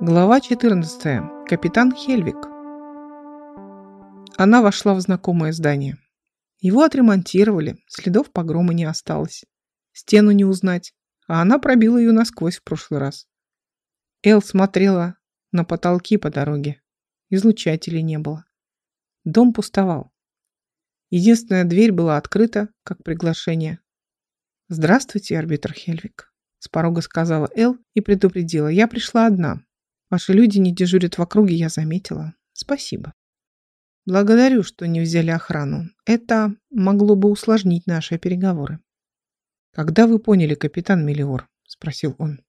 Глава 14. Капитан Хельвик. Она вошла в знакомое здание. Его отремонтировали, следов погрома не осталось. Стену не узнать, а она пробила ее насквозь в прошлый раз. Эл смотрела на потолки по дороге. Излучателей не было. Дом пустовал. Единственная дверь была открыта, как приглашение. «Здравствуйте, арбитр Хельвик», — с порога сказала Эл и предупредила. «Я пришла одна. Ваши люди не дежурят в округе, я заметила. Спасибо. Благодарю, что не взяли охрану. Это могло бы усложнить наши переговоры. Когда вы поняли, капитан Мелиор? Спросил он.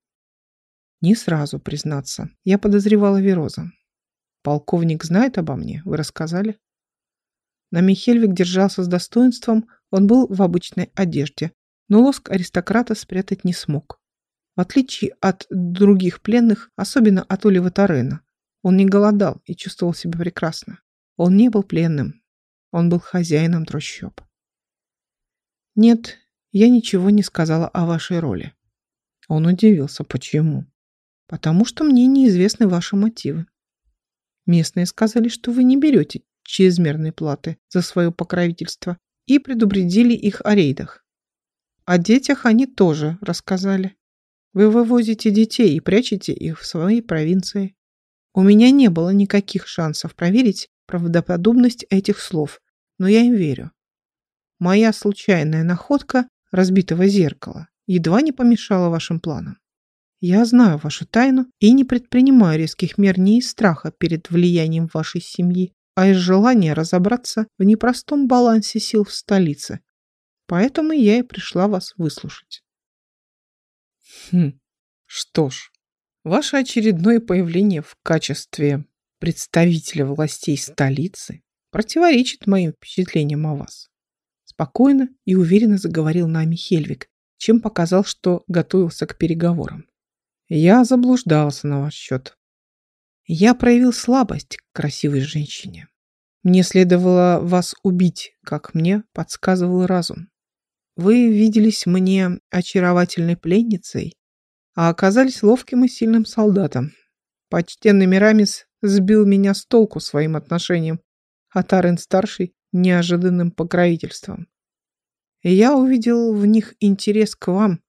Не сразу, признаться. Я подозревала Вероза. Полковник знает обо мне, вы рассказали? На Михельвик держался с достоинством, он был в обычной одежде, но лоск аристократа спрятать не смог. В отличие от других пленных, особенно от Олива Тарена, он не голодал и чувствовал себя прекрасно. Он не был пленным. Он был хозяином трущоб. «Нет, я ничего не сказала о вашей роли». Он удивился. «Почему?» «Потому что мне неизвестны ваши мотивы. Местные сказали, что вы не берете чрезмерной платы за свое покровительство и предупредили их о рейдах. О детях они тоже рассказали. Вы вывозите детей и прячете их в своей провинции. У меня не было никаких шансов проверить правдоподобность этих слов, но я им верю. Моя случайная находка разбитого зеркала едва не помешала вашим планам. Я знаю вашу тайну и не предпринимаю резких мер не из страха перед влиянием вашей семьи, а из желания разобраться в непростом балансе сил в столице. Поэтому я и пришла вас выслушать. Хм, что ж, ваше очередное появление в качестве представителя властей столицы противоречит моим впечатлениям о вас. Спокойно и уверенно заговорил нами Хельвик, чем показал, что готовился к переговорам. Я заблуждался на ваш счет. Я проявил слабость к красивой женщине. Мне следовало вас убить, как мне подсказывал разум. Вы виделись мне очаровательной пленницей, а оказались ловким и сильным солдатом. Почтенный Мирамис сбил меня с толку своим отношением, а Тарен-старший – неожиданным покровительством. Я увидел в них интерес к вам,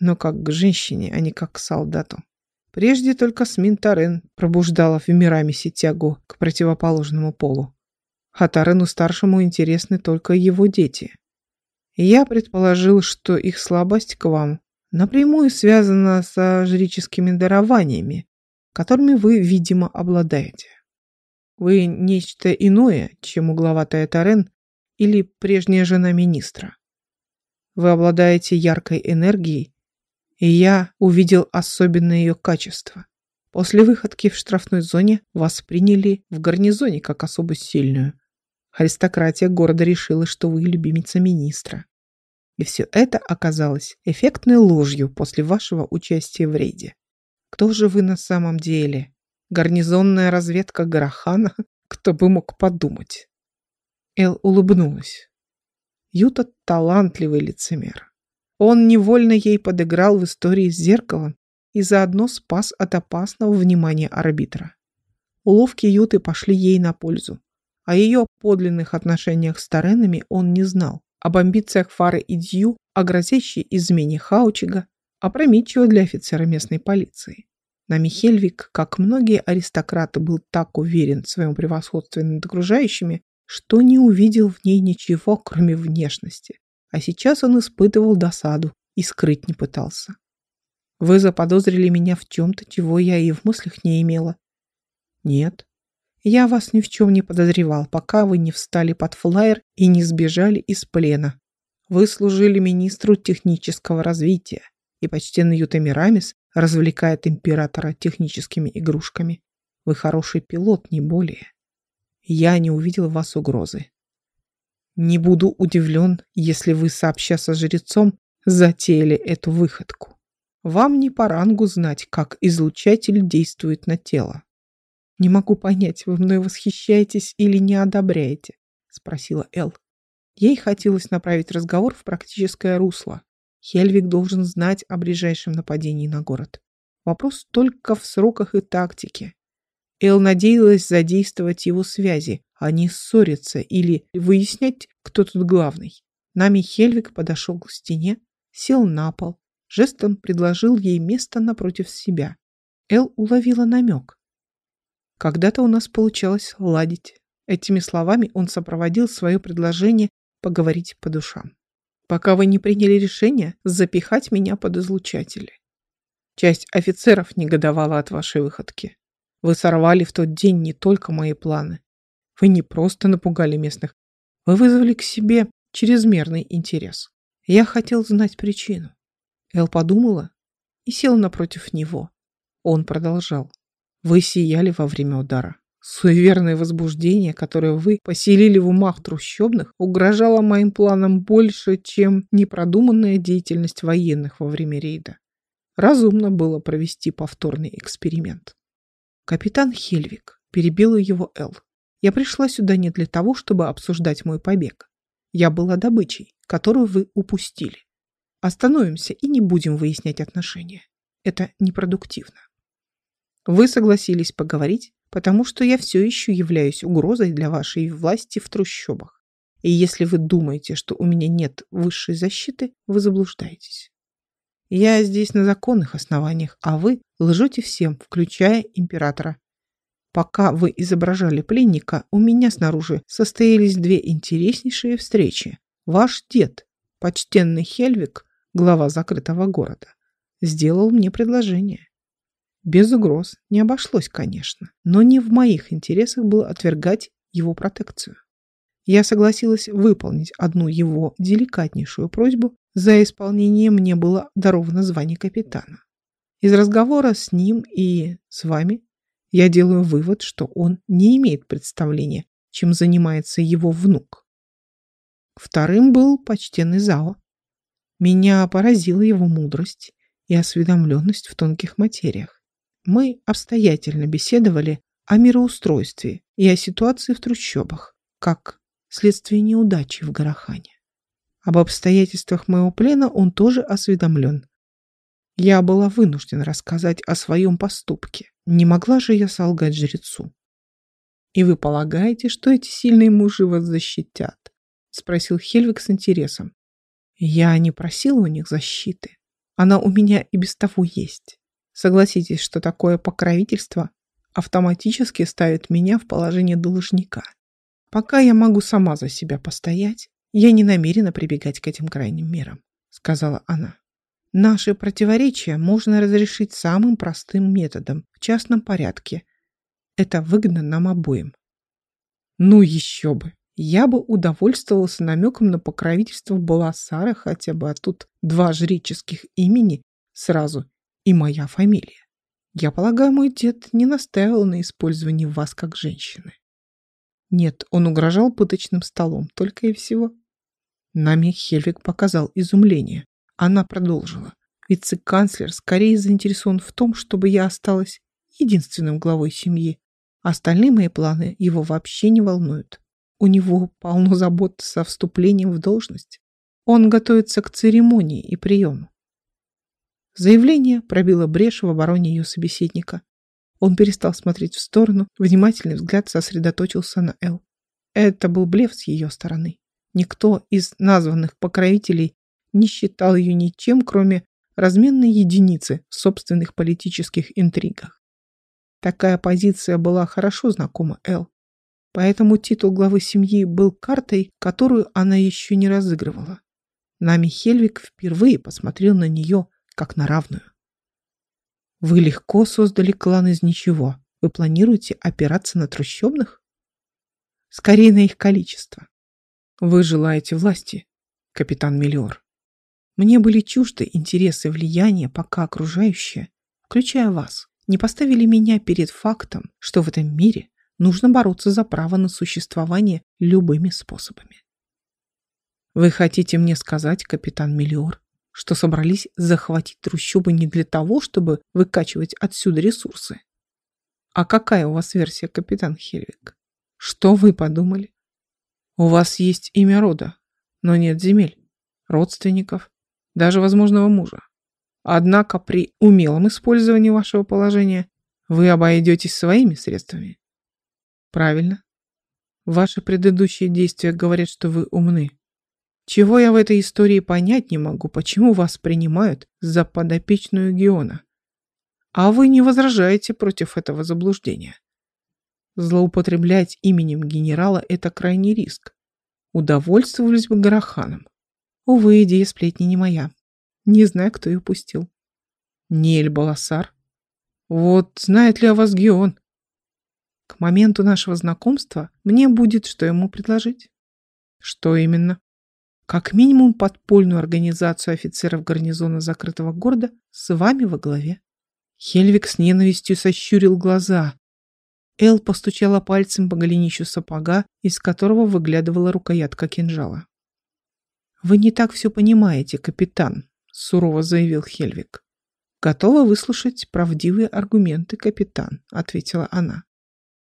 но как к женщине, а не как к солдату. Прежде только Смин Тарен пробуждала в Мирамисе тягу к противоположному полу. А Тарену-старшему интересны только его дети. Я предположил, что их слабость к вам напрямую связана со жрическими дарованиями, которыми вы, видимо, обладаете. Вы нечто иное, чем угловатая Тарен или прежняя жена министра. Вы обладаете яркой энергией, и я увидел особенное ее качество. После выходки в штрафной зоне вас приняли в гарнизоне как особо сильную. Аристократия города решила, что вы любимица министра. И все это оказалось эффектной ложью после вашего участия в рейде. Кто же вы на самом деле? Гарнизонная разведка Гарахана? Кто бы мог подумать? Эл улыбнулась. Юта талантливый лицемер. Он невольно ей подыграл в истории с зеркалом и заодно спас от опасного внимания арбитра. Уловки Юты пошли ей на пользу. О ее подлинных отношениях с Таренами он не знал об амбициях Фары и Дью, о грозящей измене Хаучига, опрометчиво для офицера местной полиции. На Михельвик, как многие аристократы, был так уверен в своем превосходстве над окружающими, что не увидел в ней ничего, кроме внешности. А сейчас он испытывал досаду и скрыть не пытался. Вы заподозрили меня в чем-то, чего я и в мыслях не имела. Нет, я вас ни в чем не подозревал, пока вы не встали под флайер и не сбежали из плена. Вы служили министру технического развития, и почтенный Ютамирамис развлекает императора техническими игрушками. Вы хороший пилот, не более. Я не увидел в вас угрозы. Не буду удивлен, если вы, сообща со жрецом, затеяли эту выходку. Вам не по рангу знать, как излучатель действует на тело. «Не могу понять, вы мной восхищаетесь или не одобряете?» — спросила Эл. Ей хотелось направить разговор в практическое русло. Хельвик должен знать о ближайшем нападении на город. Вопрос только в сроках и тактике. Эл надеялась задействовать его связи, а не ссориться или выяснять, кто тут главный. Нами Хельвик подошел к стене, сел на пол, жестом предложил ей место напротив себя. Эл уловила намек. Когда-то у нас получалось ладить. Этими словами он сопроводил свое предложение поговорить по душам. Пока вы не приняли решение запихать меня под излучатели. Часть офицеров негодовала от вашей выходки. Вы сорвали в тот день не только мои планы. Вы не просто напугали местных, вы вызвали к себе чрезмерный интерес. Я хотел знать причину. Эл подумала и села напротив него. Он продолжал. Вы сияли во время удара. Суеверное возбуждение, которое вы поселили в умах трущобных, угрожало моим планам больше, чем непродуманная деятельность военных во время рейда. Разумно было провести повторный эксперимент. Капитан Хельвик перебил его Эл. Я пришла сюда не для того, чтобы обсуждать мой побег. Я была добычей, которую вы упустили. Остановимся и не будем выяснять отношения. Это непродуктивно. Вы согласились поговорить, потому что я все еще являюсь угрозой для вашей власти в трущобах. И если вы думаете, что у меня нет высшей защиты, вы заблуждаетесь. Я здесь на законных основаниях, а вы лжете всем, включая императора. Пока вы изображали пленника, у меня снаружи состоялись две интереснейшие встречи. Ваш дед, почтенный Хельвик, глава закрытого города, сделал мне предложение. Без угроз не обошлось, конечно, но не в моих интересах было отвергать его протекцию. Я согласилась выполнить одну его деликатнейшую просьбу, за исполнение мне было даровано звание капитана. Из разговора с ним и с вами я делаю вывод, что он не имеет представления, чем занимается его внук. Вторым был почтенный Зао. Меня поразила его мудрость и осведомленность в тонких материях. Мы обстоятельно беседовали о мироустройстве и о ситуации в трущобах, как следствие неудачи в Гарахане. Об обстоятельствах моего плена он тоже осведомлен. Я была вынуждена рассказать о своем поступке. Не могла же я солгать жрецу. «И вы полагаете, что эти сильные мужи вас защитят?» — спросил Хельвик с интересом. «Я не просила у них защиты. Она у меня и без того есть. Согласитесь, что такое покровительство автоматически ставит меня в положение должника. Пока я могу сама за себя постоять, я не намерена прибегать к этим крайним мерам», — сказала она. «Наши противоречия можно разрешить самым простым методом, в частном порядке. Это выгодно нам обоим». «Ну еще бы! Я бы удовольствовался намеком на покровительство Баласара хотя бы, а тут два жреческих имени сразу и моя фамилия. Я полагаю, мой дед не настаивал на использовании вас как женщины. Нет, он угрожал пыточным столом, только и всего. Нами Хельвик показал изумление. Она продолжила. Вице-канцлер скорее заинтересован в том, чтобы я осталась единственным главой семьи. Остальные мои планы его вообще не волнуют. У него полно забот со вступлением в должность. Он готовится к церемонии и приему. Заявление пробило брешь в обороне ее собеседника. Он перестал смотреть в сторону, внимательный взгляд сосредоточился на Эл. Это был блеф с ее стороны. Никто из названных покровителей не считал ее ничем, кроме разменной единицы в собственных политических интригах. Такая позиция была хорошо знакома Эл, поэтому титул главы семьи был картой, которую она еще не разыгрывала. Нами Хельвик впервые посмотрел на нее как на равную. Вы легко создали клан из ничего. Вы планируете опираться на трущобных? Скорее на их количество. Вы желаете власти, капитан Миллиор. Мне были чужды интересы влияния, пока окружающие, включая вас, не поставили меня перед фактом, что в этом мире нужно бороться за право на существование любыми способами. Вы хотите мне сказать, капитан Миллиор, что собрались захватить трущобы не для того, чтобы выкачивать отсюда ресурсы. А какая у вас версия, капитан Хельвик? Что вы подумали? У вас есть имя рода, но нет земель, родственников, даже возможного мужа. Однако при умелом использовании вашего положения вы обойдетесь своими средствами. Правильно. Ваши предыдущие действия говорят, что вы умны. Чего я в этой истории понять не могу, почему вас принимают за подопечную Геона. А вы не возражаете против этого заблуждения. Злоупотреблять именем генерала – это крайний риск. Удовольствовались бы Гараханом. Увы, идея сплетни не моя. Не знаю, кто ее пустил. Нель Баласар. Вот знает ли о вас Геон? К моменту нашего знакомства мне будет что ему предложить. Что именно? Как минимум подпольную организацию офицеров гарнизона закрытого города с вами во главе. Хельвик с ненавистью сощурил глаза. Эл постучала пальцем по голенищу сапога, из которого выглядывала рукоятка кинжала. «Вы не так все понимаете, капитан», — сурово заявил Хельвик. «Готова выслушать правдивые аргументы, капитан», — ответила она.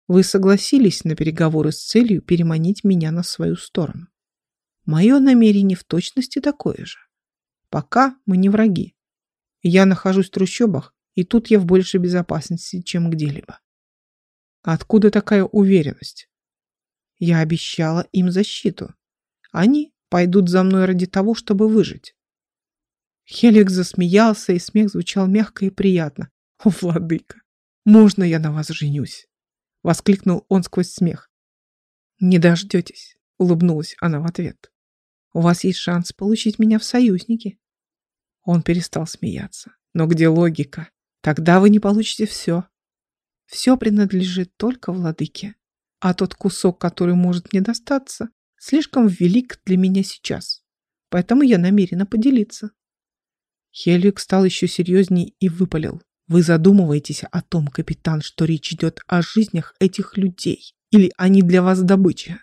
«Вы согласились на переговоры с целью переманить меня на свою сторону. Мое намерение в точности такое же. Пока мы не враги. Я нахожусь в трущобах и тут я в большей безопасности, чем где-либо. Откуда такая уверенность? Я обещала им защиту. Они пойдут за мной ради того, чтобы выжить. Хеликс засмеялся, и смех звучал мягко и приятно. «О, владыка, можно я на вас женюсь?» Воскликнул он сквозь смех. «Не дождетесь», — улыбнулась она в ответ. «У вас есть шанс получить меня в союзники». Он перестал смеяться. «Но где логика? Тогда вы не получите все. Все принадлежит только владыке. А тот кусок, который может мне достаться, слишком велик для меня сейчас. Поэтому я намерена поделиться. Хелик стал еще серьезнее и выпалил. Вы задумываетесь о том, капитан, что речь идет о жизнях этих людей? Или они для вас добыча?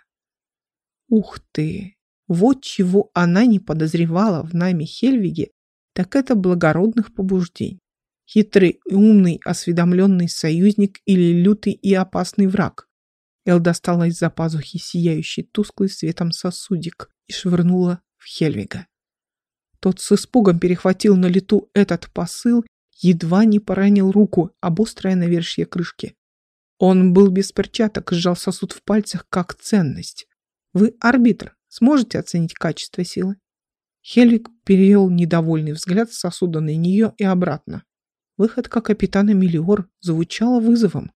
Ух ты! Вот чего она не подозревала в нами Хельвиге, так это благородных побуждений. Хитрый умный, осведомленный союзник или лютый и опасный враг. Эл достала из-за пазухи сияющий тусклый светом сосудик и швырнула в Хельвига. Тот с испугом перехватил на лету этот посыл, едва не поранил руку об острое навершье крышки. Он был без перчаток, сжал сосуд в пальцах как ценность. Вы арбитр, сможете оценить качество силы? Хельвик перевел недовольный взгляд сосуда на нее и обратно. Выходка капитана Миллиор звучала вызовом.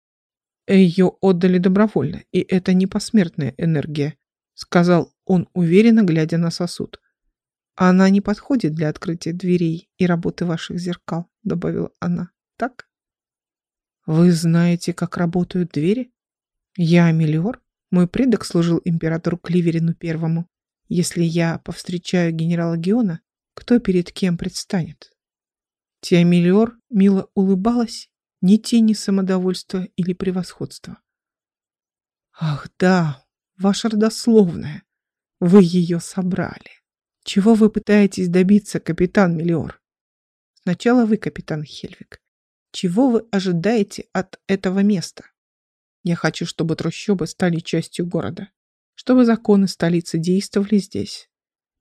Ее отдали добровольно, и это не посмертная энергия, сказал он уверенно, глядя на сосуд. Она не подходит для открытия дверей и работы ваших зеркал, добавила она. Так? Вы знаете, как работают двери? Я Миллиор. Мой предок служил императору Кливерину Первому. Если я повстречаю генерала Геона, кто перед кем предстанет? Тиамелиор мило улыбалась, ни тени самодовольства или превосходства. «Ах да, ваша родословная, вы ее собрали. Чего вы пытаетесь добиться, капитан Миллиор? Сначала вы, капитан Хельвик. Чего вы ожидаете от этого места? Я хочу, чтобы трущобы стали частью города, чтобы законы столицы действовали здесь.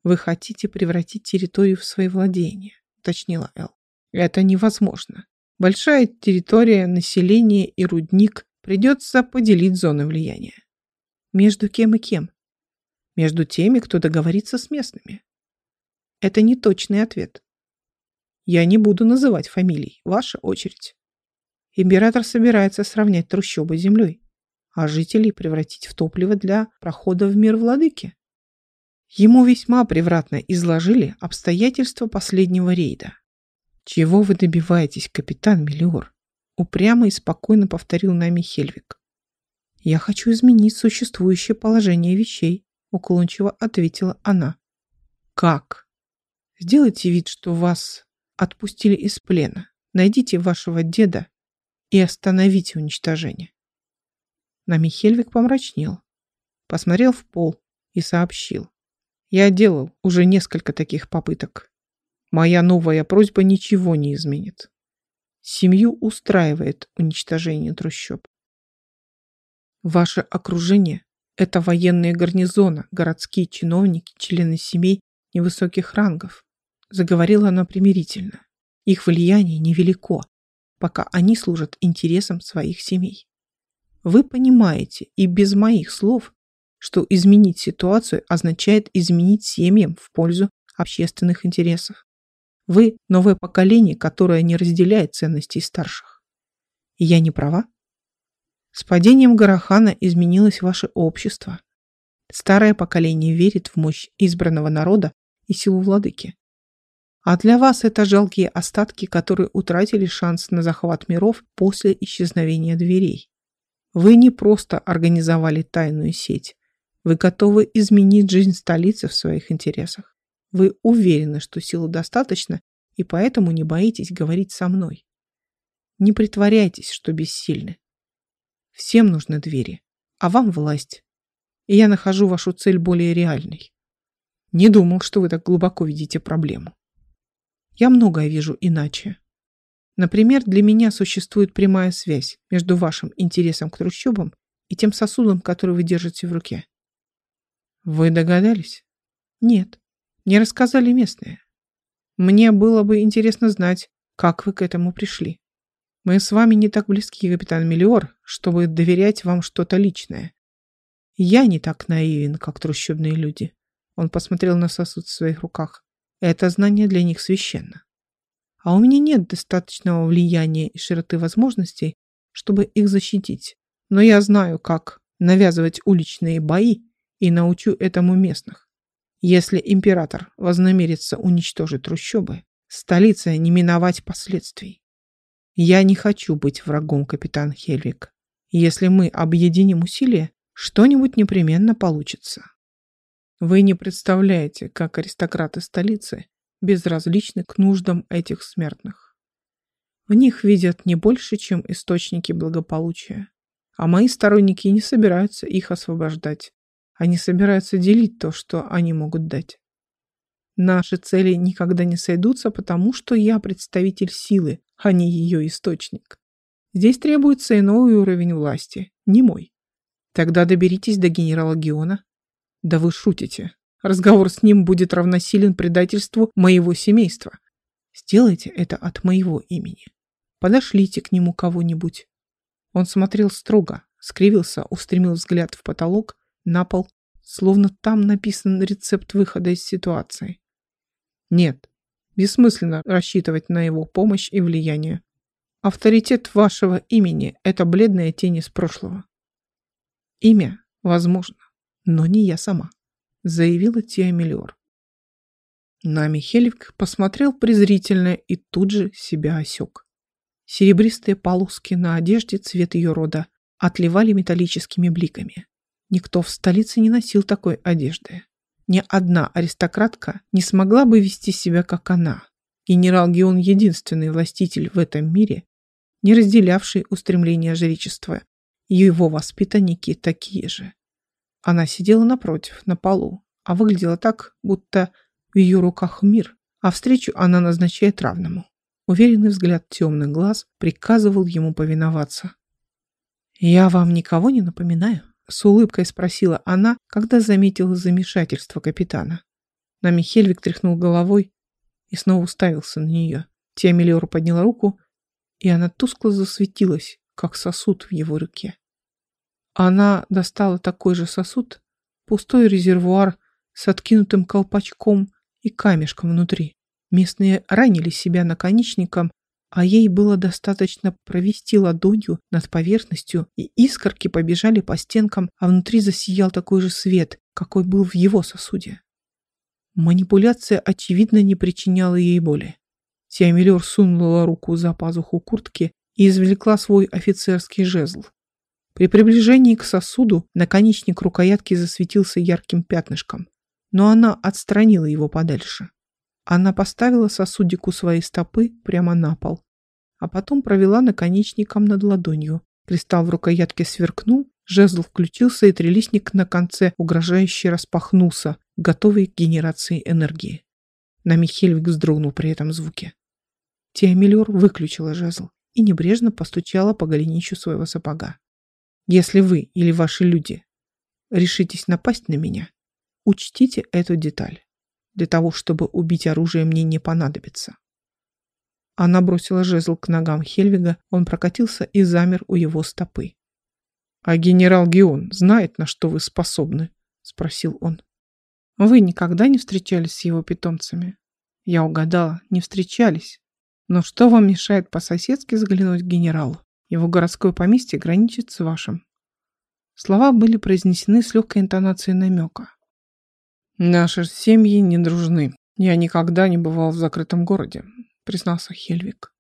Вы хотите превратить территорию в свои владения, уточнила Эл. Это невозможно. Большая территория, население и рудник придется поделить зоны влияния. Между кем и кем? Между теми, кто договорится с местными. Это не точный ответ. Я не буду называть фамилий. Ваша очередь. Император собирается сравнять трущобы с землей, а жителей превратить в топливо для прохода в мир владыки. Ему весьма превратно изложили обстоятельства последнего рейда, «Чего вы добиваетесь, капитан Миллиор?» Упрямо и спокойно повторил нами Хельвик. «Я хочу изменить существующее положение вещей», уклончиво ответила она. «Как?» «Сделайте вид, что вас отпустили из плена. Найдите вашего деда и остановите уничтожение». Нами Хельвик помрачнел, посмотрел в пол и сообщил. «Я делал уже несколько таких попыток. Моя новая просьба ничего не изменит. Семью устраивает уничтожение трущоб. Ваше окружение – это военные гарнизоны, городские чиновники, члены семей невысоких рангов. Заговорила она примирительно. Их влияние невелико, пока они служат интересам своих семей. Вы понимаете и без моих слов, что изменить ситуацию означает изменить семьям в пользу общественных интересов. Вы – новое поколение, которое не разделяет ценностей старших. Я не права? С падением Гарахана изменилось ваше общество. Старое поколение верит в мощь избранного народа и силу владыки. А для вас это жалкие остатки, которые утратили шанс на захват миров после исчезновения дверей. Вы не просто организовали тайную сеть. Вы готовы изменить жизнь столицы в своих интересах. Вы уверены, что силы достаточно, и поэтому не боитесь говорить со мной. Не притворяйтесь, что бессильны. Всем нужны двери, а вам власть. И я нахожу вашу цель более реальной. Не думал, что вы так глубоко видите проблему. Я многое вижу иначе. Например, для меня существует прямая связь между вашим интересом к трущобам и тем сосудом, который вы держите в руке. Вы догадались? Нет. Не рассказали местные. Мне было бы интересно знать, как вы к этому пришли. Мы с вами не так близки, капитан Миллиор, чтобы доверять вам что-то личное. Я не так наивен, как трущобные люди. Он посмотрел на сосуд в своих руках. Это знание для них священно. А у меня нет достаточного влияния и широты возможностей, чтобы их защитить. Но я знаю, как навязывать уличные бои и научу этому местных. Если император вознамерится уничтожить трущобы, столице не миновать последствий. Я не хочу быть врагом, капитан Хельвик. Если мы объединим усилия, что-нибудь непременно получится. Вы не представляете, как аристократы столицы безразличны к нуждам этих смертных. В них видят не больше, чем источники благополучия. А мои сторонники не собираются их освобождать, они собираются делить то, что они могут дать. Наши цели никогда не сойдутся, потому что я представитель силы, а не ее источник. Здесь требуется иной уровень власти, не мой. Тогда доберитесь до генерала Геона. Да вы шутите. Разговор с ним будет равносилен предательству моего семейства. Сделайте это от моего имени. Подошлите к нему кого-нибудь. Он смотрел строго, скривился, устремил взгляд в потолок на пол, словно там написан рецепт выхода из ситуации. Нет, бессмысленно рассчитывать на его помощь и влияние. Авторитет вашего имени – это бледная тень из прошлого. Имя, возможно, но не я сама, заявила Тия Миллиор. Нами Хельвик посмотрел презрительно и тут же себя осек. Серебристые полоски на одежде цвет ее рода отливали металлическими бликами. Никто в столице не носил такой одежды. Ни одна аристократка не смогла бы вести себя, как она. Генерал Геон – единственный властитель в этом мире, не разделявший устремления жречества. Его воспитанники такие же. Она сидела напротив, на полу, а выглядела так, будто в ее руках мир, а встречу она назначает равному. Уверенный взгляд темных глаз приказывал ему повиноваться. «Я вам никого не напоминаю?» С улыбкой спросила она, когда заметила замешательство капитана. На Михельвик тряхнул головой и снова уставился на нее. Тиамелиора подняла руку, и она тускло засветилась, как сосуд в его руке. Она достала такой же сосуд, пустой резервуар с откинутым колпачком и камешком внутри. Местные ранили себя наконечником а ей было достаточно провести ладонью над поверхностью, и искорки побежали по стенкам, а внутри засиял такой же свет, какой был в его сосуде. Манипуляция, очевидно, не причиняла ей боли. Тиамелер сунула руку за пазуху куртки и извлекла свой офицерский жезл. При приближении к сосуду наконечник рукоятки засветился ярким пятнышком, но она отстранила его подальше. Она поставила сосудик у своей стопы прямо на пол, а потом провела наконечником над ладонью. Кристалл в рукоятке сверкнул, жезл включился, и трелисник на конце угрожающе распахнулся, готовый к генерации энергии. На Михельвик вздрогнул при этом звуке. Тиамелиор выключила жезл и небрежно постучала по голенищу своего сапога. «Если вы или ваши люди решитесь напасть на меня, учтите эту деталь. Для того, чтобы убить оружие, мне не понадобится. Она бросила жезл к ногам Хельвига, он прокатился и замер у его стопы. «А генерал Геон знает, на что вы способны?» — спросил он. «Вы никогда не встречались с его питомцами?» Я угадала, не встречались. Но что вам мешает по-соседски заглянуть к генералу? Его городское поместье граничит с вашим. Слова были произнесены с легкой интонацией намека. Наши семьи не дружны. Я никогда не бывал в закрытом городе, признался Хельвик.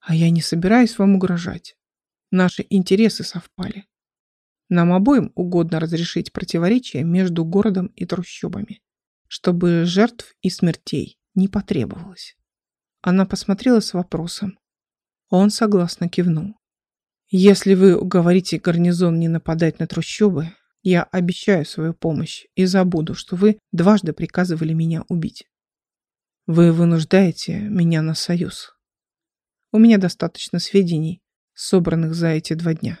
А я не собираюсь вам угрожать. Наши интересы совпали. Нам обоим угодно разрешить противоречия между городом и трущобами, чтобы жертв и смертей не потребовалось. Она посмотрела с вопросом. Он согласно кивнул. «Если вы уговорите гарнизон не нападать на трущобы, я обещаю свою помощь и забуду, что вы дважды приказывали меня убить. Вы вынуждаете меня на союз. У меня достаточно сведений, собранных за эти два дня.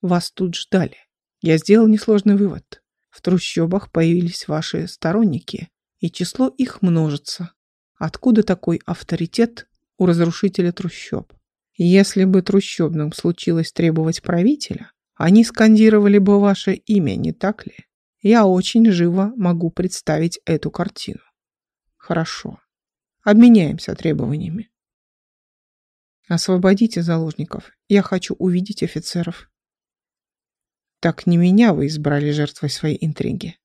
Вас тут ждали. Я сделал несложный вывод. В трущобах появились ваши сторонники, и число их множится. Откуда такой авторитет у разрушителя трущоб? Если бы трущобным случилось требовать правителя, они скандировали бы ваше имя, не так ли? Я очень живо могу представить эту картину. Хорошо. Обменяемся требованиями. Освободите заложников. Я хочу увидеть офицеров. Так не меня вы избрали жертвой своей интриги.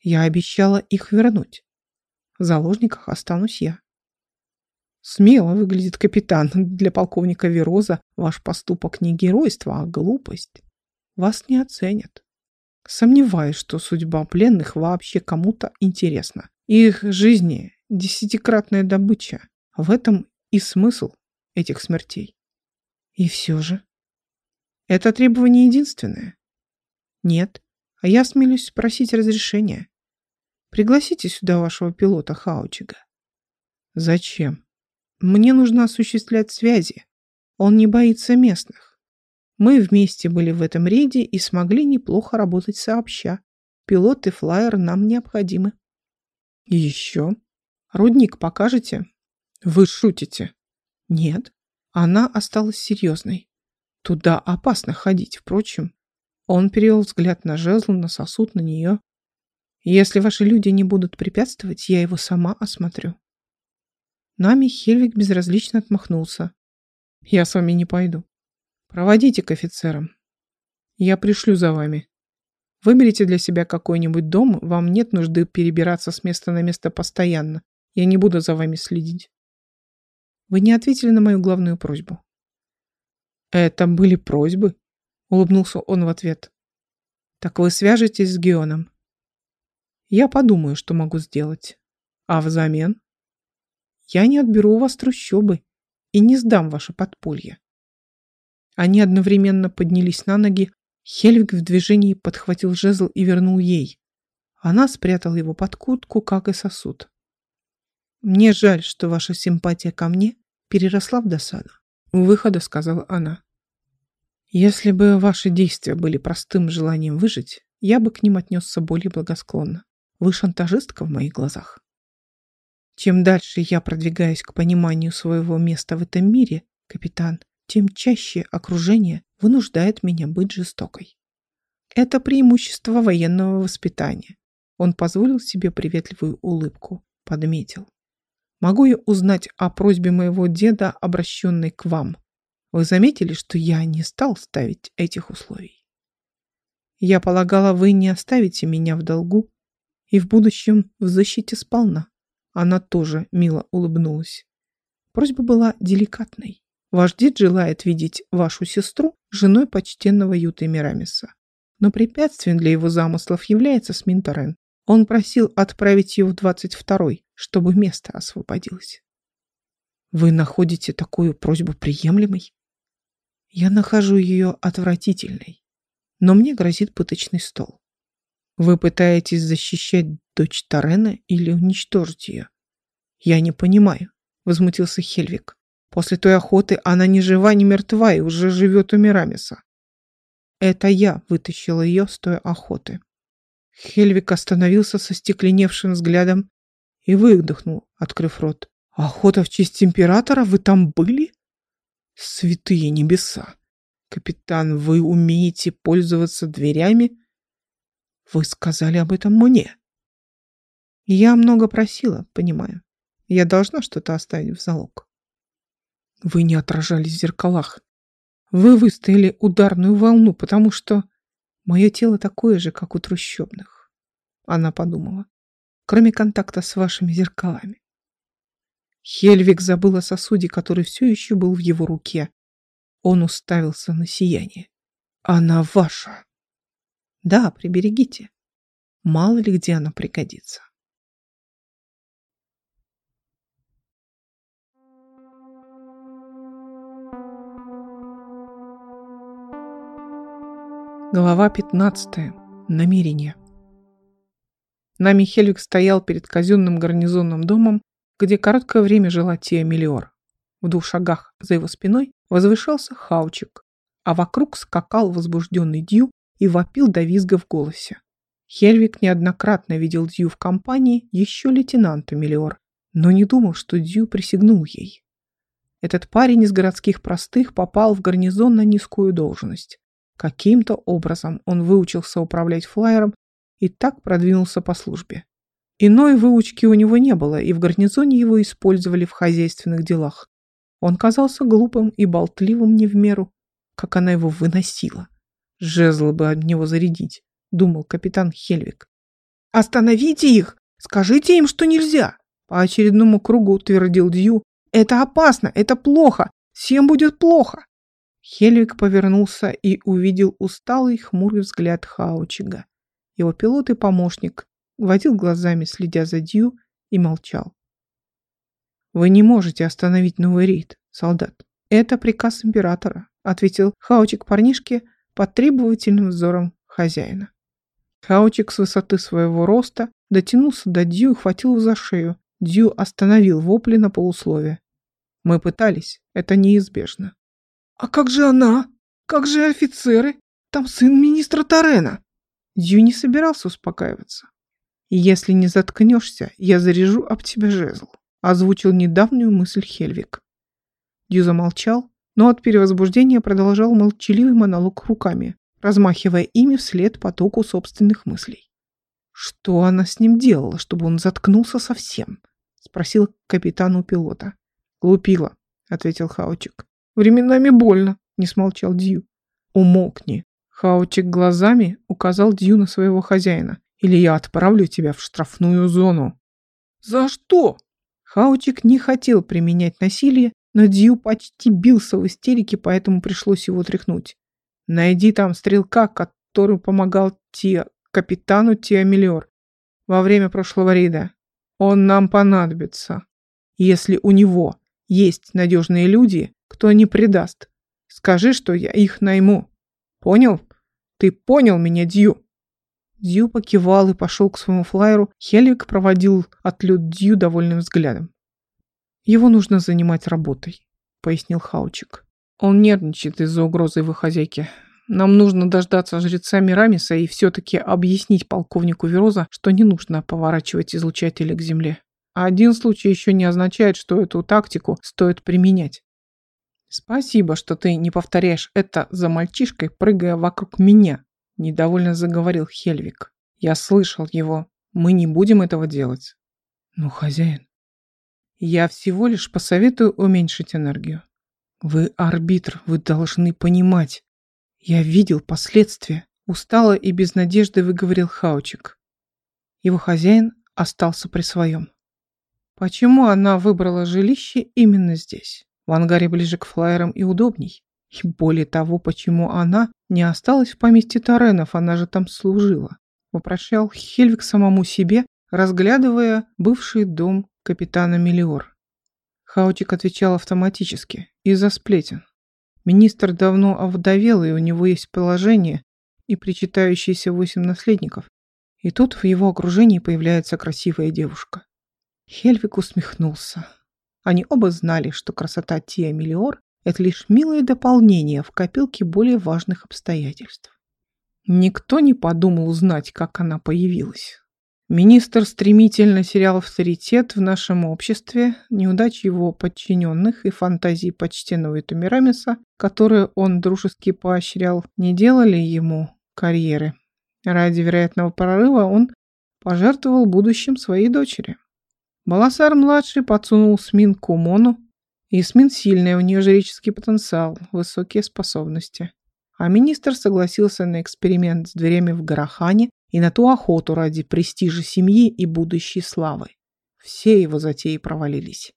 Я обещала их вернуть. В заложниках останусь я. Смело выглядит капитан. Для полковника Вероза ваш поступок не геройство, а глупость. Вас не оценят. Сомневаюсь, что судьба пленных вообще кому-то интересна. Их жизни – десятикратная добыча. В этом и смысл этих смертей. И все же. Это требование единственное? Нет. А я смелюсь спросить разрешения. Пригласите сюда вашего пилота Хаучига. Зачем? Мне нужно осуществлять связи. Он не боится местных. Мы вместе были в этом рейде и смогли неплохо работать сообща. Пилот и флайер нам необходимы. еще? Рудник покажете? Вы шутите. Нет. Она осталась серьезной. Туда опасно ходить, впрочем. Он перевел взгляд на жезл, на сосуд, на нее. Если ваши люди не будут препятствовать, я его сама осмотрю. Нами Хельвик безразлично отмахнулся. Я с вами не пойду. Проводите к офицерам. Я пришлю за вами. Выберите для себя какой-нибудь дом, вам нет нужды перебираться с места на место постоянно. Я не буду за вами следить. Вы не ответили на мою главную просьбу. Это были просьбы? Улыбнулся он в ответ. Так вы свяжетесь с Геоном. Я подумаю, что могу сделать. А взамен? Я не отберу у вас трущобы и не сдам ваше подполье. Они одновременно поднялись на ноги. Хельвик в движении подхватил жезл и вернул ей. Она спрятала его под куртку, как и сосуд. «Мне жаль, что ваша симпатия ко мне переросла в досаду», — у выхода сказала она. Если бы ваши действия были простым желанием выжить, я бы к ним отнесся более благосклонно. Вы шантажистка в моих глазах. Чем дальше я продвигаюсь к пониманию своего места в этом мире, капитан, тем чаще окружение вынуждает меня быть жестокой. Это преимущество военного воспитания. Он позволил себе приветливую улыбку, подметил. Могу я узнать о просьбе моего деда, обращенной к вам? Вы заметили, что я не стал ставить этих условий? Я полагала, вы не оставите меня в долгу и в будущем в защите сполна. Она тоже мило улыбнулась. Просьба была деликатной. Ваш дед желает видеть вашу сестру женой почтенного Юты Мирамиса. Но препятствием для его замыслов является Сминтерен. Он просил отправить ее в 22-й, чтобы место освободилось. Вы находите такую просьбу приемлемой? Я нахожу ее отвратительной, но мне грозит пыточный стол. Вы пытаетесь защищать дочь Тарена или уничтожить ее? Я не понимаю, возмутился Хельвик. После той охоты она ни жива, ни мертва и уже живет у Мирамиса. Это я вытащила ее с той охоты. Хельвик остановился со стекленевшим взглядом и выдохнул, открыв рот. Охота в честь императора? Вы там были? Святые небеса! Капитан, вы умеете пользоваться дверями? Вы сказали об этом мне. Я много просила, понимаю. Я должна что-то оставить в залог. Вы не отражались в зеркалах. Вы выстояли ударную волну, потому что мое тело такое же, как у трущобных. Она подумала. Кроме контакта с вашими зеркалами. Хельвик забыл о сосуде, который все еще был в его руке. Он уставился на сияние. Она ваша. Да, приберегите. Мало ли где она пригодится. Глава 15. Намерение. Нами Хельвик стоял перед казенным гарнизонным домом, где короткое время жила Тия Миллиор. В двух шагах за его спиной возвышался Хаучик, а вокруг скакал возбужденный Дью и вопил до визга в голосе. Хельвик неоднократно видел Дью в компании еще лейтенанта Миллиор, но не думал, что Дью присягнул ей. Этот парень из городских простых попал в гарнизон на низкую должность. Каким-то образом он выучился управлять флайером и так продвинулся по службе. Иной выучки у него не было, и в гарнизоне его использовали в хозяйственных делах. Он казался глупым и болтливым не в меру, как она его выносила. Жезл бы от него зарядить, думал капитан Хельвик. «Остановите их! Скажите им, что нельзя!» По очередному кругу утвердил Дью. «Это опасно! Это плохо! Всем будет плохо!» Хельвик повернулся и увидел усталый, хмурый взгляд Хаучига. Его пилот и помощник водил глазами, следя за Дью, и молчал. «Вы не можете остановить новый рейд, солдат. Это приказ императора», ответил Хаучик парнишке под требовательным взором хозяина. Хаучик с высоты своего роста дотянулся до Дью и хватил его за шею. Дью остановил вопли на полусловие. «Мы пытались. Это неизбежно. «А как же она? Как же офицеры? Там сын министра Тарена!» Дью не собирался успокаиваться. «Если не заткнешься, я заряжу об тебя жезл», озвучил недавнюю мысль Хельвик. Дью замолчал, но от перевозбуждения продолжал молчаливый монолог руками, размахивая ими вслед потоку собственных мыслей. «Что она с ним делала, чтобы он заткнулся совсем?» — спросил капитан у пилота. «Глупила», — ответил Хаучик. Временами больно, не смолчал Дью. Умолкни. Хаучик глазами указал Дью на своего хозяина. Или я отправлю тебя в штрафную зону. За что? Хаучик не хотел применять насилие, но Дью почти бился в истерике, поэтому пришлось его тряхнуть. Найди там стрелка, который помогал Тиа, капитану Тиа Миллиор во время прошлого рейда. Он нам понадобится. Если у него есть надежные люди, кто не предаст. Скажи, что я их найму. Понял? Ты понял меня, Дью?» Дью покивал и пошел к своему флайеру. Хельвик проводил отлет Дью довольным взглядом. «Его нужно занимать работой», — пояснил Хаучик. «Он нервничает из-за угрозы его хозяйки. Нам нужно дождаться жреца Мирамиса и все-таки объяснить полковнику Вероза, что не нужно поворачивать излучатели к земле. А один случай еще не означает, что эту тактику стоит применять. «Спасибо, что ты не повторяешь это за мальчишкой, прыгая вокруг меня», – недовольно заговорил Хельвик. «Я слышал его. Мы не будем этого делать». «Ну, хозяин». «Я всего лишь посоветую уменьшить энергию. Вы арбитр, вы должны понимать. Я видел последствия». Устало и без надежды выговорил Хаучик. Его хозяин остался при своем. Почему она выбрала жилище именно здесь? В ангаре ближе к флайерам и удобней. И более того, почему она не осталась в поместье Таренов, она же там служила. Вопрошал Хельвик самому себе, разглядывая бывший дом капитана Мелиор. Хаотик отвечал автоматически, из-за сплетен. Министр давно овдовел, и у него есть положение и причитающиеся восемь наследников. И тут в его окружении появляется красивая девушка. Хельвик усмехнулся. Они оба знали, что красота Тиа Миллиор – это лишь милое дополнение в копилке более важных обстоятельств. Никто не подумал узнать, как она появилась. Министр стремительно терял авторитет в нашем обществе, неудачи его подчиненных и фантазии почтенного Этумирамиса, которые он дружески поощрял, не делали ему карьеры. Ради вероятного прорыва он пожертвовал будущим своей дочери. Баласар-младший подсунул Смин Кумону. Смин сильная, у нее жреческий потенциал, высокие способности. А министр согласился на эксперимент с дверями в Гарахане и на ту охоту ради престижа семьи и будущей славы. Все его затеи провалились.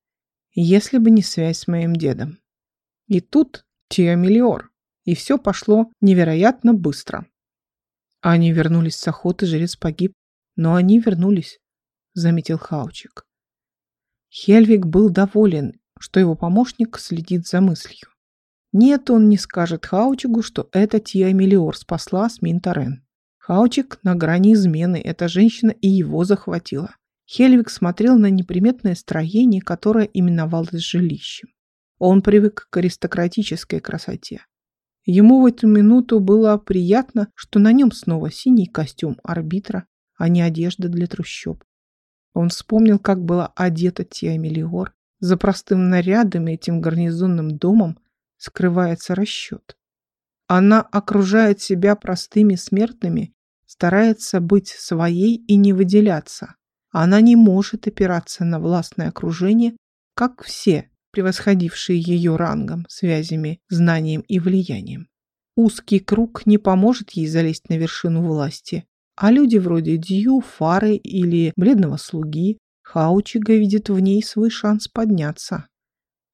Если бы не связь с моим дедом. И тут Тиамелиор. И все пошло невероятно быстро. Они вернулись с охоты, жрец погиб. Но они вернулись, заметил Хаучик. Хельвик был доволен, что его помощник следит за мыслью. Нет, он не скажет Хаучигу, что это Тиамелиор спасла Сминтарен. Хаучик на грани измены. Эта женщина и его захватила. Хельвик смотрел на неприметное строение, которое именовалось жилищем. Он привык к аристократической красоте. Ему в эту минуту было приятно, что на нем снова синий костюм арбитра, а не одежда для трущоб. Он вспомнил, как была одета Тиамелиор. За простым нарядом и этим гарнизонным домом скрывается расчет. Она окружает себя простыми смертными старается быть своей и не выделяться. Она не может опираться на властное окружение, как все, превосходившие ее рангом, связями, знанием и влиянием. Узкий круг не поможет ей залезть на вершину власти, а люди вроде Дью, Фары или бледного слуги Хаучига видят в ней свой шанс подняться.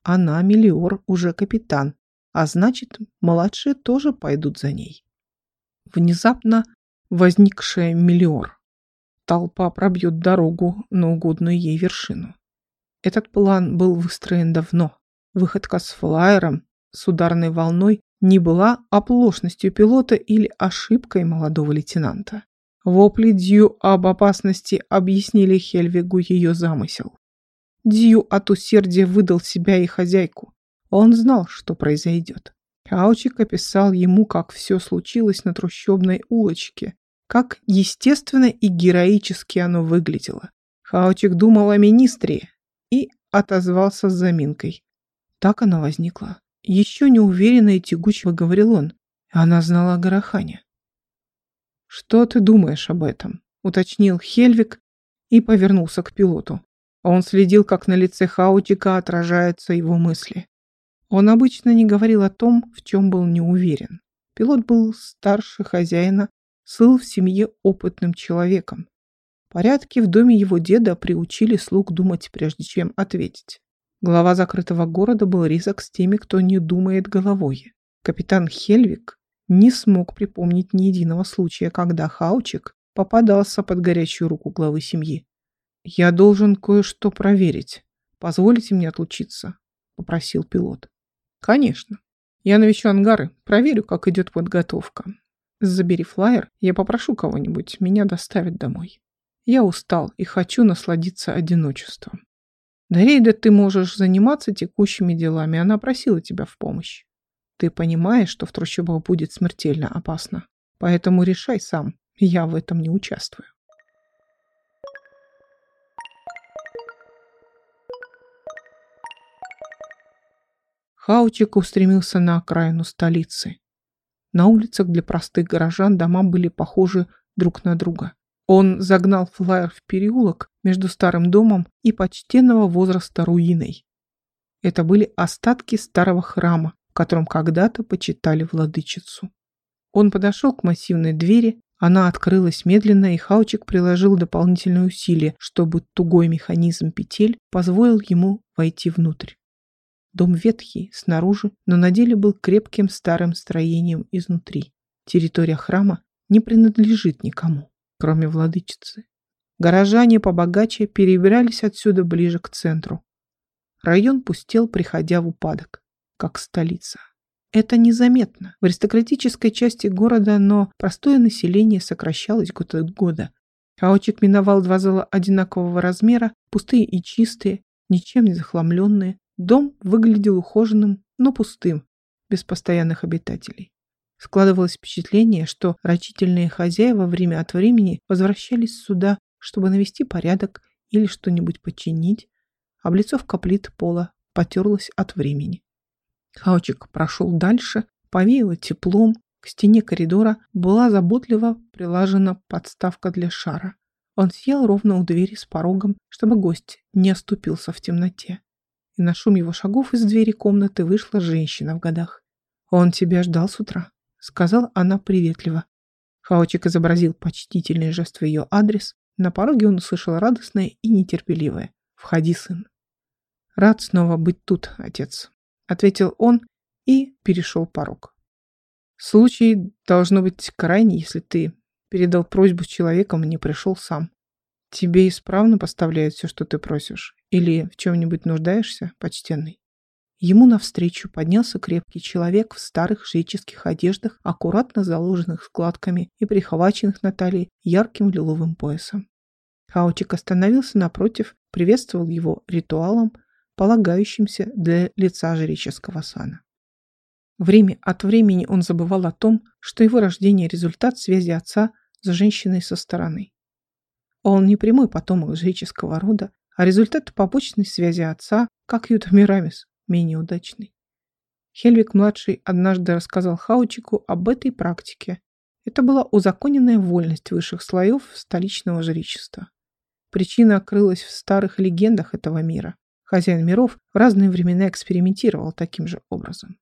Она, Мелиор, уже капитан, а значит, младшие тоже пойдут за ней. Внезапно возникшая миллиор. Толпа пробьет дорогу на угодную ей вершину. Этот план был выстроен давно. Выходка с флайером, с ударной волной, не была оплошностью пилота или ошибкой молодого лейтенанта. Вопли Дью об опасности объяснили Хельвигу ее замысел. Дью от усердия выдал себя и хозяйку. Он знал, что произойдет. Каучик описал ему, как все случилось на трущобной улочке, как естественно и героически оно выглядело. Хаучик думал о министре и отозвался с заминкой. Так она возникла. Еще неуверенно и тягуче говорил он. Она знала о Гарахане. «Что ты думаешь об этом?» — уточнил Хельвик и повернулся к пилоту. Он следил, как на лице Хаутика отражаются его мысли. Он обычно не говорил о том, в чем был не уверен. Пилот был старше хозяина, слыл в семье опытным человеком. Порядки в доме его деда приучили слуг думать, прежде чем ответить. Глава закрытого города был резок с теми, кто не думает головой. Капитан Хельвик не смог припомнить ни единого случая, когда Хаучик попадался под горячую руку главы семьи. «Я должен кое-что проверить. Позволите мне отлучиться?» – попросил пилот. Конечно. Я навещу ангары, проверю, как идет подготовка. Забери флайер, я попрошу кого-нибудь, меня доставить домой. Я устал и хочу насладиться одиночеством. Дарейда, ты можешь заниматься текущими делами, она просила тебя в помощь. Ты понимаешь, что в трущобах будет смертельно опасно. Поэтому решай сам, я в этом не участвую. Хаучик устремился на окраину столицы. На улицах для простых горожан дома были похожи друг на друга. Он загнал флайер в переулок между старым домом и почтенного возраста руиной. Это были остатки старого храма, в котором когда-то почитали владычицу. Он подошел к массивной двери, она открылась медленно, и Хаучик приложил дополнительные усилия, чтобы тугой механизм петель позволил ему войти внутрь. Дом ветхий снаружи, но на деле был крепким старым строением изнутри. Территория храма не принадлежит никому, кроме владычицы. Горожане побогаче перебирались отсюда ближе к центру. Район пустел, приходя в упадок, как столица. Это незаметно. В аристократической части города, но простое население сокращалось год от года. Хаочик миновал два зала одинакового размера, пустые и чистые, ничем не захламленные, Дом выглядел ухоженным, но пустым, без постоянных обитателей. Складывалось впечатление, что рачительные хозяева время от времени возвращались сюда, чтобы навести порядок или что-нибудь починить. Облицовка плит пола потерлась от времени. Хаучик прошел дальше, повеяло теплом, к стене коридора была заботливо прилажена подставка для шара. Он сел ровно у двери с порогом, чтобы гость не оступился в темноте. И на шум его шагов из двери комнаты вышла женщина в годах. «Он тебя ждал с утра», — сказала она приветливо. Хаучик изобразил почтительный жест в ее адрес. На пороге он услышал радостное и нетерпеливое. «Входи, сын». «Рад снова быть тут, отец», — ответил он и перешел порог. Случай должно быть крайний, если ты передал просьбу человеком и не пришел сам. Тебе исправно поставляют все, что ты просишь? Или в чем-нибудь нуждаешься, почтенный? Ему навстречу поднялся крепкий человек в старых жреческих одеждах, аккуратно заложенных складками и прихваченных на талии ярким лиловым поясом. Хаучик остановился напротив, приветствовал его ритуалом, полагающимся для лица жреческого сана. Время от времени он забывал о том, что его рождение – результат связи отца с женщиной со стороны. Он не прямой потомок жреческого рода, а результат побочной связи отца, как Юта Мирамис, менее удачный. Хельвик-младший однажды рассказал Хаучику об этой практике. Это была узаконенная вольность высших слоев столичного жречества. Причина крылась в старых легендах этого мира. Хозяин миров в разные времена экспериментировал таким же образом.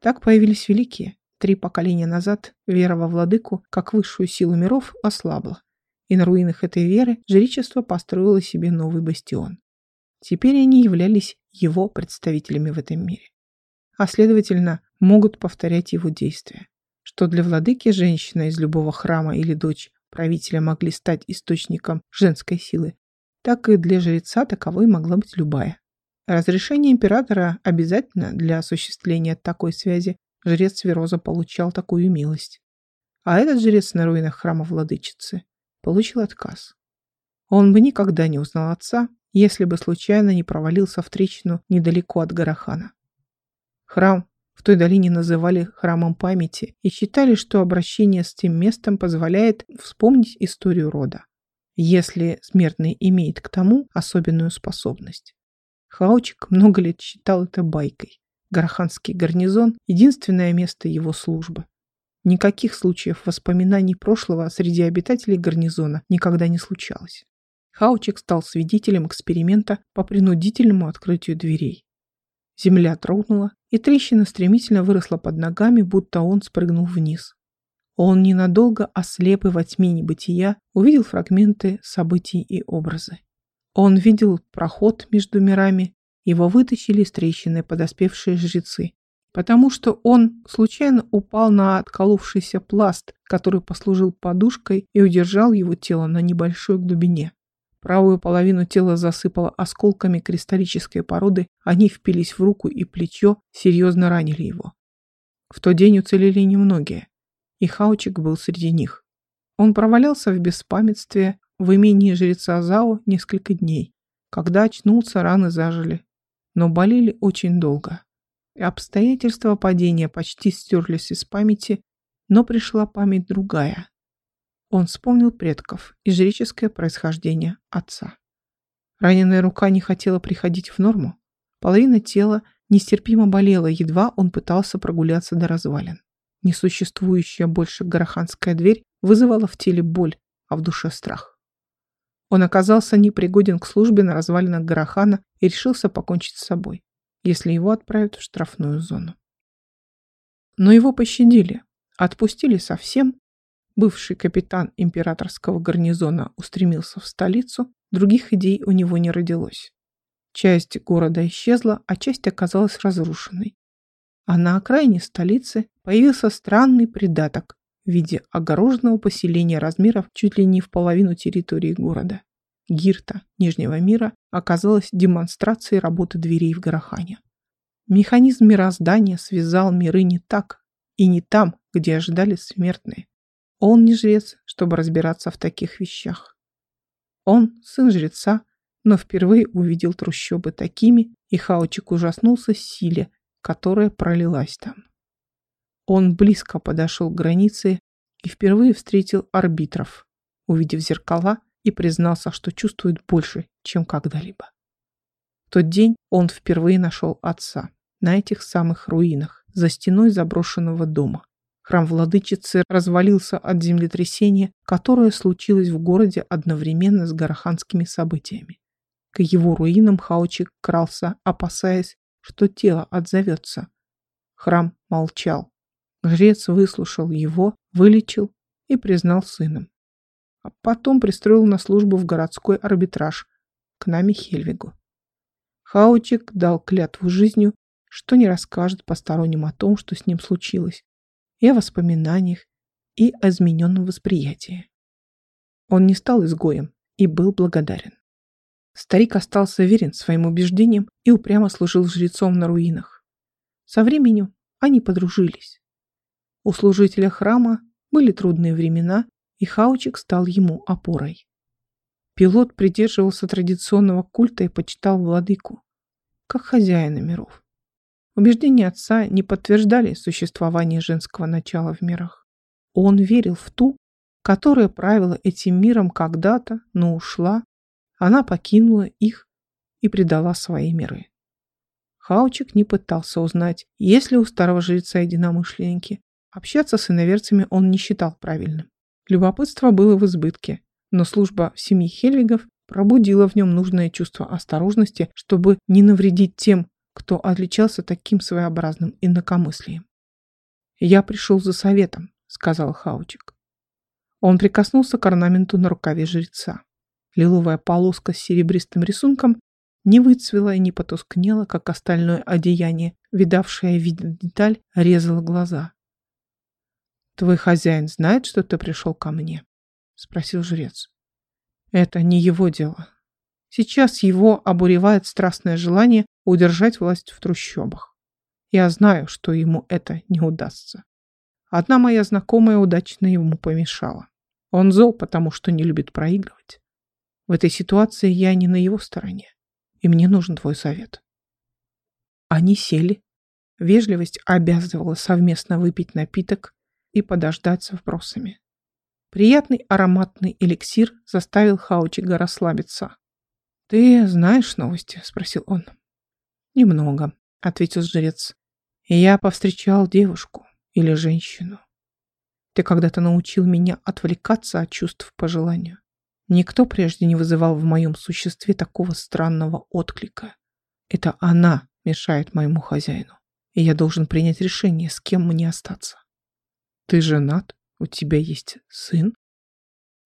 Так появились великие. Три поколения назад вера во владыку, как высшую силу миров, ослабла. И на руинах этой веры жречество построило себе новый бастион. Теперь они являлись его представителями в этом мире. А следовательно, могут повторять его действия. Что для владыки женщина из любого храма или дочь правителя могли стать источником женской силы, так и для жреца таковой могла быть любая. Разрешение императора обязательно для осуществления такой связи. Жрец Вероза получал такую милость. А этот жрец на руинах храма владычицы получил отказ. Он бы никогда не узнал отца, если бы случайно не провалился в трещину недалеко от Гарахана. Храм в той долине называли храмом памяти и считали, что обращение с тем местом позволяет вспомнить историю рода, если смертный имеет к тому особенную способность. Хаучик много лет считал это байкой. Гараханский гарнизон – единственное место его службы. Никаких случаев воспоминаний прошлого среди обитателей гарнизона никогда не случалось. Хаучик стал свидетелем эксперимента по принудительному открытию дверей. Земля трогнула, и трещина стремительно выросла под ногами, будто он спрыгнул вниз. Он ненадолго, ослеп и во тьме небытия, увидел фрагменты событий и образы. Он видел проход между мирами, его вытащили из трещины подоспевшие жрецы, потому что он случайно упал на отколовшийся пласт, который послужил подушкой и удержал его тело на небольшой глубине. Правую половину тела засыпало осколками кристаллической породы, они впились в руку и плечо, серьезно ранили его. В тот день уцелели немногие, и Хаучик был среди них. Он провалялся в беспамятстве, в имении жреца Зао несколько дней. Когда очнулся, раны зажили, но болели очень долго. И обстоятельства падения почти стерлись из памяти, но пришла память другая. Он вспомнил предков и жреческое происхождение отца. Раненая рука не хотела приходить в норму. Половина тела нестерпимо болела, едва он пытался прогуляться до развалин. Несуществующая больше гороханская дверь вызывала в теле боль, а в душе страх. Он оказался непригоден к службе на развалинах Гарахана и решился покончить с собой, если его отправят в штрафную зону. Но его пощадили, отпустили совсем. Бывший капитан императорского гарнизона устремился в столицу, других идей у него не родилось. Часть города исчезла, а часть оказалась разрушенной. А на окраине столицы появился странный придаток в виде огороженного поселения размеров чуть ли не в половину территории города. Гирта Нижнего мира оказалась демонстрацией работы дверей в Гарахане. Механизм мироздания связал миры не так и не там, где ожидали смертные. Он не жрец, чтобы разбираться в таких вещах. Он сын жреца, но впервые увидел трущобы такими, и Хаучик ужаснулся силе, которая пролилась там. Он близко подошел к границе и впервые встретил арбитров. Увидев зеркала и признался, что чувствует больше, чем когда-либо. В тот день он впервые нашел отца на этих самых руинах, за стеной заброшенного дома. Храм владычицы развалился от землетрясения, которое случилось в городе одновременно с гороханскими событиями. К его руинам Хаучик крался, опасаясь, что тело отзовется. Храм молчал. Жрец выслушал его, вылечил и признал сыном. А потом пристроил на службу в городской арбитраж к нами Хельвигу. Хаучик дал клятву жизнью, что не расскажет посторонним о том, что с ним случилось, и о воспоминаниях, и о измененном восприятии. Он не стал изгоем и был благодарен. Старик остался верен своим убеждениям и упрямо служил жрецом на руинах. Со временем они подружились. У служителя храма были трудные времена, и Хаучик стал ему опорой. Пилот придерживался традиционного культа и почитал владыку, как хозяина миров. Убеждения отца не подтверждали существование женского начала в мирах. Он верил в ту, которая правила этим миром когда-то, но ушла. Она покинула их и предала свои миры. Хаучик не пытался узнать, есть ли у старого жреца единомышленники. Общаться с иноверцами он не считал правильным. Любопытство было в избытке, но служба в семьи Хельвигов пробудила в нем нужное чувство осторожности, чтобы не навредить тем, кто отличался таким своеобразным инакомыслием. «Я пришел за советом», — сказал Хаучик. Он прикоснулся к орнаменту на рукаве жреца. Лиловая полоска с серебристым рисунком не выцвела и не потускнела, как остальное одеяние, видавшее вид деталь, резала глаза. «Твой хозяин знает, что ты пришел ко мне?» — спросил жрец. «Это не его дело. Сейчас его обуревает страстное желание удержать власть в трущобах. Я знаю, что ему это не удастся. Одна моя знакомая удачно ему помешала. Он зол, потому что не любит проигрывать. В этой ситуации я не на его стороне, и мне нужен твой совет. Они сели. Вежливость обязывала совместно выпить напиток и подождать с вопросами. Приятный ароматный эликсир заставил Хаучига расслабиться. «Ты знаешь новости?» — спросил он. «Немного», — ответил жрец. «Я повстречал девушку или женщину. Ты когда-то научил меня отвлекаться от чувств по желанию. Никто прежде не вызывал в моем существе такого странного отклика. Это она мешает моему хозяину, и я должен принять решение, с кем мне остаться. Ты женат? У тебя есть сын?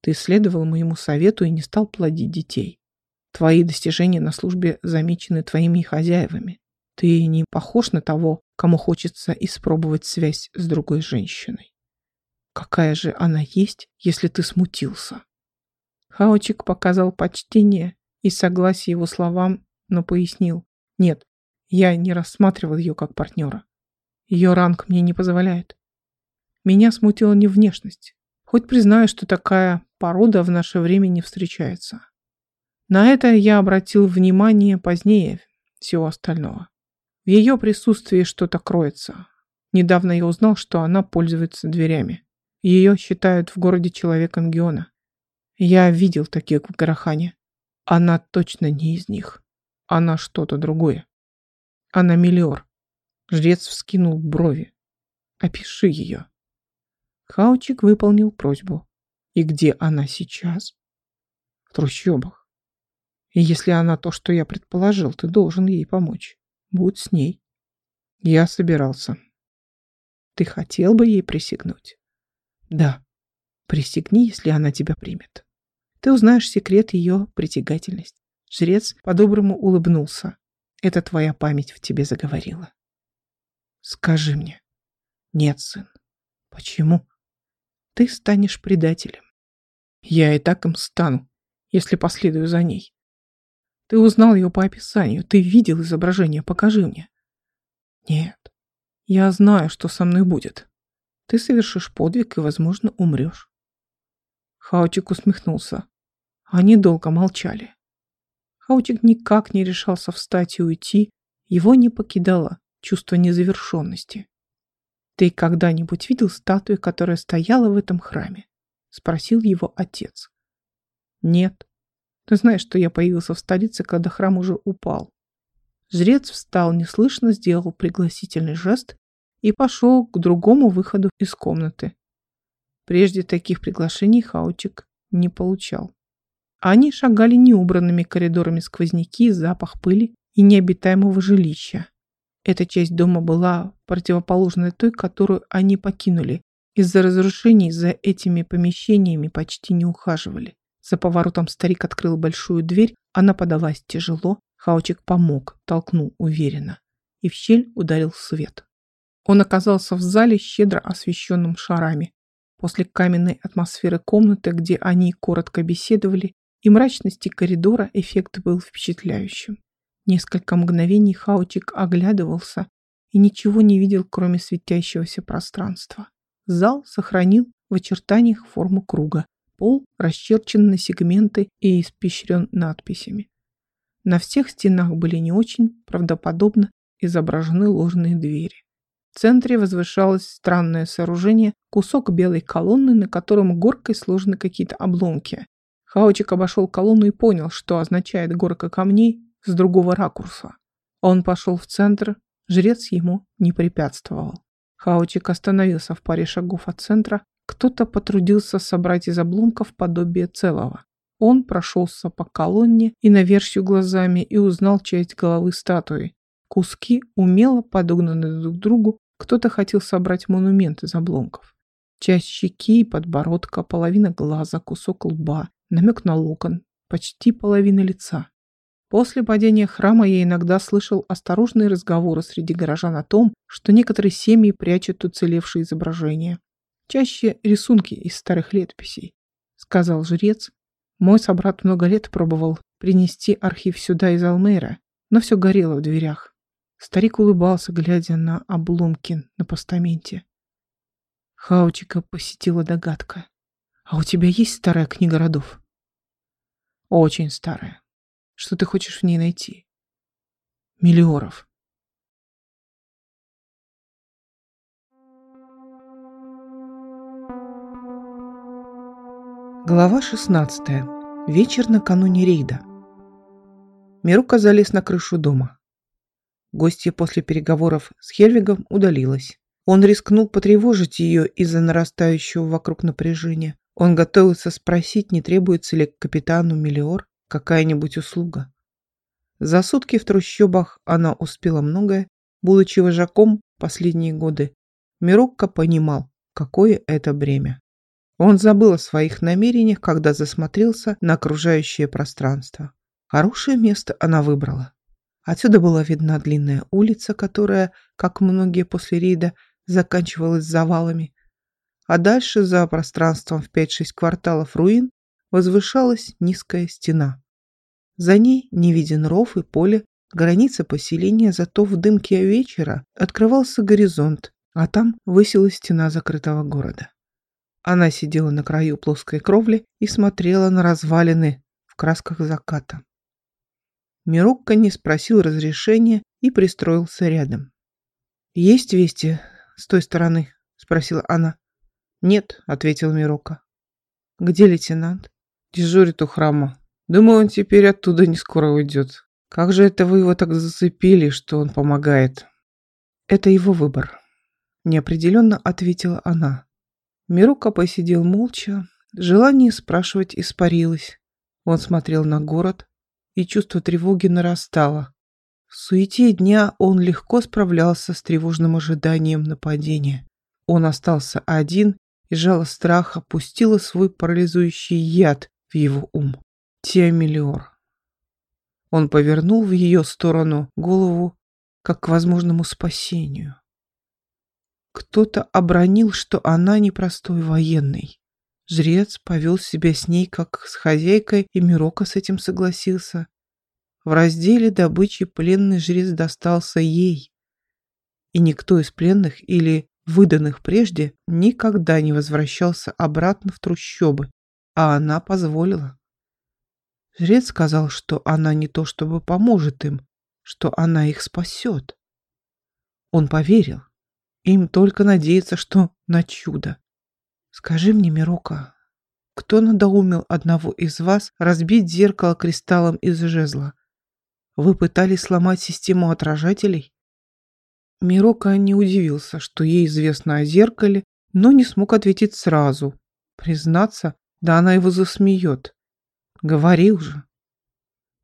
Ты следовал моему совету и не стал плодить детей. Твои достижения на службе замечены твоими хозяевами. Ты не похож на того, кому хочется испробовать связь с другой женщиной. Какая же она есть, если ты смутился? Хаочик показал почтение и согласие его словам, но пояснил. Нет, я не рассматривал ее как партнера. Ее ранг мне не позволяет. Меня смутила не внешность. Хоть признаю, что такая порода в наше время не встречается. На это я обратил внимание позднее всего остального. В ее присутствии что-то кроется. Недавно я узнал, что она пользуется дверями. Ее считают в городе человеком Геона. Я видел таких в Гарахане. Она точно не из них. Она что-то другое. Она миллиор. Жрец вскинул брови. Опиши ее. Хаучик выполнил просьбу. И где она сейчас? В трущобах. И если она то, что я предположил, ты должен ей помочь. Будь с ней. Я собирался. Ты хотел бы ей присягнуть? Да. Присягни, если она тебя примет. Ты узнаешь секрет ее притягательности. Жрец по-доброму улыбнулся. Это твоя память в тебе заговорила. Скажи мне. Нет, сын. Почему? Ты станешь предателем. Я и так им стану, если последую за ней. Ты узнал ее по описанию. Ты видел изображение. Покажи мне. Нет. Я знаю, что со мной будет. Ты совершишь подвиг и, возможно, умрешь. Хаучик усмехнулся. Они долго молчали. Хаучик никак не решался встать и уйти. Его не покидало чувство незавершенности. «Ты когда-нибудь видел статую, которая стояла в этом храме?» — спросил его отец. Нет. Ты знаешь, что я появился в столице, когда храм уже упал. Жрец встал неслышно, сделал пригласительный жест и пошел к другому выходу из комнаты. Прежде таких приглашений Хаучик не получал. Они шагали неубранными коридорами сквозняки, запах пыли и необитаемого жилища. Эта часть дома была противоположной той, которую они покинули. Из-за разрушений за этими помещениями почти не ухаживали. За поворотом старик открыл большую дверь, она подалась тяжело, Хаучик помог, толкнул уверенно. И в щель ударил свет. Он оказался в зале, щедро освещенном шарами. После каменной атмосферы комнаты, где они коротко беседовали, и мрачности коридора эффект был впечатляющим. Несколько мгновений Хаучик оглядывался и ничего не видел, кроме светящегося пространства. Зал сохранил в очертаниях форму круга. Пол расчерчен на сегменты и испещрен надписями. На всех стенах были не очень правдоподобно изображены ложные двери. В центре возвышалось странное сооружение, кусок белой колонны, на котором горкой сложены какие-то обломки. Хаучик обошел колонну и понял, что означает горка камней с другого ракурса. Он пошел в центр, жрец ему не препятствовал. Хаучик остановился в паре шагов от центра. Кто-то потрудился собрать из обломков подобие целого. Он прошелся по колонне и навершью глазами и узнал часть головы статуи. Куски умело подогнаны друг к другу. Кто-то хотел собрать монумент из обломков. Часть щеки и подбородка, половина глаза, кусок лба, намек на локон, почти половина лица. После падения храма я иногда слышал осторожные разговоры среди горожан о том, что некоторые семьи прячут уцелевшие изображения. Чаще рисунки из старых летописей, сказал жрец. Мой собрат много лет пробовал принести архив сюда из Алмейра, но все горело в дверях. Старик улыбался, глядя на обломки на постаменте. Хаучика посетила догадка. «А у тебя есть старая книга родов?» Очень старая. Что ты хочешь в ней найти? Миллиоров. Глава 16. Вечер накануне рейда. Мирука залез на крышу дома. Гостья после переговоров с Хельвигом удалилась. Он рискнул потревожить ее из-за нарастающего вокруг напряжения. Он готовился спросить, не требуется ли капитану Мелиор какая-нибудь услуга. За сутки в трущобах она успела многое, будучи вожаком последние годы. Мирокко понимал, какое это бремя. Он забыл о своих намерениях, когда засмотрелся на окружающее пространство. Хорошее место она выбрала. Отсюда была видна длинная улица, которая, как многие после рейда, заканчивалась завалами, а дальше за пространством в 5-6 кварталов руин возвышалась низкая стена. За ней не виден ров и поле, граница поселения, зато в дымке вечера открывался горизонт, а там высилась стена закрытого города. Она сидела на краю плоской кровли и смотрела на развалины в красках заката. Мирокко не спросил разрешения и пристроился рядом. «Есть вести с той стороны?» — спросила она. «Нет», — ответил Мирока. «Где лейтенант?» «Дежурит у храма. Думаю, он теперь оттуда не скоро уйдет. Как же это вы его так зацепили, что он помогает?» «Это его выбор», — неопределенно ответила она. Мирока посидел молча. Желание спрашивать испарилось. Он смотрел на город, и чувство тревоги нарастало. В суете дня он легко справлялся с тревожным ожиданием нападения. Он остался один и жало страха пустила свой парализующий яд в его ум. Тиамелиор. Он повернул в ее сторону голову, как к возможному спасению. Кто-то обронил, что она непростой военный. Жрец повел себя с ней, как с хозяйкой, и Мирока с этим согласился. В разделе добычи пленный жрец достался ей. И никто из пленных или выданных прежде, никогда не возвращался обратно в трущобы, а она позволила. Жрец сказал, что она не то чтобы поможет им, что она их спасет. Он поверил. Им только надеяться, что на чудо. Скажи мне, Мирока, кто надоумил одного из вас разбить зеркало кристаллом из жезла? Вы пытались сломать систему отражателей? Мирока не удивился, что ей известно о зеркале, но не смог ответить сразу. Признаться, да она его засмеет. Говорил же.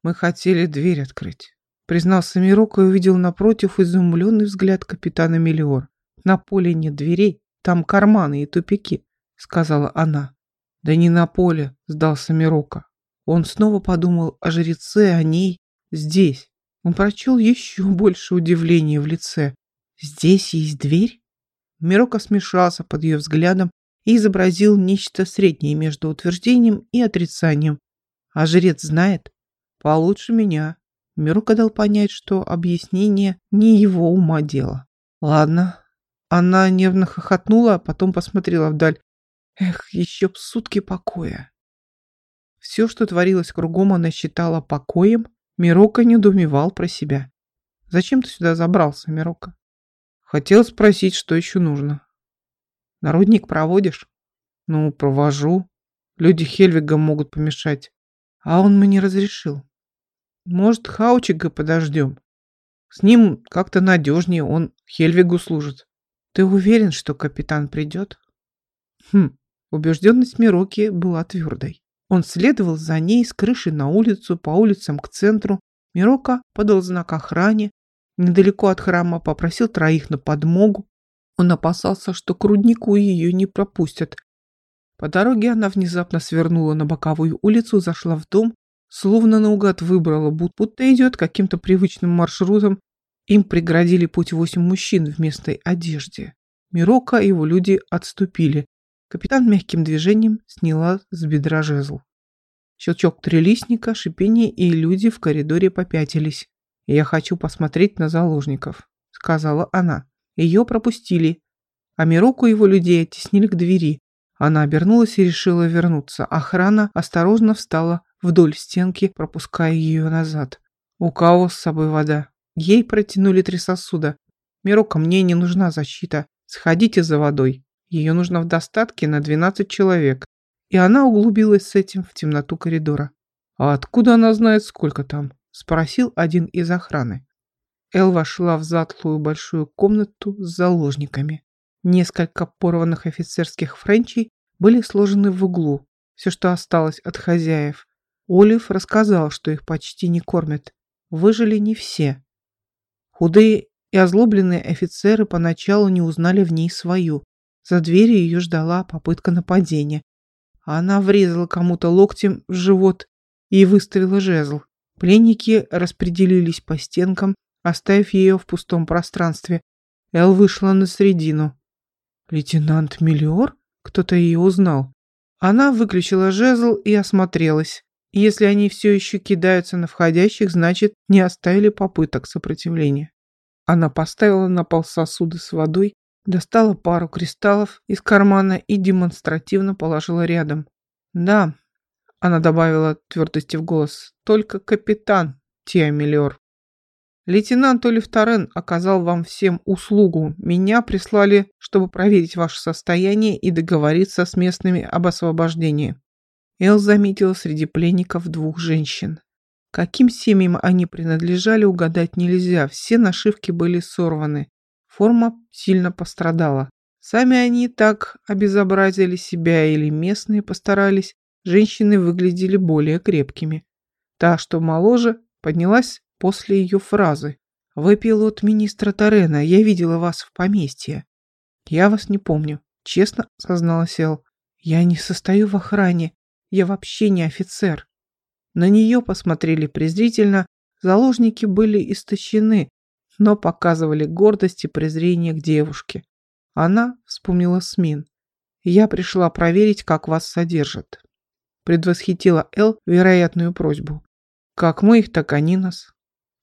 Мы хотели дверь открыть. Признался Мирока и увидел напротив изумленный взгляд капитана Мелиор. На поле нет дверей, там карманы и тупики, сказала она. Да не на поле, сдался Мирока. Он снова подумал о жреце, о ней, здесь. Он прочел еще больше удивления в лице. Здесь есть дверь? Мирока смешался под ее взглядом и изобразил нечто среднее между утверждением и отрицанием. А жрец знает? Получше меня. Мирока дал понять, что объяснение не его ума дело. Ладно. Она нервно хохотнула, а потом посмотрела вдаль. Эх, еще сутки покоя. Все, что творилось кругом, она считала покоем. Мирока недоумевал про себя. Зачем ты сюда забрался, Мирока? Хотел спросить, что еще нужно. Народник проводишь? Ну, провожу. Люди Хельвига могут помешать. А он мне разрешил. Может, Хаучига подождем? С ним как-то надежнее, он Хельвигу служит. Ты уверен, что капитан придет? Хм, убежденность Мироки была твердой. Он следовал за ней с крыши на улицу, по улицам к центру. Мирока подал знак охране, недалеко от храма попросил троих на подмогу. Он опасался, что к руднику ее не пропустят. По дороге она внезапно свернула на боковую улицу, зашла в дом, словно наугад выбрала, будто идет каким-то привычным маршрутом. Им преградили путь восемь мужчин в местной одежде. Мирока и его люди отступили. Капитан мягким движением сняла с бедра жезл. Щелчок трелисника, шипение, и люди в коридоре попятились. «Я хочу посмотреть на заложников», — сказала она. Ее пропустили, а Мироку его людей оттеснили к двери. Она обернулась и решила вернуться. Охрана осторожно встала вдоль стенки, пропуская ее назад. «У кого с собой вода?» Ей протянули три сосуда. «Мирока, мне не нужна защита. Сходите за водой. Ее нужно в достатке на 12 человек». И она углубилась с этим в темноту коридора. «А откуда она знает, сколько там?» Спросил один из охраны. Эл вошла в затлую большую комнату с заложниками. Несколько порванных офицерских френчей были сложены в углу. Все, что осталось от хозяев. Олив рассказал, что их почти не кормят. Выжили не все. Худые и озлобленные офицеры поначалу не узнали в ней свою. За дверью ее ждала попытка нападения. Она врезала кому-то локтем в живот и выставила жезл. Пленники распределились по стенкам, оставив ее в пустом пространстве. Эл вышла на середину. «Лейтенант Миллиор?» Кто-то ее узнал. Она выключила жезл и осмотрелась. Если они все еще кидаются на входящих, значит, не оставили попыток сопротивления. Она поставила на пол сосуды с водой, достала пару кристаллов из кармана и демонстративно положила рядом. «Да, она добавила твердости в голос. «Только капитан, Тиамелиор. Лейтенант Олив оказал вам всем услугу. Меня прислали, чтобы проверить ваше состояние и договориться с местными об освобождении». Эл заметила среди пленников двух женщин. Каким семьям они принадлежали, угадать нельзя. Все нашивки были сорваны. Форма сильно пострадала. Сами они так обезобразили себя или местные постарались, женщины выглядели более крепкими. Та, что моложе, поднялась после ее фразы. «Вы пилот министра Торена, я видела вас в поместье». «Я вас не помню», — честно созналась Эл. «Я не состою в охране, я вообще не офицер». На нее посмотрели презрительно, заложники были истощены, но показывали гордость и презрение к девушке. Она вспомнила Смин. «Я пришла проверить, как вас содержат» предвосхитила Эл вероятную просьбу. «Как мы их, так они нас.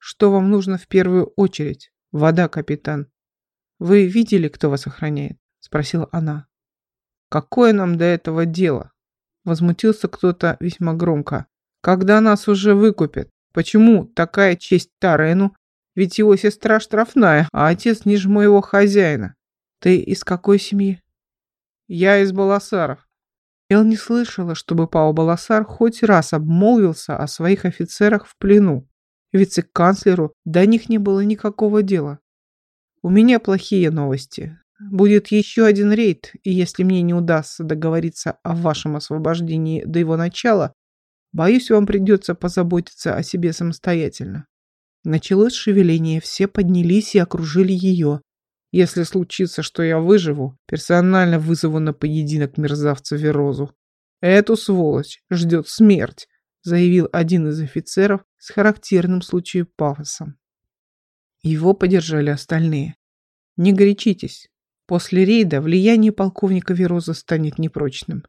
Что вам нужно в первую очередь? Вода, капитан». «Вы видели, кто вас охраняет?» – спросила она. «Какое нам до этого дело?» – возмутился кто-то весьма громко. «Когда нас уже выкупят? Почему такая честь Тарену? Ведь его сестра штрафная, а отец ниже моего хозяина. Ты из какой семьи?» «Я из Баласаров. Эл не слышала, чтобы Пао Баласар хоть раз обмолвился о своих офицерах в плену. Вице-канцлеру до них не было никакого дела. У меня плохие новости. Будет еще один рейд, и если мне не удастся договориться о вашем освобождении до его начала, боюсь, вам придется позаботиться о себе самостоятельно. Началось шевеление, все поднялись и окружили ее. Если случится, что я выживу, персонально вызову на поединок мерзавца Верозу. Эту сволочь ждет смерть, заявил один из офицеров с характерным случаем пафосом. Его поддержали остальные. Не горячитесь, После рейда влияние полковника Вероза станет непрочным.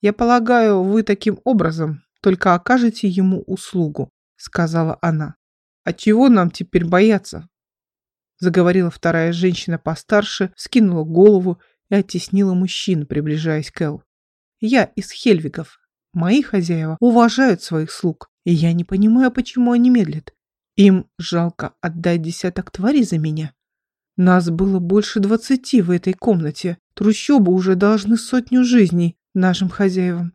Я полагаю, вы таким образом только окажете ему услугу, сказала она. А чего нам теперь бояться? Заговорила вторая женщина постарше, скинула голову и оттеснила мужчин, приближаясь к Эл. Я из Хельвигов. Мои хозяева уважают своих слуг, и я не понимаю, почему они медлят. Им жалко отдать десяток тварей за меня. Нас было больше двадцати в этой комнате. Трущобы уже должны сотню жизней нашим хозяевам.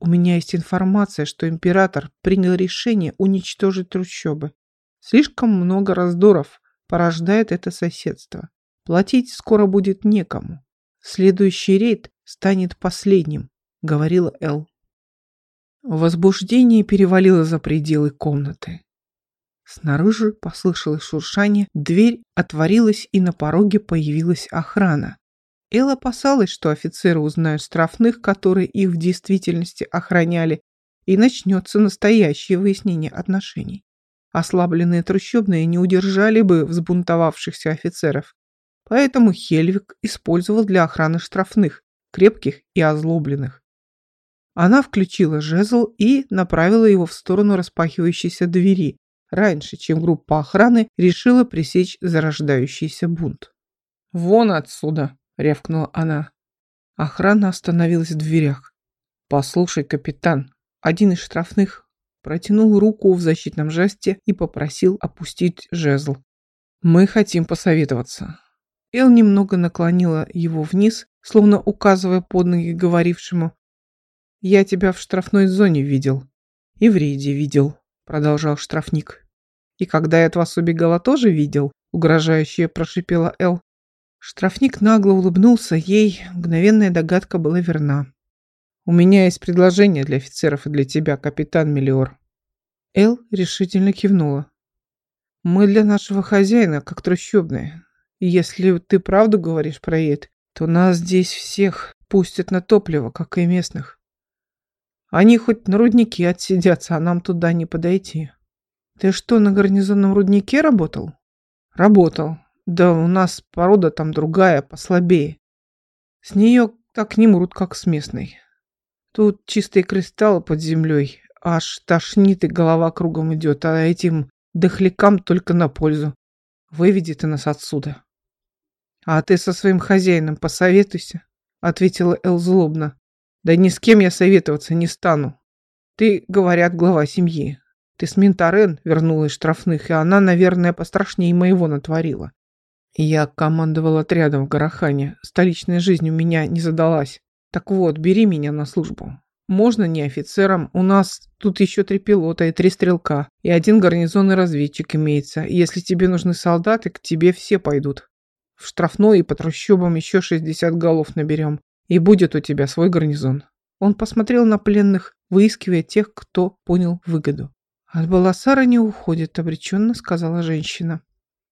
У меня есть информация, что император принял решение уничтожить трущобы. Слишком много раздоров порождает это соседство. Платить скоро будет некому. Следующий рейд станет последним, говорила Эл. Возбуждение перевалило за пределы комнаты. Снаружи послышалось шуршание, дверь отворилась, и на пороге появилась охрана. Эл опасалась, что офицеры узнают штрафных, которые их в действительности охраняли, и начнется настоящее выяснение отношений. Ослабленные трущобные не удержали бы взбунтовавшихся офицеров. Поэтому Хельвик использовал для охраны штрафных, крепких и озлобленных. Она включила жезл и направила его в сторону распахивающейся двери, раньше, чем группа охраны решила пресечь зарождающийся бунт. «Вон отсюда!» — рявкнула она. Охрана остановилась в дверях. «Послушай, капитан!» Один из штрафных протянул руку в защитном жесте и попросил опустить жезл. «Мы хотим посоветоваться». Эл немного наклонила его вниз, словно указывая под ноги говорившему. «Я тебя в штрафной зоне видел. И в рейде видел», — продолжал штрафник. «И когда я от вас убегала, тоже видел?» — угрожающе прошипела Эл. Штрафник нагло улыбнулся, ей мгновенная догадка была верна. «У меня есть предложение для офицеров и для тебя, капитан Мелиор». Эл решительно кивнула. «Мы для нашего хозяина, как трущобные. Если ты правду говоришь про Эд, то нас здесь всех пустят на топливо, как и местных. Они хоть на руднике отсидятся, а нам туда не подойти». Ты что, на гарнизонном руднике работал? Работал. Да у нас порода там другая, послабее. С нее так не мрут, как с местной. Тут чистые кристаллы под землей. Аж тошнит и голова кругом идет, а этим дохлякам только на пользу. Выведи ты нас отсюда. А ты со своим хозяином посоветуйся, ответила Эл злобно. Да ни с кем я советоваться не стану. Ты, говорят, глава семьи. Ты с Минтарен вернула из штрафных, и она, наверное, пострашнее моего натворила. Я командовал отрядом в Гарахане. Столичная жизнь у меня не задалась. Так вот, бери меня на службу. Можно не офицером. У нас тут еще три пилота и три стрелка. И один гарнизонный разведчик имеется. Если тебе нужны солдаты, к тебе все пойдут. В штрафной и по трущобам еще 60 голов наберем. И будет у тебя свой гарнизон. Он посмотрел на пленных, выискивая тех, кто понял выгоду. «От Баласара не уходит», — обреченно сказала женщина.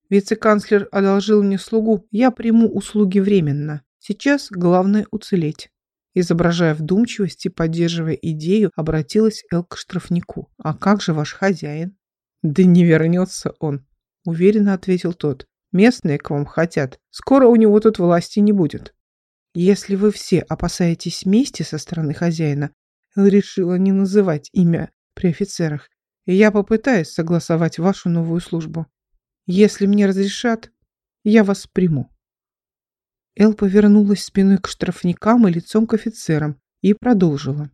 «Вице-канцлер одолжил мне слугу. Я приму услуги временно. Сейчас главное уцелеть». Изображая вдумчивость и поддерживая идею, обратилась Эл к штрафнику. «А как же ваш хозяин?» «Да не вернется он», — уверенно ответил тот. «Местные к вам хотят. Скоро у него тут власти не будет». «Если вы все опасаетесь мести со стороны хозяина», решила не называть имя при офицерах, я попытаюсь согласовать вашу новую службу. Если мне разрешат, я вас приму». Эл повернулась спиной к штрафникам и лицом к офицерам и продолжила.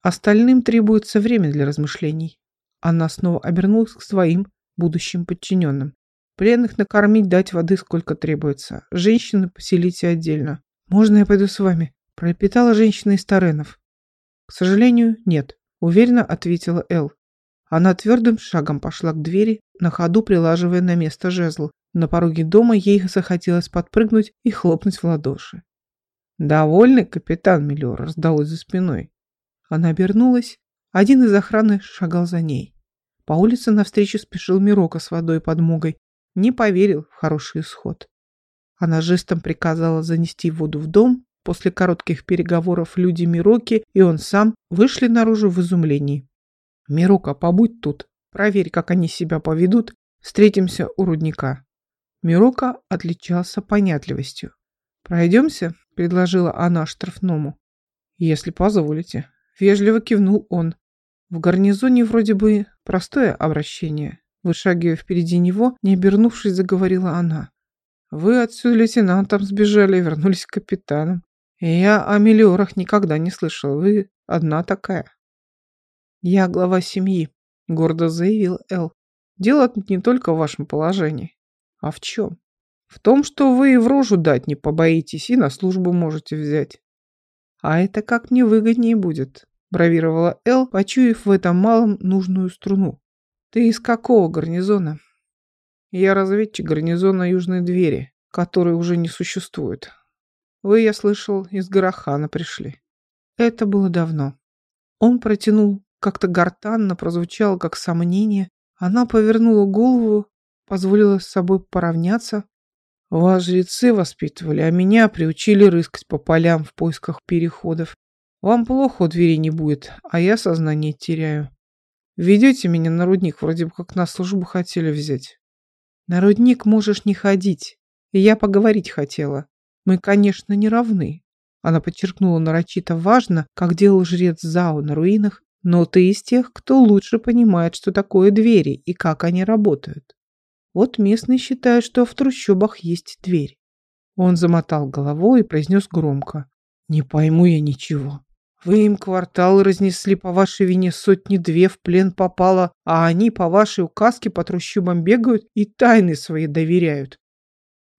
«Остальным требуется время для размышлений». Она снова обернулась к своим будущим подчиненным. «Пленных накормить, дать воды сколько требуется. Женщины поселите отдельно. Можно я пойду с вами?» Пролепетала женщина из Таренов. К сожалению, нет, уверенно ответила Эл. Она твердым шагом пошла к двери, на ходу прилаживая на место жезл. На пороге дома ей захотелось подпрыгнуть и хлопнуть в ладоши. «Довольный капитан Миллер?» раздалось за спиной. Она обернулась. Один из охраны шагал за ней. По улице навстречу спешил Мирока с водой под мугой. Не поверил в хороший исход. Она жестом приказала занести воду в дом. После коротких переговоров люди Мироки и он сам вышли наружу в изумлении. «Мирока, побудь тут. Проверь, как они себя поведут. Встретимся у рудника». Мирока отличался понятливостью. «Пройдемся?» – предложила она штрафному. «Если позволите». Вежливо кивнул он. В гарнизоне вроде бы простое обращение. Вышагивая впереди него, не обернувшись, заговорила она. «Вы отсюда лейтенантом сбежали и вернулись капитаном. И я о миллиорах никогда не слышал. Вы одна такая». «Я глава семьи», — гордо заявил Эл. «Дело не только в вашем положении. А в чем? В том, что вы и в рожу дать не побоитесь и на службу можете взять. А это как невыгоднее будет бравировала Эл, почуяв в этом малом нужную струну. «Ты из какого гарнизона?» «Я разведчик гарнизона Южной двери, который уже не существует. Вы, я слышал, из Гарахана пришли». Это было давно. Он протянул, как-то гортанно прозвучало, как сомнение. Она повернула голову, позволила с собой поравняться. «Вас жрецы воспитывали, а меня приучили рыскать по полям в поисках переходов. Вам плохо двери не будет, а я сознание теряю. Ведете меня на рудник, вроде бы как на службу хотели взять. На рудник можешь не ходить. И я поговорить хотела. Мы, конечно, не равны. Она подчеркнула нарочито важно, как делал жрец Зао на руинах, но ты из тех, кто лучше понимает, что такое двери и как они работают. Вот местные считают, что в трущобах есть дверь. Он замотал головой и произнес громко. Не пойму я ничего. Вы им квартал разнесли, по вашей вине сотни-две в плен попало, а они по вашей указке по трущобам бегают и тайны свои доверяют.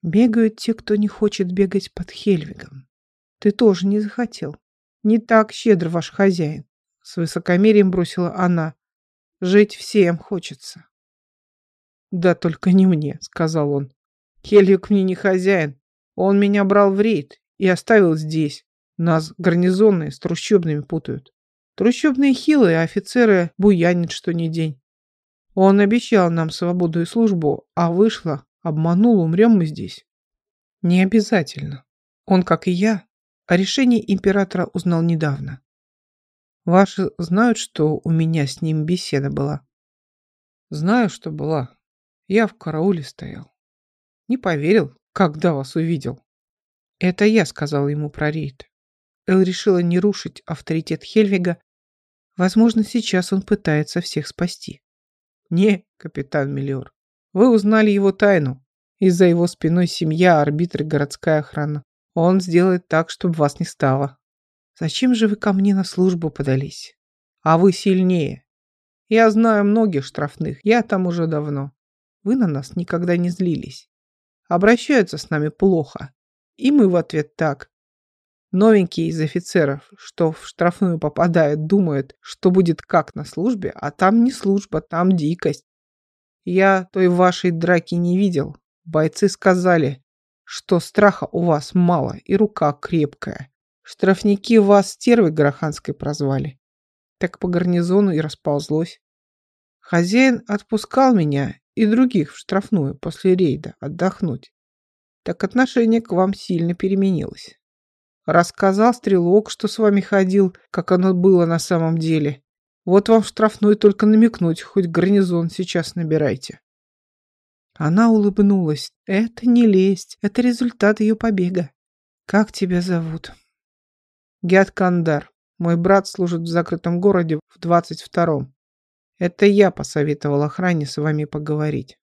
Бегают те, кто не хочет бегать под Хельвигом. Ты тоже не захотел. Не так щедр ваш хозяин. С высокомерием бросила она. Жить всем хочется. Да только не мне, сказал он. Хельвик мне не хозяин. Он меня брал в рейд и оставил здесь. Нас гарнизонные с трущобными путают. Трущобные хилые, а офицеры буянят что ни день. Он обещал нам свободу и службу, а вышло, обманул, умрем мы здесь. Не обязательно. Он, как и я, о решении императора узнал недавно. Ваши знают, что у меня с ним беседа была? Знаю, что была. Я в карауле стоял. Не поверил, когда вас увидел. Это я сказал ему про рейд. Эл решила не рушить авторитет Хельвига. Возможно, сейчас он пытается всех спасти. Не, капитан Миллиор, вы узнали его тайну. Из-за его спиной семья, арбитры, городская охрана. Он сделает так, чтобы вас не стало. Зачем же вы ко мне на службу подались? А вы сильнее. Я знаю многих штрафных, я там уже давно. Вы на нас никогда не злились. Обращаются с нами плохо. И мы в ответ так. Новенькие из офицеров, что в штрафную попадают, думают, что будет как на службе, а там не служба, там дикость. Я той вашей драки не видел. Бойцы сказали, что страха у вас мало и рука крепкая. Штрафники вас стервой Гороханской прозвали. Так по гарнизону и расползлось. Хозяин отпускал меня и других в штрафную после рейда отдохнуть. Так отношение к вам сильно переменилось. Рассказал стрелок, что с вами ходил, как оно было на самом деле. Вот вам штрафной только намекнуть, хоть гарнизон сейчас набирайте. Она улыбнулась. Это не лесть, это результат ее побега. Как тебя зовут? Гят Кандар. Мой брат служит в закрытом городе в двадцать втором. Это я посоветовал охране с вами поговорить.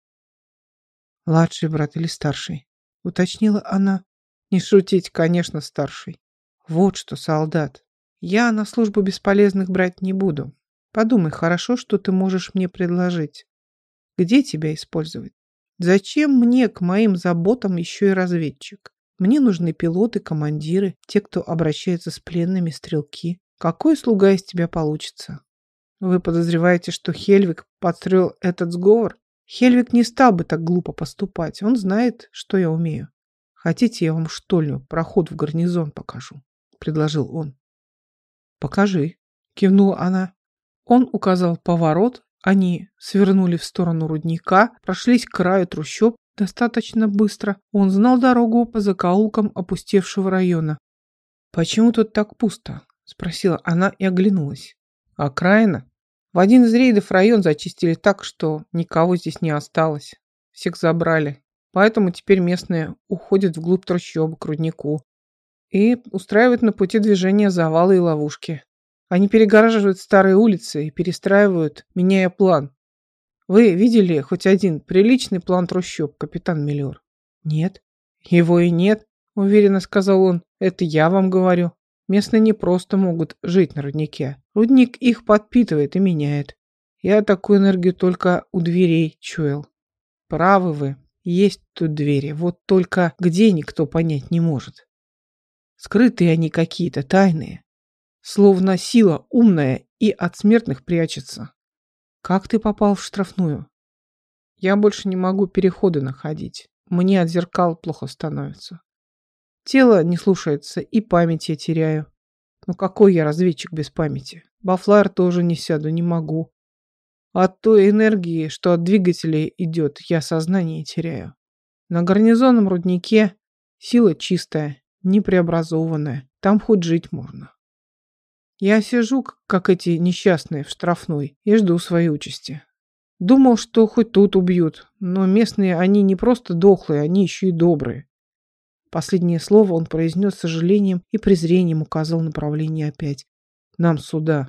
Младший брат или старший? Уточнила она. Не шутить, конечно, старший. Вот что, солдат. Я на службу бесполезных брать не буду. Подумай хорошо, что ты можешь мне предложить. Где тебя использовать? Зачем мне к моим заботам еще и разведчик? Мне нужны пилоты, командиры, те, кто обращается с пленными, стрелки. Какой слуга из тебя получится? Вы подозреваете, что Хельвик подстроил этот сговор? Хельвик не стал бы так глупо поступать. Он знает, что я умею. Хотите, я вам штольню, проход в гарнизон покажу? Предложил он. Покажи, кивнула она. Он указал поворот, они свернули в сторону рудника, прошлись к краю трущоб достаточно быстро. Он знал дорогу по закоулкам опустевшего района. «Почему тут так пусто?» – спросила она и оглянулась. «Окраина?» В один из рейдов район зачистили так, что никого здесь не осталось. Всех забрали. Поэтому теперь местные уходят вглубь трущобы к руднику и устраивают на пути движения завалы и ловушки. Они перегораживают старые улицы и перестраивают, меняя план. Вы видели хоть один приличный план трущоб, капитан Миллиор? Нет. Его и нет, уверенно сказал он. Это я вам говорю. Местные не просто могут жить на руднике. Рудник их подпитывает и меняет. Я такую энергию только у дверей чуял. Правы вы. Есть тут двери, вот только где никто понять не может. Скрытые они какие-то, тайные. Словно сила умная и от смертных прячется. Как ты попал в штрафную? Я больше не могу переходы находить. Мне от зеркал плохо становится. Тело не слушается, и память я теряю. Но какой я разведчик без памяти? Бафлайер тоже не сяду, не могу. От той энергии, что от двигателей идет, я сознание теряю. На гарнизонном руднике сила чистая, непреобразованная. Там хоть жить можно. Я сижу, как эти несчастные, в штрафной и жду своей участи. Думал, что хоть тут убьют, но местные они не просто дохлые, они еще и добрые. Последнее слово он произнес с сожалением и презрением указал направление опять. Нам сюда.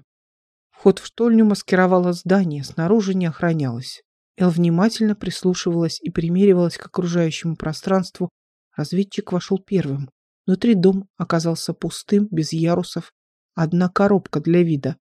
Вход в штольню маскировало здание, снаружи не охранялось. Эл внимательно прислушивалась и примеривалась к окружающему пространству. Разведчик вошел первым. Внутри дом оказался пустым, без ярусов, одна коробка для вида.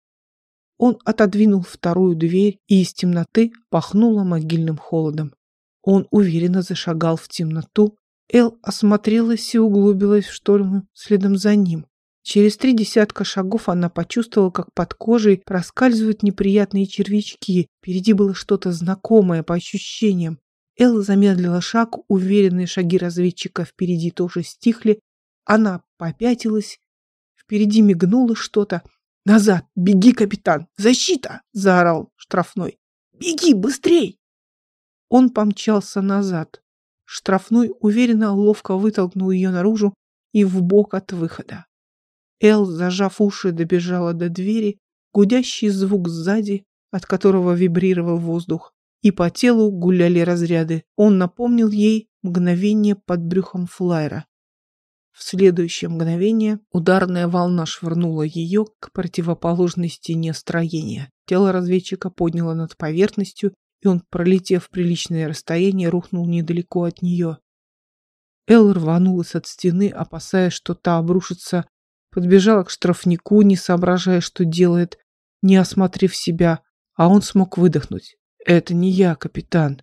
Он отодвинул вторую дверь, и из темноты пахнуло могильным холодом. Он уверенно зашагал в темноту. Эл осмотрелась и углубилась в шторм следом за ним. Через три десятка шагов она почувствовала, как под кожей проскальзывают неприятные червячки. Впереди было что-то знакомое по ощущениям. Эл замедлила шаг, уверенные шаги разведчика впереди тоже стихли. Она попятилась Впереди мигнуло что-то. «Назад! Беги, капитан! Защита!» – заорал штрафной. «Беги, быстрей!» Он помчался назад. Штрафной уверенно ловко вытолкнул ее наружу и в бок от выхода. Эл, зажав уши, добежала до двери, гудящий звук сзади, от которого вибрировал воздух, и по телу гуляли разряды. Он напомнил ей мгновение под брюхом флайера. В следующее мгновение ударная волна швырнула ее к противоположной стене строения. Тело разведчика подняло над поверхностью, и он, пролетев приличное расстояние, рухнул недалеко от нее. Эл рванулась от стены, опасаясь, что та обрушится, подбежала к штрафнику, не соображая, что делает, не осмотрев себя, а он смог выдохнуть. «Это не я, капитан.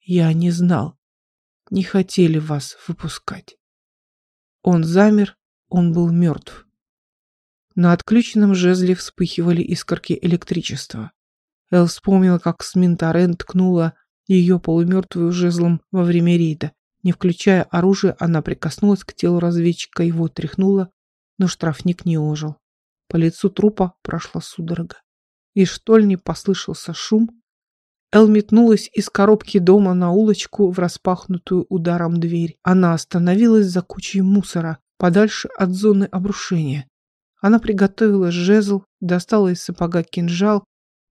Я не знал. Не хотели вас выпускать». Он замер, он был мертв. На отключенном жезле вспыхивали искорки электричества. Эл вспомнила, как Сминтарен ткнула ее полумертвую жезлом во время рейда. Не включая оружие, она прикоснулась к телу разведчика, его тряхнула, но штрафник не ожил. По лицу трупа прошла судорога. Из штольни послышался шум, Эл метнулась из коробки дома на улочку в распахнутую ударом дверь. Она остановилась за кучей мусора, подальше от зоны обрушения. Она приготовила жезл, достала из сапога кинжал.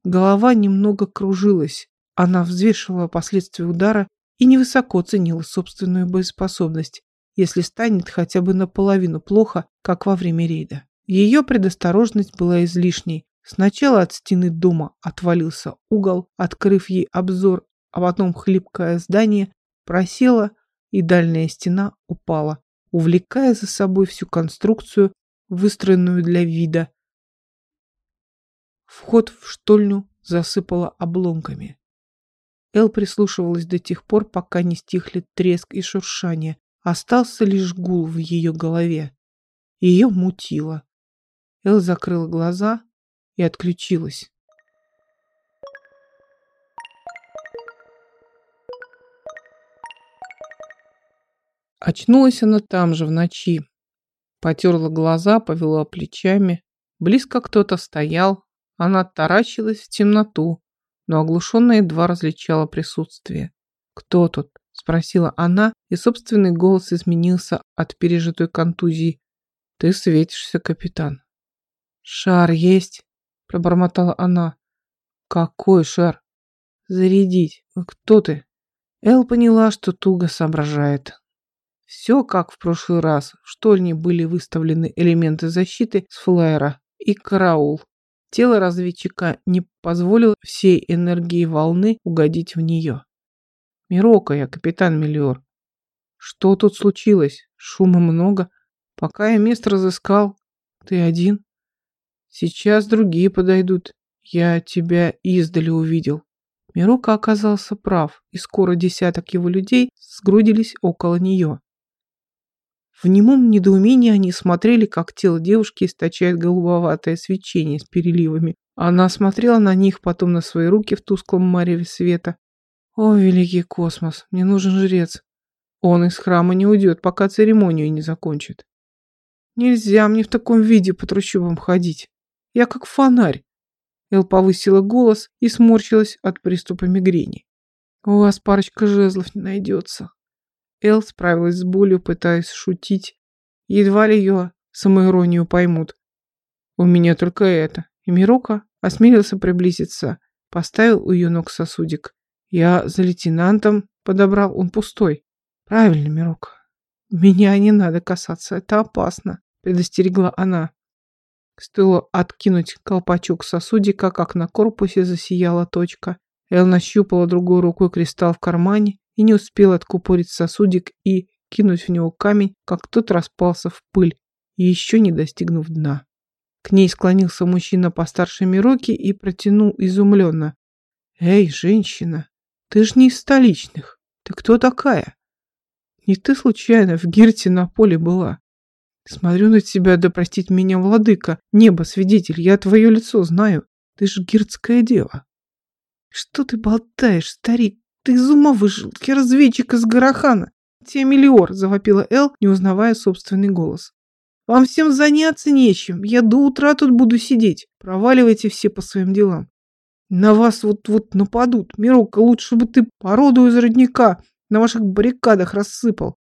Голова немного кружилась. Она взвешивала последствия удара и невысоко ценила собственную боеспособность, если станет хотя бы наполовину плохо, как во время рейда. Ее предосторожность была излишней, Сначала от стены дома отвалился угол, открыв ей обзор, а потом хлипкое здание просело, и дальняя стена упала, увлекая за собой всю конструкцию, выстроенную для вида. Вход в штольню засыпало обломками. Эл прислушивалась до тех пор, пока не стихли треск и шуршание. Остался лишь гул в ее голове. Ее мутило. Эл закрыла глаза и отключилась. Очнулась она там же, в ночи. Потерла глаза, повела плечами. Близко кто-то стоял. Она таращилась в темноту, но оглушенная едва различала присутствие. «Кто тут?» – спросила она, и собственный голос изменился от пережитой контузии. «Ты светишься, капитан». «Шар есть?» – пробормотала она. «Какой шар?» «Зарядить. Кто ты?» Эл поняла, что туго соображает. Все как в прошлый раз. В штольне были выставлены элементы защиты с флайера и караул. Тело разведчика не позволило всей энергии волны угодить в нее. «Мирока, я капитан Миллиор. Что тут случилось? Шума много. Пока я место разыскал, ты один. Сейчас другие подойдут. Я тебя издали увидел». Мирока оказался прав, и скоро десяток его людей сгрудились около нее. В немом недоумении они смотрели, как тело девушки источает голубоватое свечение с переливами. Она смотрела на них, потом на свои руки в тусклом мареве света. «О, великий космос, мне нужен жрец. Он из храма не уйдет, пока церемонию не закончит. Нельзя мне в таком виде по трущобам ходить. Я как фонарь». Эл повысила голос и сморщилась от приступа мигрени. «У вас парочка жезлов не найдется». Эл справилась с болью, пытаясь шутить. Едва ли ее самоиронию поймут. У меня только это. И Мирока осмелился приблизиться, поставил у ее ног сосудик. Я за лейтенантом подобрал, он пустой. Правильно, Мирока. Меня не надо касаться, это опасно, предостерегла она. Стоило откинуть колпачок сосудика, как на корпусе засияла точка. Эл нащупала другой рукой кристалл в кармане и не успел откупорить сосудик и кинуть в него камень, как тот распался в пыль, еще не достигнув дна. К ней склонился мужчина постарше Мироки и протянул изумленно. «Эй, женщина, ты ж не из столичных. Ты кто такая? Не ты случайно в Гирте на поле была? Смотрю на тебя, да простить меня, владыка, небо, свидетель, я твое лицо знаю. Ты ж гиртская дева». «Что ты болтаешь, старик? Ты из ума выжил, я разведчик из Гарахана. Тебе миллиор, завопила Эл, не узнавая собственный голос. Вам всем заняться нечем. Я до утра тут буду сидеть. Проваливайте все по своим делам. На вас вот-вот нападут. Мирока, лучше бы ты породу из родника на ваших баррикадах рассыпал.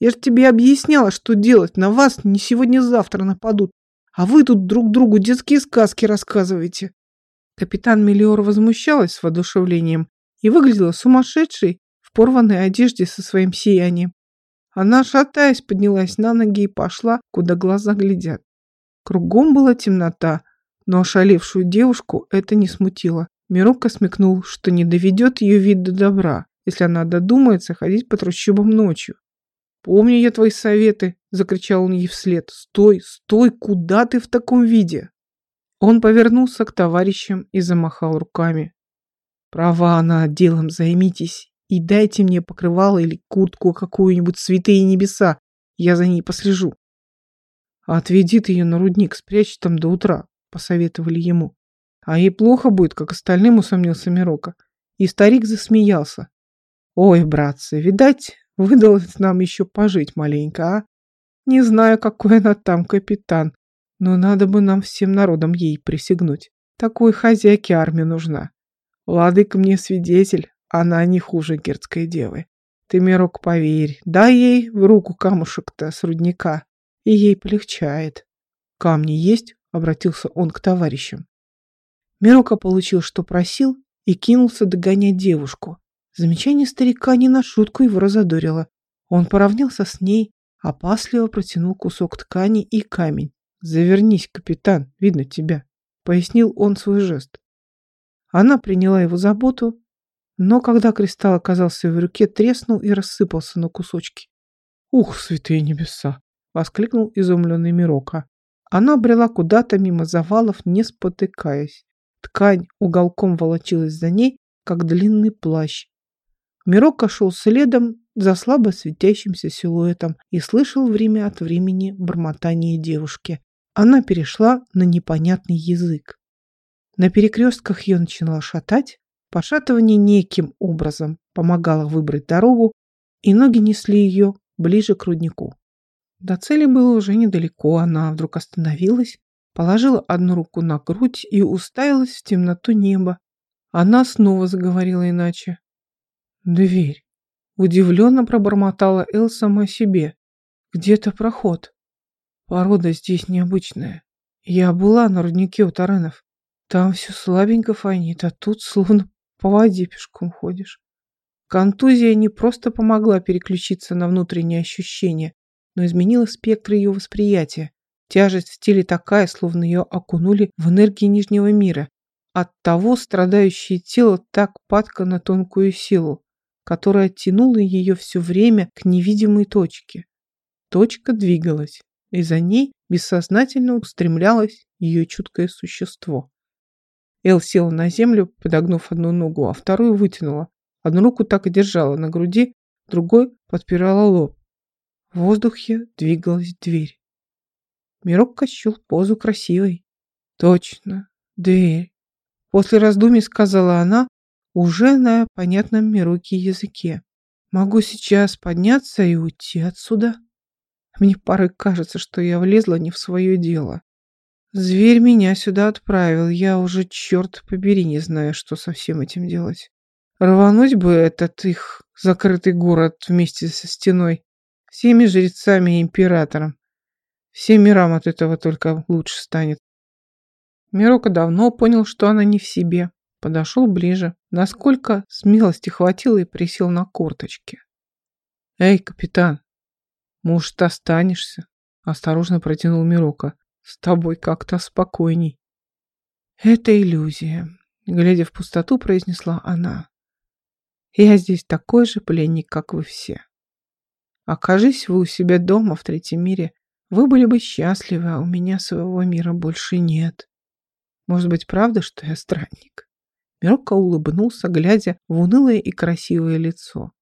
Я же тебе объясняла, что делать. На вас не сегодня-завтра нападут. А вы тут друг другу детские сказки рассказываете. Капитан Миллиор возмущалась с воодушевлением и выглядела сумасшедшей в порванной одежде со своим сиянием. Она, шатаясь, поднялась на ноги и пошла, куда глаза глядят. Кругом была темнота, но ошалевшую девушку это не смутило. Мирока смекнул, что не доведет ее вид до добра, если она додумается ходить по трущобам ночью. «Помню я твои советы!» — закричал он ей вслед. «Стой, стой! Куда ты в таком виде?» Он повернулся к товарищам и замахал руками. Права она делом займитесь и дайте мне покрывало или куртку какую-нибудь святые небеса, я за ней послежу. Отведи ты ее на рудник, спрячь там до утра, посоветовали ему. А ей плохо будет, как остальным, усомнился Мирока. И старик засмеялся. Ой, братцы, видать, выдалось нам еще пожить маленько, а? Не знаю, какой она там капитан, но надо бы нам всем народом ей присягнуть. Такой хозяйке армия нужна. Владыка мне свидетель, она не хуже герцкой девы. Ты, Мирок, поверь, дай ей в руку камушек-то с рудника, и ей полегчает. Камни есть? Обратился он к товарищам. Мирока получил, что просил, и кинулся догонять девушку. Замечание старика не на шутку его разодорило. Он поравнялся с ней, опасливо протянул кусок ткани и камень. «Завернись, капитан, видно тебя», — пояснил он свой жест. Она приняла его заботу, но когда кристалл оказался в руке, треснул и рассыпался на кусочки. «Ух, святые небеса!» — воскликнул изумленный Мирока. Она брела куда-то мимо завалов, не спотыкаясь. Ткань уголком волочилась за ней, как длинный плащ. Мирока шел следом за слабо светящимся силуэтом и слышал время от времени бормотание девушки. она перешла на непонятный язык. На перекрестках ее начала шатать, пошатывание неким образом помогало выбрать дорогу, и ноги несли ее ближе к руднику. До цели было уже недалеко, она вдруг остановилась, положила одну руку на грудь и уставилась в темноту неба. Она снова заговорила иначе. «Дверь!» Удивленно пробормотала Эл сама себе. «Где-то проход. Порода здесь необычная. Я была на руднике у Таренов. Там все слабенько фонит, а тут словно по воде пешком ходишь. Контузия не просто помогла переключиться на внутренние ощущения, но изменила спектр ее восприятия. Тяжесть в теле такая, словно ее окунули в энергии Нижнего мира. Оттого страдающее тело так падко на тонкую силу, которая тянула ее все время к невидимой точке. Точка двигалась, и за ней бессознательно устремлялось ее чуткое существо. Эл села на землю, подогнув одну ногу, а вторую вытянула. Одну руку так и держала на груди, другой подпирала лоб. В воздухе двигалась дверь. Мирок качал позу красивой. Точно, дверь. После раздумий сказала она, уже на понятном Мироке языке. Могу сейчас подняться и уйти отсюда. Мне порой кажется, что я влезла не в свое дело. Зверь меня сюда отправил, я уже, черт побери, не знаю, что со всем этим делать. Рвануть бы этот их закрытый город вместе со стеной, всеми жрецами и императором. Всем мирам от этого только лучше станет. Мирока давно понял, что она не в себе. Подошел ближе, насколько смелости хватило и присел на корточки. «Эй, капитан, может, останешься?» Осторожно протянул Мирока. С тобой как-то спокойней. Это иллюзия, глядя в пустоту, произнесла она. Я здесь такой же пленник, как вы все. Окажись вы у себя дома в третьем мире, вы были бы счастливы, а у меня своего мира больше нет. Может быть, правда, что я странник? Мирока улыбнулся, глядя в унылое и красивое лицо.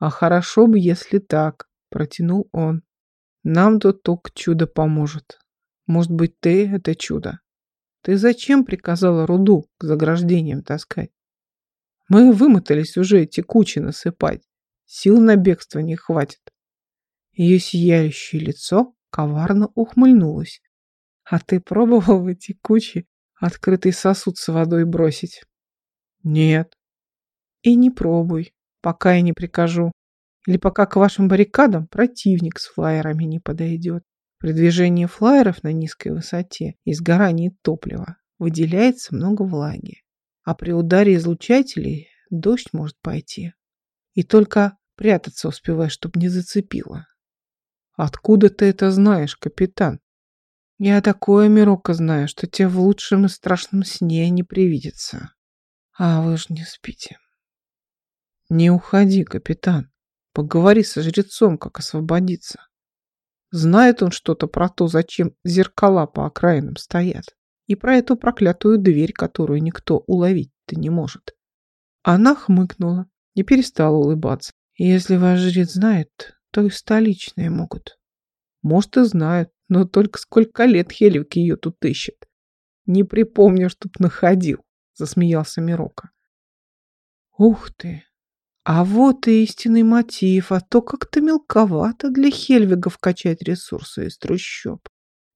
А хорошо бы, если так, протянул он. Нам тут только чудо поможет. Может быть, ты — это чудо. Ты зачем приказала руду к заграждениям таскать? Мы вымотались уже эти кучи насыпать. Сил на бегство не хватит. Ее сияющее лицо коварно ухмыльнулось. А ты пробовал в эти кучи открытый сосуд с водой бросить? Нет. И не пробуй, пока я не прикажу. Или пока к вашим баррикадам противник с флайерами не подойдет. При движении флайеров на низкой высоте и сгорании топлива выделяется много влаги, а при ударе излучателей дождь может пойти. И только прятаться успеваешь, чтобы не зацепило. Откуда ты это знаешь, капитан? Я такое, Мирока, знаю, что тебе в лучшем и страшном сне не привидится. А вы же не спите. Не уходи, капитан. Поговори со жрецом, как освободиться. Знает он что-то про то, зачем зеркала по окраинам стоят. И про эту проклятую дверь, которую никто уловить-то не может. Она хмыкнула и перестала улыбаться. Если ваш жрец знает, то и столичные могут. Может и знают, но только сколько лет Хелик ее тут ищет. Не припомню, чтоб находил, засмеялся Мирока. Ух ты, а вот и истинный мотив, а то как-то мелковато для Хельвигов качать ресурсы из трущоб.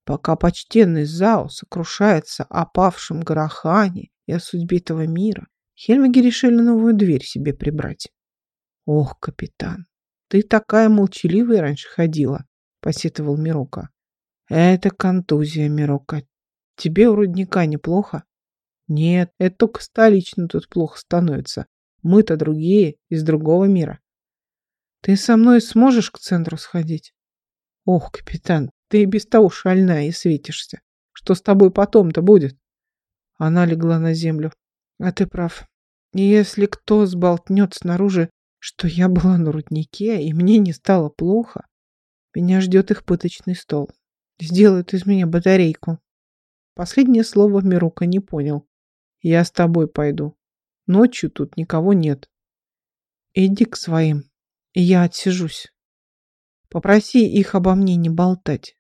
Пока почтенный Зао сокрушается о павшем Гарахане и о судьбе этого мира, Хельвиги решили новую дверь себе прибрать. Ох, капитан, ты такая молчаливая раньше ходила, посетовал Мирока. Это контузия, Мирока. Тебе у рудника неплохо? Нет, это только столично тут плохо становится. Мы-то другие, из другого мира. Ты со мной сможешь к центру сходить? Ох, капитан, ты и без того шальная и светишься. Что с тобой потом-то будет? Она легла на землю. А ты прав. Если кто сболтнет снаружи, что я была на руднике, и мне не стало плохо, меня ждет их пыточный стол. Сделают из меня батарейку. Последнее слово Мирука не понял. Я с тобой пойду. Ночью тут никого нет. Иди к своим, и я отсижусь. Попроси их обо мне не болтать.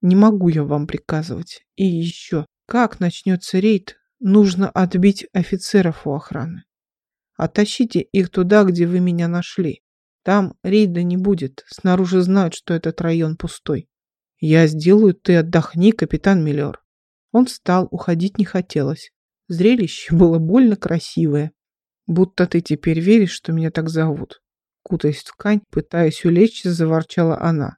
Не могу я вам приказывать. И еще, как начнется рейд, нужно отбить офицеров у охраны. Оттащите их туда, где вы меня нашли. Там рейда не будет. Снаружи знают, что этот район пустой. Я сделаю, ты отдохни, капитан Миллер. Он встал, уходить не хотелось. Зрелище было больно красивое. Будто ты теперь веришь, что меня так зовут. Кутаясь в ткань, пытаясь улечься, заворчала она.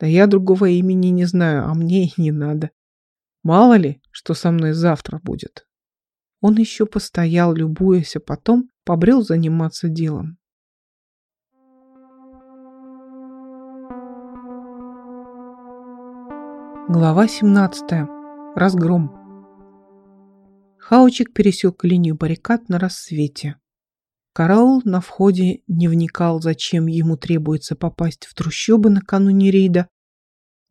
Да я другого имени не знаю, а мне и не надо. Мало ли, что со мной завтра будет. Он еще постоял, любуясь, а потом побрел заниматься делом. Глава 17. Разгром. Хаучик пересек линию баррикад на рассвете. Караул на входе не вникал, зачем ему требуется попасть в трущобы накануне рейда.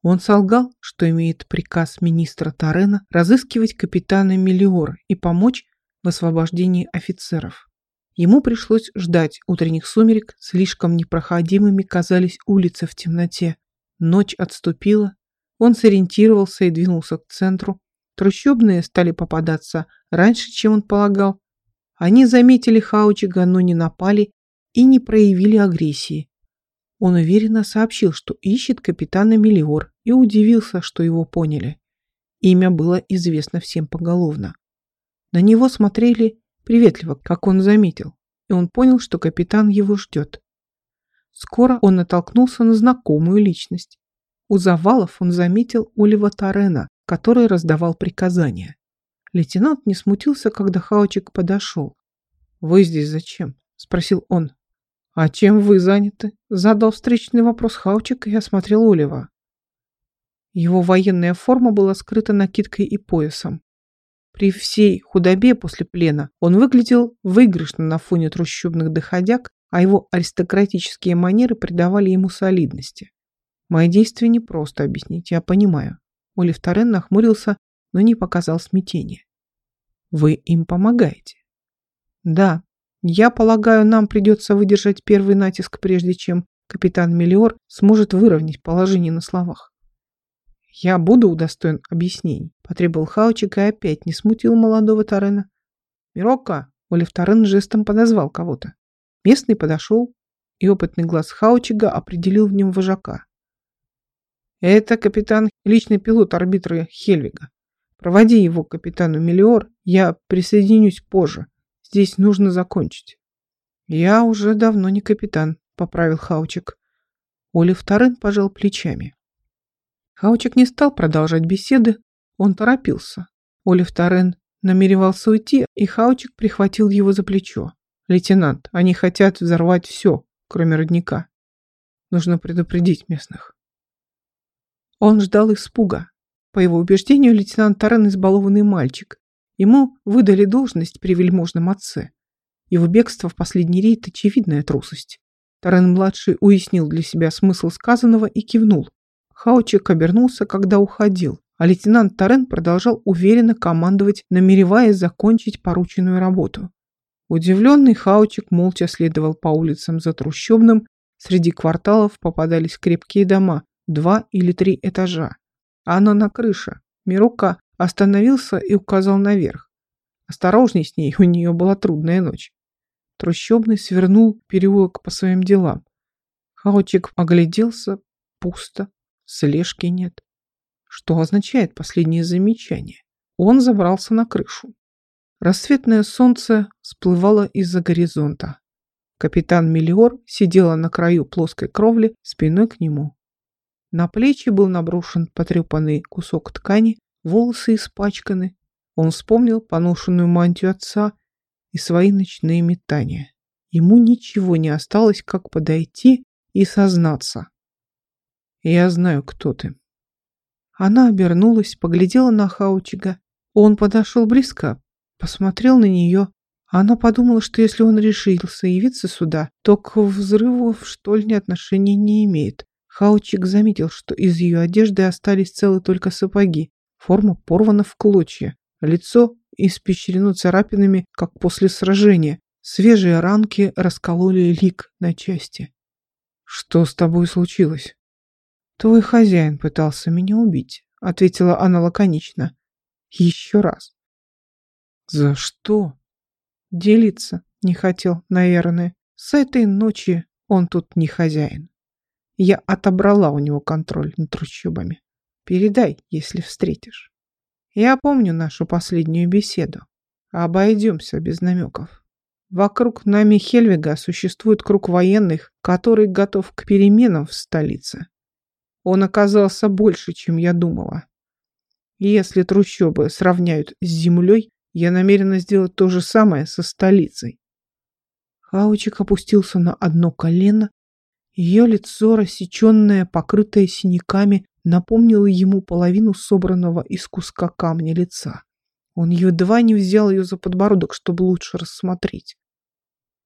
Он солгал, что имеет приказ министра Тарена разыскивать капитана Мелиор и помочь в освобождении офицеров. Ему пришлось ждать утренних сумерек, слишком непроходимыми казались улицы в темноте. Ночь отступила, он сориентировался и двинулся к центру. Трущобные стали попадаться раньше, чем он полагал. Они заметили Хаучига, но не напали и не проявили агрессии. Он уверенно сообщил, что ищет капитана Мелиор, и удивился, что его поняли. Имя было известно всем поголовно. На него смотрели приветливо, как он заметил, и он понял, что капитан его ждет. Скоро он натолкнулся на знакомую личность. У завалов он заметил Олива Тарена, который раздавал приказания. Лейтенант не смутился, когда Хаучик подошел. «Вы здесь зачем?» – спросил он. «А чем вы заняты?» – задал встречный вопрос Хаучик и осмотрел Олива. Его военная форма была скрыта накидкой и поясом. При всей худобе после плена он выглядел выигрышно на фоне трущобных доходяг, а его аристократические манеры придавали ему солидности. Мои действия не просто объяснить, я понимаю. Олив Торрен нахмурился, но не показал смятения. Вы им помогаете? Да. Я полагаю, нам придется выдержать первый натиск, прежде чем капитан Мелиор сможет выровнять положение на словах. Я буду удостоен объяснений, потребовал Хаучик и опять не смутил молодого Тарена. Мирока! Олив Торрен жестом подозвал кого-то. Местный подошел, и опытный глаз Хаучига определил в нем вожака. Это капитан, личный пилот арбитра Хельвига. Проводи его к капитану Мелиор, я присоединюсь позже. Здесь нужно закончить. Я уже давно не капитан, поправил Хаучик. Олив Тарен пожал плечами. Хаучик не стал продолжать беседы, он торопился. Олив Тарен намеревался уйти, и Хаучик прихватил его за плечо. «Лейтенант, они хотят взорвать все, кроме родника. Нужно предупредить местных». Он ждал испуга. По его убеждению, лейтенант Таран избалованный мальчик. Ему выдали должность при вельможном отце. Его бегство в последний рейд – очевидная трусость. Таран-младший уяснил для себя смысл сказанного и кивнул. Хаучик обернулся, когда уходил, а лейтенант Тарен продолжал уверенно командовать, намереваясь закончить порученную работу. Удивленный Хаучик молча следовал по улицам за трущобным, среди кварталов попадались крепкие дома, два или три этажа. А она на крыше. Мирука остановился и указал наверх. Осторожней с ней, у нее была трудная ночь. Трущобный свернул переулок по своим делам. Хаотчик огляделся. Пусто. Слежки нет. Что означает последнее замечание? Он забрался на крышу. Рассветное солнце всплывало из-за горизонта. Капитан Мелиор сидела на краю плоской кровли спиной к нему. На плечи был наброшен потрепанный кусок ткани, волосы испачканы. Он вспомнил поношенную мантию отца и свои ночные метания. Ему ничего не осталось, как подойти и сознаться. «Я знаю, кто ты». Она обернулась, поглядела на Хаучига. Он подошел близко, посмотрел на нее. Она подумала, что если он решился явиться сюда, то к взрыву в штольне отношения не имеет. Хаучик заметил, что из ее одежды остались целы только сапоги. Форма порвана в клочья. Лицо испещрено царапинами, как после сражения. Свежие ранки раскололи лик на части. «Что с тобой случилось?» Твой хозяин пытался меня убить, ответила она лаконично. Еще раз. За что? Делиться не хотел, наверное. С этой ночи он тут не хозяин. Я отобрала у него контроль над трущобами. Передай, если встретишь. Я помню нашу последнюю беседу. Обойдемся без намеков. Вокруг нами Хельвига существует круг военных, который готов к переменам в столице. Он оказался больше, чем я думала. Если трущобы сравняют с землей, я намерена сделать то же самое со столицей. Хаучик опустился на одно колено. Ее лицо, рассеченное, покрытое синяками, напомнило ему половину собранного из куска камня лица. Он едва не взял ее за подбородок, чтобы лучше рассмотреть.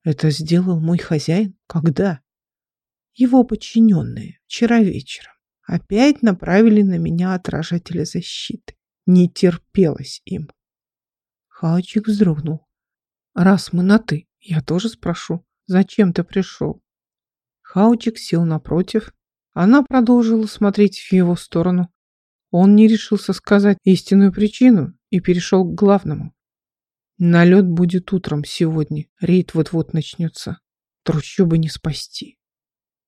Это сделал мой хозяин? Когда? Его подчиненные. Вчера вечером. Опять направили на меня отражатели защиты. Не терпелось им. Халчик вздрогнул. Раз мы на «ты», я тоже спрошу, зачем ты пришел? Хаучик сел напротив. Она продолжила смотреть в его сторону. Он не решился сказать истинную причину и перешел к главному. Налет будет утром сегодня. Рейд вот-вот начнется. Трущобы не спасти.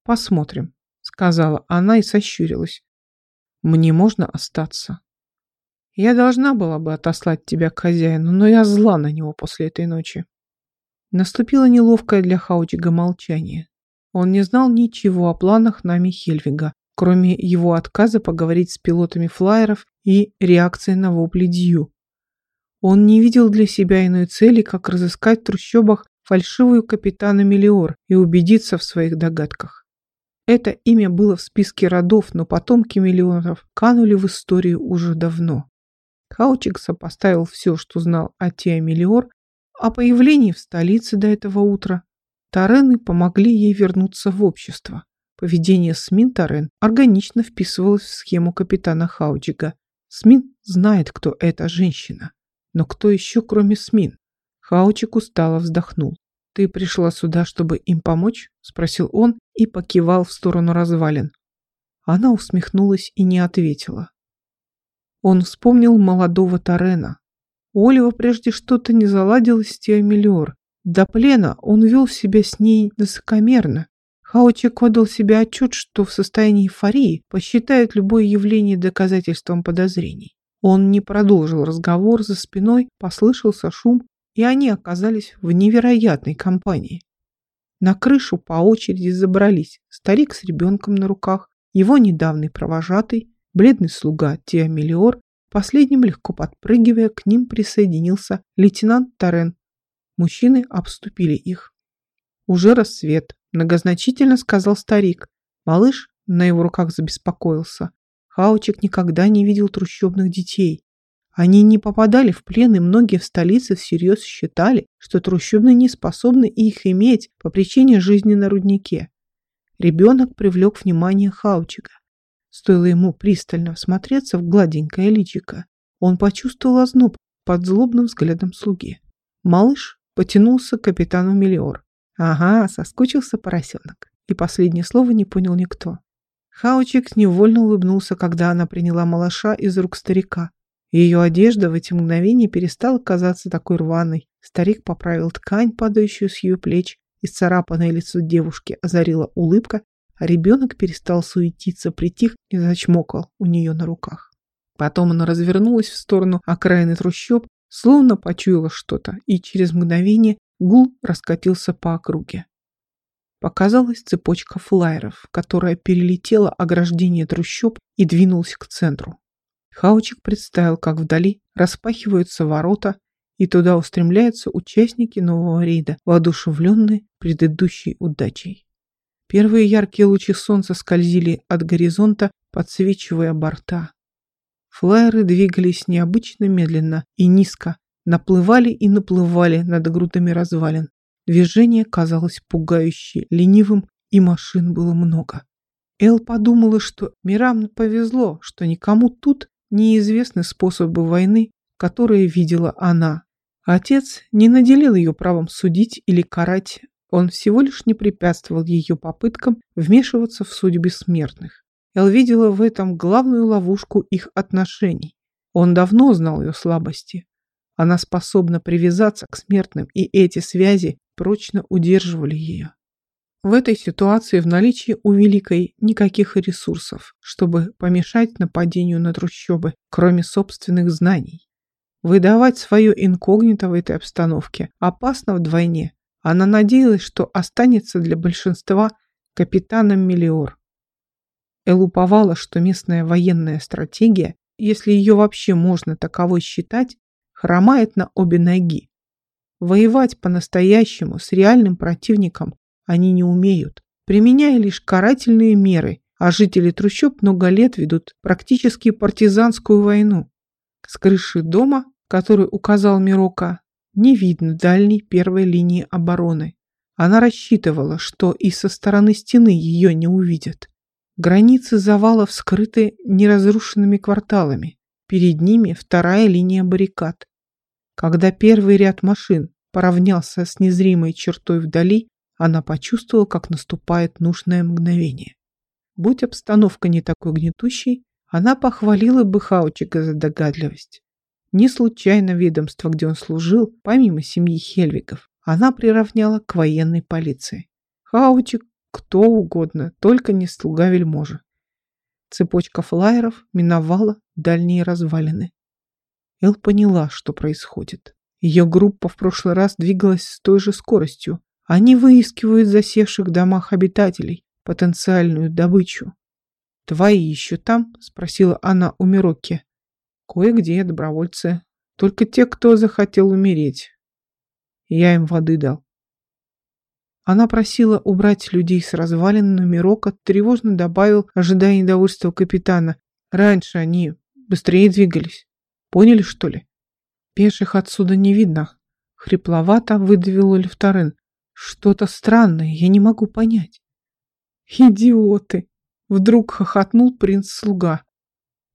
Посмотрим, сказала она и сощурилась. Мне можно остаться. Я должна была бы отослать тебя к хозяину, но я зла на него после этой ночи. Наступило неловкое для Хаучига молчание. Он не знал ничего о планах нами Хельвига, кроме его отказа поговорить с пилотами флайеров и реакции на вопли Дью. Он не видел для себя иной цели, как разыскать в трущобах фальшивую капитана Мелиор и убедиться в своих догадках. Это имя было в списке родов, но потомки миллионов канули в историю уже давно. Хаучик сопоставил все, что знал о Теа Мелиор, о появлении в столице до этого утра. Тарены помогли ей вернуться в общество. Поведение Смин Тарен органично вписывалось в схему капитана Хаучика. Смин знает, кто эта женщина. Но кто еще, кроме Смин? Хаучик устало вздохнул. «Ты пришла сюда, чтобы им помочь?» – спросил он и покивал в сторону развалин. Она усмехнулась и не ответила. Он вспомнил молодого Тарена. У Олива прежде что-то не заладилось с Теомелиор. До плена он вел себя с ней высокомерно. Хаучик отдал себе отчет, что в состоянии эйфории посчитает любое явление доказательством подозрений. Он не продолжил разговор, за спиной послышался шум, и они оказались в невероятной компании. На крышу по очереди забрались старик с ребенком на руках, его недавний провожатый, бледный слуга Теомелиор, последним легко подпрыгивая, к ним присоединился лейтенант Тарен. Мужчины обступили их. Уже рассвет, многозначительно сказал старик. Малыш на его руках забеспокоился. Хаучик никогда не видел трущобных детей. Они не попадали в плен, и многие в столице всерьез считали, что трущобные не способны их иметь по причине жизни на руднике. Ребенок привлек внимание Хаучика. Стоило ему пристально всмотреться в гладенькое личико, он почувствовал озноб под злобным взглядом слуги. Малыш потянулся к капитану Мелиор. Ага, соскучился поросенок. И последнее слово не понял никто. Хаучик невольно улыбнулся, когда она приняла малыша из рук старика. Ее одежда в эти мгновения перестала казаться такой рваной. Старик поправил ткань, падающую с ее плеч, и царапанное лицо девушки озарила улыбка, а ребенок перестал суетиться, притих и зачмокал у нее на руках. Потом она развернулась в сторону окраины трущоб, словно почуяла что-то, и через мгновение гул раскатился по округе. Показалась цепочка флайеров, которая перелетела ограждение трущоб и двинулась к центру. Хаучик представил, как вдали распахиваются ворота, и туда устремляются участники нового рейда, воодушевленные предыдущей удачей. Первые яркие лучи солнца скользили от горизонта, подсвечивая борта. Флайеры двигались необычно медленно и низко, наплывали и наплывали над грудами развалин. Движение казалось пугающе ленивым, и машин было много. Эл подумала, что мирам повезло, что никому тут неизвестны способы войны, которые видела она. Отец не наделил ее правом судить или карать, он всего лишь не препятствовал ее попыткам вмешиваться в судьбы смертных. Эл видела в этом главную ловушку их отношений. Он давно знал ее слабости. Она способна привязаться к смертным, и эти связи прочно удерживали ее. В этой ситуации в наличии у Великой никаких ресурсов, чтобы помешать нападению на трущобы, кроме собственных знаний. Выдавать свое инкогнито в этой обстановке опасно вдвойне. Она надеялась, что останется для большинства капитаном Мелиор. Эл уповала, что местная военная стратегия, если ее вообще можно таковой считать, хромает на обе ноги. Воевать по-настоящему с реальным противником они не умеют, применяя лишь карательные меры, а жители трущоб много лет ведут практически партизанскую войну. С крыши дома, который указал Мирока, не видно дальней первой линии обороны. Она рассчитывала, что и со стороны стены ее не увидят. Границы завалов скрыты неразрушенными кварталами. Перед ними вторая линия баррикад. Когда первый ряд машин поравнялся с незримой чертой вдали, она почувствовала, как наступает нужное мгновение. Будь обстановка не такой гнетущей, она похвалила бы Хаучика за догадливость. Не случайно ведомство, где он служил, помимо семьи Хельвигов, она приравняла к военной полиции. Хаучик кто угодно, только не слуга вельможи. Цепочка флайеров миновала дальние развалины. Эл поняла, что происходит. Ее группа в прошлый раз двигалась с той же скоростью. Они выискивают засевших в домах обитателей потенциальную добычу. «Твои еще там?» – спросила она у Мироки. «Кое-где добровольцы. Только те, кто захотел умереть. Я им воды дал. Она просила убрать людей с развалин, но Мирока тревожно добавил, ожидая недовольства капитана. Раньше они быстрее двигались. Поняли, что ли? Пеших отсюда не видно. Хрипловато выдавил Левторен. Что-то странное, я не могу понять. Идиоты! Вдруг хохотнул принц-слуга.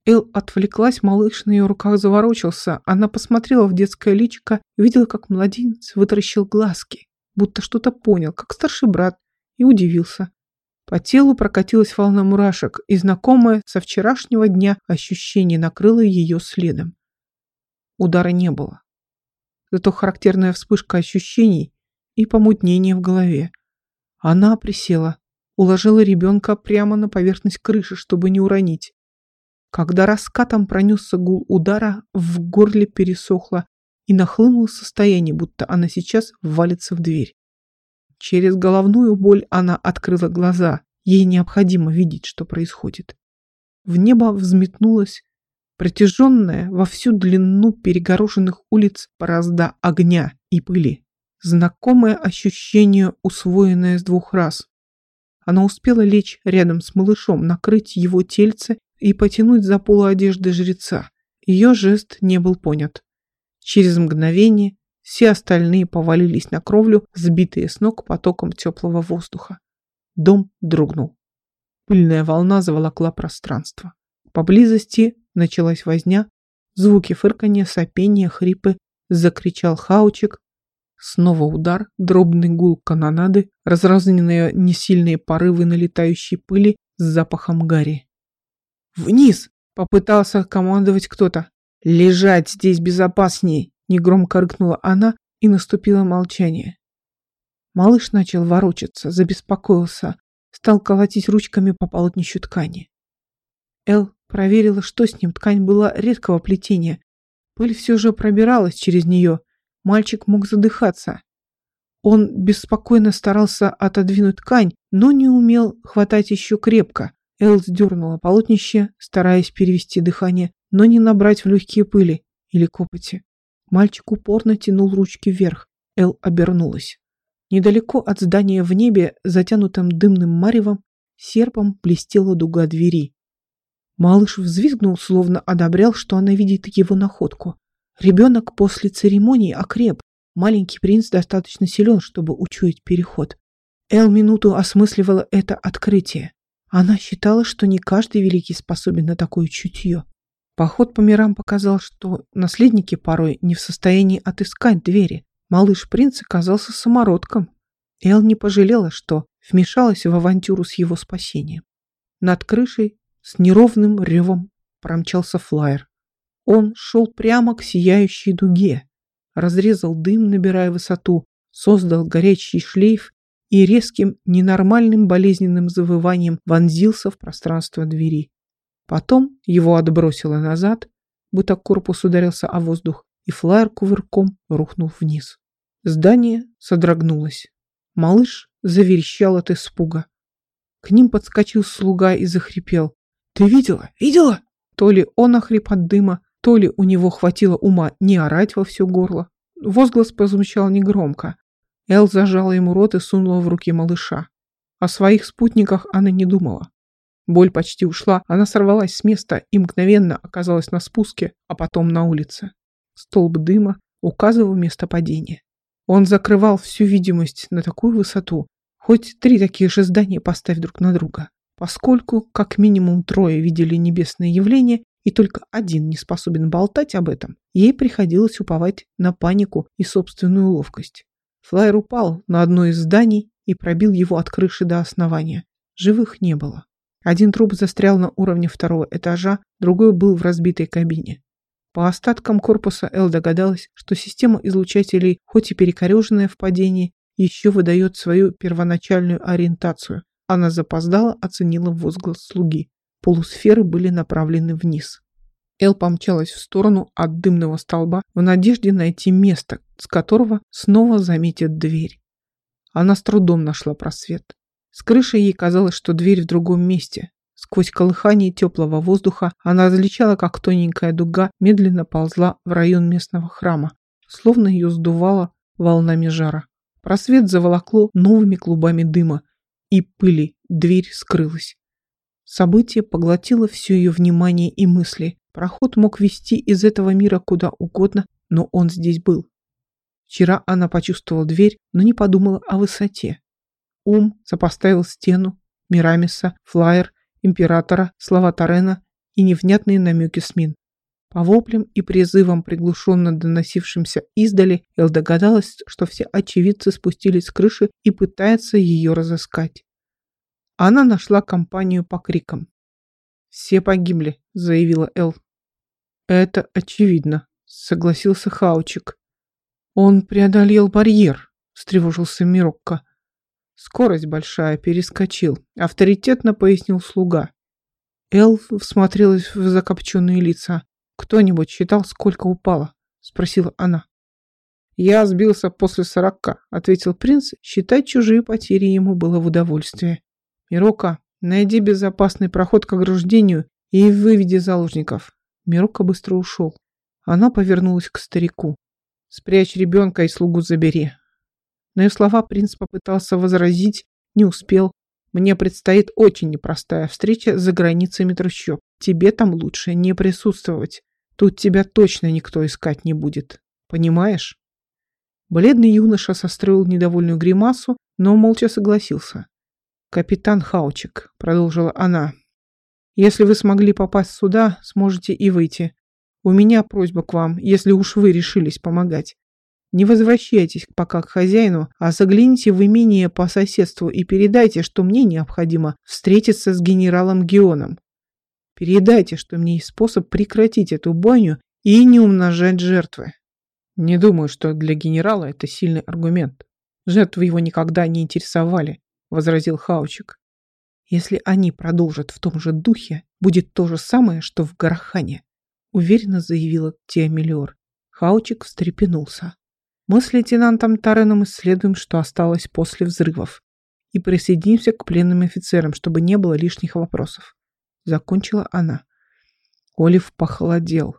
Эл отвлеклась, малыш на ее руках заворочился. Она посмотрела в детское личико видела, как младенец вытаращил глазки будто что-то понял, как старший брат, и удивился. По телу прокатилась волна мурашек, и знакомое со вчерашнего дня ощущение накрыло ее следом. Удара не было. Зато характерная вспышка ощущений и помутнение в голове. Она присела, уложила ребенка прямо на поверхность крыши, чтобы не уронить. Когда раскатом пронесся гул удара, в горле пересохло, и нахлынуло состояние, будто она сейчас валится в дверь. Через головную боль она открыла глаза. Ей необходимо видеть, что происходит. В небо взметнулась протяженная во всю длину перегороженных улиц борозда огня и пыли. Знакомое ощущение, усвоенное с двух раз. Она успела лечь рядом с малышом, накрыть его тельце и потянуть за полу одежды жреца. Ее жест не был понят. Через мгновение все остальные повалились на кровлю, сбитые с ног потоком теплого воздуха. Дом дрогнул. Пыльная волна заволокла пространство. Поблизости началась возня, звуки фырканья, сопения, хрипы, закричал хаучик. Снова удар, дробный гул канонады, разрозненные несильные порывы налетающей пыли с запахом гари. «Вниз!» — попытался командовать кто-то. «Лежать здесь безопасней!» — негромко рыкнула она, и наступило молчание. Малыш начал ворочаться, забеспокоился, стал колотить ручками по полотнищу ткани. Эл проверила, что с ним. Ткань была редкого плетения. Пыль все же пробиралась через нее. Мальчик мог задыхаться. Он беспокойно старался отодвинуть ткань, но не умел хватать еще крепко. Эл сдернула полотнище, стараясь перевести дыхание, но не набрать в легкие пыли или копоти. Мальчик упорно тянул ручки вверх. Эл обернулась. Недалеко от здания в небе, затянутым дымным маревом, серпом блестела дуга двери. Малыш взвизгнул, словно одобрял, что она видит его находку. Ребенок после церемонии окреп. Маленький принц достаточно силен, чтобы учуять переход. Эл минуту осмысливала это открытие. Она считала, что не каждый великий способен на такое чутье. Поход по мирам показал, что наследники порой не в состоянии отыскать двери. Малыш принц оказался самородком. Эл не пожалела, что вмешалась в авантюру с его спасением. Над крышей С неровным ревом промчался флайер. Он шел прямо к сияющей дуге, разрезал дым, набирая высоту, создал горячий шлейф и резким, ненормальным болезненным завыванием вонзился в пространство двери. Потом его отбросило назад, будто корпус ударился о воздух, и флайер кувырком рухнул вниз. Здание содрогнулось. Малыш заверещал от испуга. К ним подскочил слуга и захрипел. «Ты видела? Видела?» То ли он охрип от дыма, то ли у него хватило ума не орать во все горло. Возглас прозвучал негромко. Эл зажала ему рот и сунула в руки малыша. О своих спутниках она не думала. Боль почти ушла, она сорвалась с места и мгновенно оказалась на спуске, а потом на улице. Столб дыма указывал место падения. Он закрывал всю видимость на такую высоту, хоть три таких же здания поставь друг на друга. Поскольку как минимум трое видели небесное явление, и только один не способен болтать об этом, ей приходилось уповать на панику и собственную ловкость. Флайер упал на одно из зданий и пробил его от крыши до основания. Живых не было. Один труп застрял на уровне второго этажа, другой был в разбитой кабине. По остаткам корпуса Эл догадалась, что система излучателей, хоть и перекореженная в падении, еще выдает свою первоначальную ориентацию. Она запоздала, оценила возглас слуги. Полусферы были направлены вниз. Эл помчалась в сторону от дымного столба в надежде найти место, с которого снова заметит дверь. Она с трудом нашла просвет. С крыши ей казалось, что дверь в другом месте, Сквозь колыхание теплого воздуха она различала, как тоненькая дуга медленно ползла в район местного храма, словно ее сдувало волнами жара. Просвет заволокло новыми клубами дыма и пыли, дверь скрылась. Событие поглотило все ее внимание и мысли. Проход мог вести из этого мира куда угодно, но он здесь был. Вчера она почувствовала дверь, но не подумала о высоте. Ум сопоставил стену, Мирамиса, флайер императора, слова Тарена и невнятные намеки СМИН. По воплям и призывам, приглушенно доносившимся издали, Эл догадалась, что все очевидцы спустились с крыши и пытаются ее разыскать. Она нашла компанию по крикам. «Все погибли», — заявила Эл. «Это очевидно», — согласился Хаучик. «Он преодолел барьер», — встревожился Мирокко. Скорость большая, перескочил. Авторитетно пояснил слуга. Эл всмотрелась в закопченные лица. «Кто-нибудь считал, сколько упало?» Спросила она. «Я сбился после сорока», — ответил принц. Считать чужие потери ему было в удовольствие. «Мирока, найди безопасный проход к ограждению и выведи заложников». Мирока быстро ушел. Она повернулась к старику. «Спрячь ребенка и слугу забери. На ее слова принц попытался возразить, не успел. Мне предстоит очень непростая встреча за границами трущоб. Тебе там лучше не присутствовать. Тут тебя точно никто искать не будет. Понимаешь? Бледный юноша состроил недовольную гримасу, но молча согласился. «Капитан Хаучик», — продолжила она, — «если вы смогли попасть сюда, сможете и выйти. У меня просьба к вам, если уж вы решились помогать. Не возвращайтесь пока к хозяину, а загляните в имение по соседству и передайте, что мне необходимо встретиться с генералом Геоном. Передайте, что мне есть способ прекратить эту бойню и не умножать жертвы. Не думаю, что для генерала это сильный аргумент. Жертвы его никогда не интересовали, возразил Хаучик. Если они продолжат в том же духе, будет то же самое, что в Гарахане, уверенно заявила Теомелиор. Хаучик встрепенулся. Мы с лейтенантом Тареном исследуем, что осталось после взрывов, и присоединимся к пленным офицерам, чтобы не было лишних вопросов. Закончила она. Олив похолодел.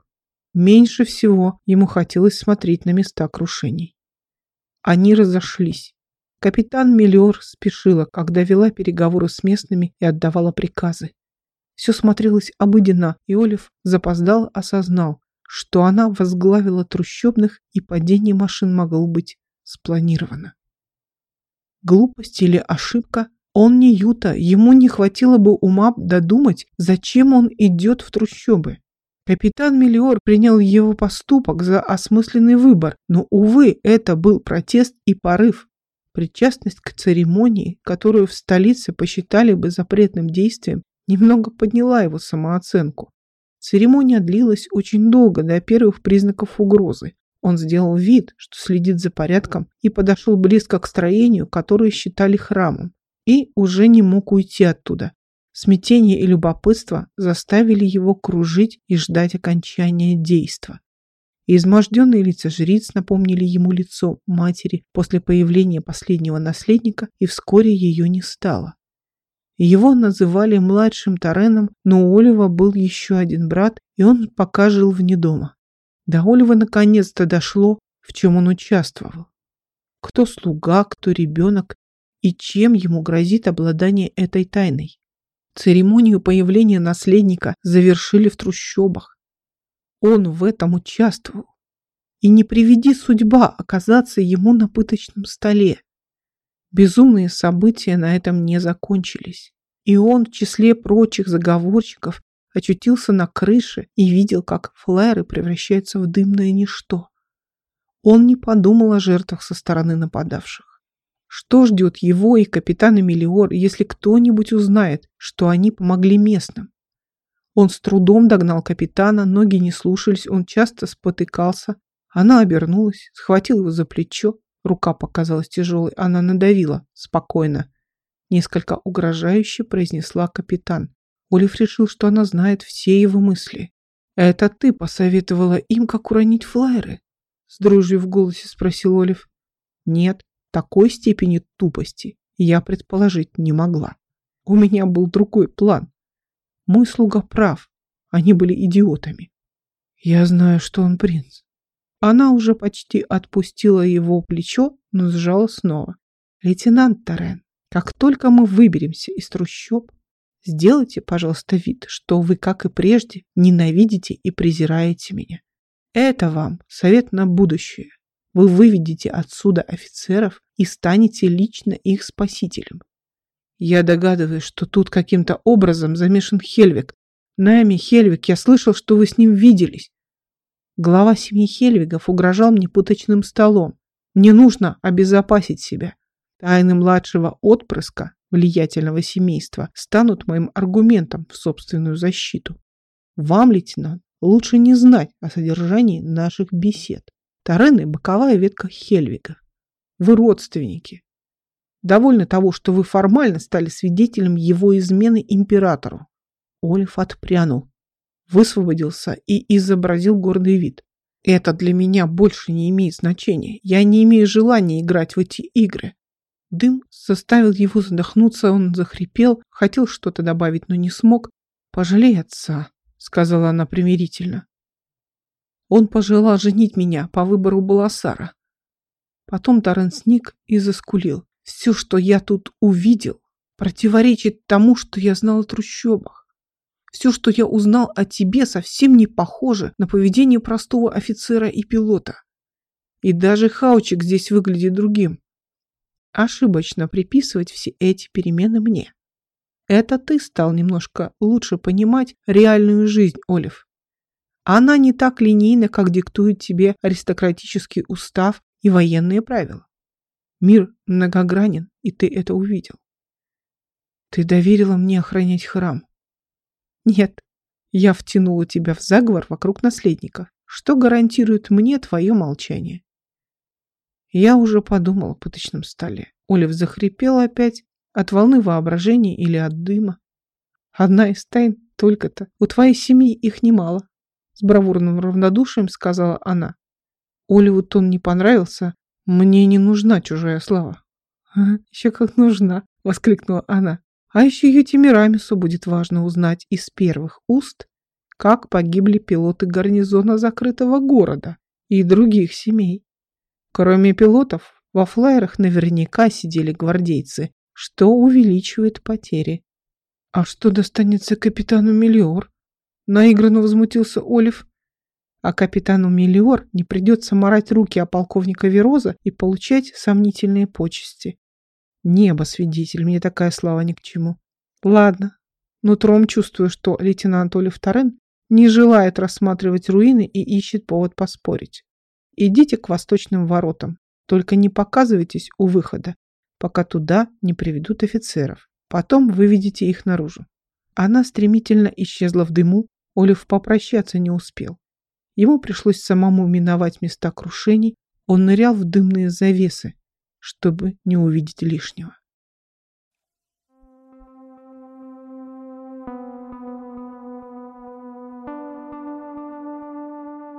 Меньше всего ему хотелось смотреть на места крушений. Они разошлись. Капитан Миллиор спешила, когда вела переговоры с местными и отдавала приказы. Все смотрелось обыденно, и Олив запоздал осознал, что она возглавила трущобных и падение машин могло быть спланировано. Глупость или ошибка? Он не Юта, ему не хватило бы ума додумать, зачем он идет в трущобы. Капитан Миллиор принял его поступок за осмысленный выбор, но, увы, это был протест и порыв. Причастность к церемонии, которую в столице посчитали бы запретным действием, немного подняла его самооценку. Церемония длилась очень долго, до первых признаков угрозы. Он сделал вид, что следит за порядком и подошел близко к строению, которое считали храмом, и уже не мог уйти оттуда. Смятение и любопытство заставили его кружить и ждать окончания действа. изможденные лица жриц напомнили ему лицо матери после появления последнего наследника, и вскоре ее не стало. Его называли младшим Тареном, но у Олива был еще один брат, и он пока жил вне дома. До Олива наконец-то дошло, в чем он участвовал. Кто слуга, кто ребенок и чем ему грозит обладание этой тайной. Церемонию появления наследника завершили в трущобах. Он в этом участвовал. И не приведи судьба оказаться ему на пыточном столе. Безумные события на этом не закончились. И он в числе прочих заговорщиков очутился на крыше и видел, как флайеры превращаются в дымное ничто. Он не подумал о жертвах со стороны нападавших. Что ждет его и капитана Мелиор, если кто-нибудь узнает, что они помогли местным? Он с трудом догнал капитана, ноги не слушались, он часто спотыкался. Она обернулась, схватила его за плечо, рука показалась тяжелой, она надавила, спокойно. Несколько угрожающе произнесла капитан. Олив решил, что она знает все его мысли. «Это ты посоветовала им, как уронить флайеры?» С дрожью в голосе спросил Олив. «Нет, такой степени тупости я предположить не могла. У меня был другой план. Мой слуга прав, они были идиотами. Я знаю, что он принц». Она уже почти отпустила его плечо, но сжала снова. «Лейтенант Торрен, как только мы выберемся из трущоб, Сделайте, пожалуйста, вид, что вы, как и прежде, ненавидите и презираете меня. Это вам совет на будущее. Вы выведете отсюда офицеров и станете лично их спасителем. Я догадываюсь, что тут каким-то образом замешан Хельвик. Нами, Хельвик, я слышал, что вы с ним виделись. Глава семьи Хельвигов угрожал мне пыточным столом. Мне нужно обезопасить себя. Тайны младшего отпрыска влиятельного семейства станут моим аргументом в собственную защиту. Вам, лейтенант, лучше не знать о содержании наших бесед. Тарены – боковая ветка Хельвига. Вы родственники. Довольно того, что вы формально стали свидетелем его измены императору. Олив отпрянул, высвободился и изобразил гордый вид. Это для меня больше не имеет значения. Я не имею желания играть в эти игры. Дым заставил его задохнуться, он захрипел, хотел что-то добавить, но не смог. «Пожалей отца», — сказала она примирительно. Он пожелал женить меня по выбору Баласара. Потом Тарен сник и заскулил. Все, что я тут увидел, противоречит тому, что я знал о трущобах. Все, что я узнал о тебе, совсем не похоже на поведение простого офицера и пилота. И даже Хаучик здесь выглядит другим ошибочно приписывать все эти перемены мне. Это ты стал немножко лучше понимать реальную жизнь, Олив. Она не так линейна, как диктует тебе аристократический устав и военные правила. Мир многогранен, и ты это увидел. Ты доверила мне охранять храм. Нет, я втянула тебя в заговор вокруг наследника. Что гарантирует мне твое молчание? Я уже подумал о пыточном столе. Олив захрипел опять от волны воображения или от дыма. Одна из тайн только-то. У твоей семьи их немало. С бравурным равнодушием сказала она. Оливу тон не понравился. Мне не нужна чужая слава. еще как нужна, воскликнула она. А еще ее Тимирамису будет важно узнать из первых уст, как погибли пилоты гарнизона закрытого города и других семей. Кроме пилотов, во флайерах наверняка сидели гвардейцы, что увеличивает потери. А что достанется капитану Мелиор? Наигранно возмутился Олив. А капитану Мелиор не придется морать руки о полковника Вероза и получать сомнительные почести. Небо, свидетель, мне такая слава ни к чему. Ладно, нутром чувствую, что лейтенант Олив Торрен не желает рассматривать руины и ищет повод поспорить. Идите к восточным воротам. Только не показывайтесь у выхода, пока туда не приведут офицеров. Потом выведите их наружу. Она стремительно исчезла в дыму, Олив попрощаться не успел. Ему пришлось самому миновать места крушений, он нырял в дымные завесы, чтобы не увидеть лишнего.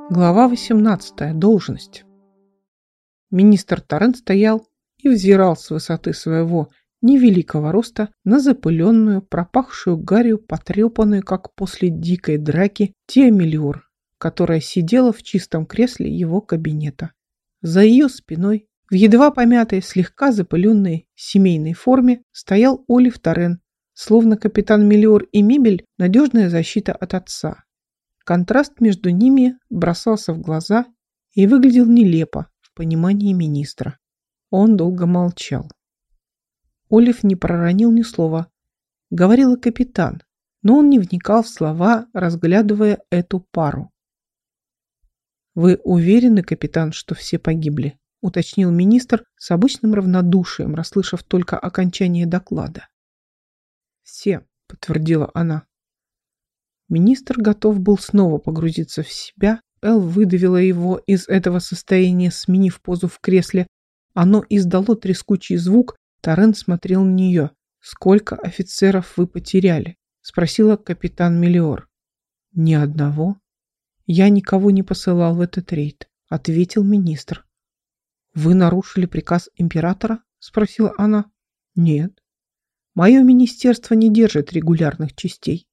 Глава 18. Должность. Министр Торрен стоял и взирал с высоты своего невеликого роста на запыленную, пропахшую гарью, потрепанную, как после дикой драки, Тиамелиор, которая сидела в чистом кресле его кабинета. За ее спиной, в едва помятой, слегка запыленной семейной форме, стоял Олив Торрен, словно капитан Мелиор и Мебель – надежная защита от отца. Контраст между ними бросался в глаза и выглядел нелепо в понимании министра. Он долго молчал. Олив не проронил ни слова. Говорила капитан, но он не вникал в слова, разглядывая эту пару. «Вы уверены, капитан, что все погибли?» – уточнил министр с обычным равнодушием, расслышав только окончание доклада. «Все», – подтвердила она. Министр готов был снова погрузиться в себя. Эл выдавила его из этого состояния, сменив позу в кресле. Оно издало трескучий звук. Торрен смотрел на нее. «Сколько офицеров вы потеряли?» – спросила капитан Мелиор. «Ни одного». «Я никого не посылал в этот рейд», – ответил министр. «Вы нарушили приказ императора?» – спросила она. «Нет. Мое министерство не держит регулярных частей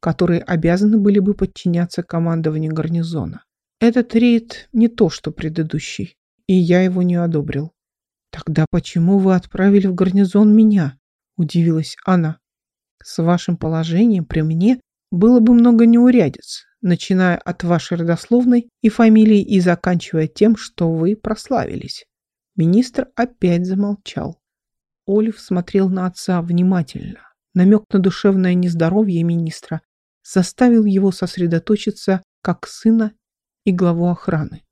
которые обязаны были бы подчиняться командованию гарнизона. Этот рейд не то, что предыдущий, и я его не одобрил. «Тогда почему вы отправили в гарнизон меня?» – удивилась она. «С вашим положением при мне было бы много неурядиц, начиная от вашей родословной и фамилии и заканчивая тем, что вы прославились». Министр опять замолчал. Олив смотрел на отца внимательно. Намек на душевное нездоровье министра заставил его сосредоточиться как сына и главу охраны.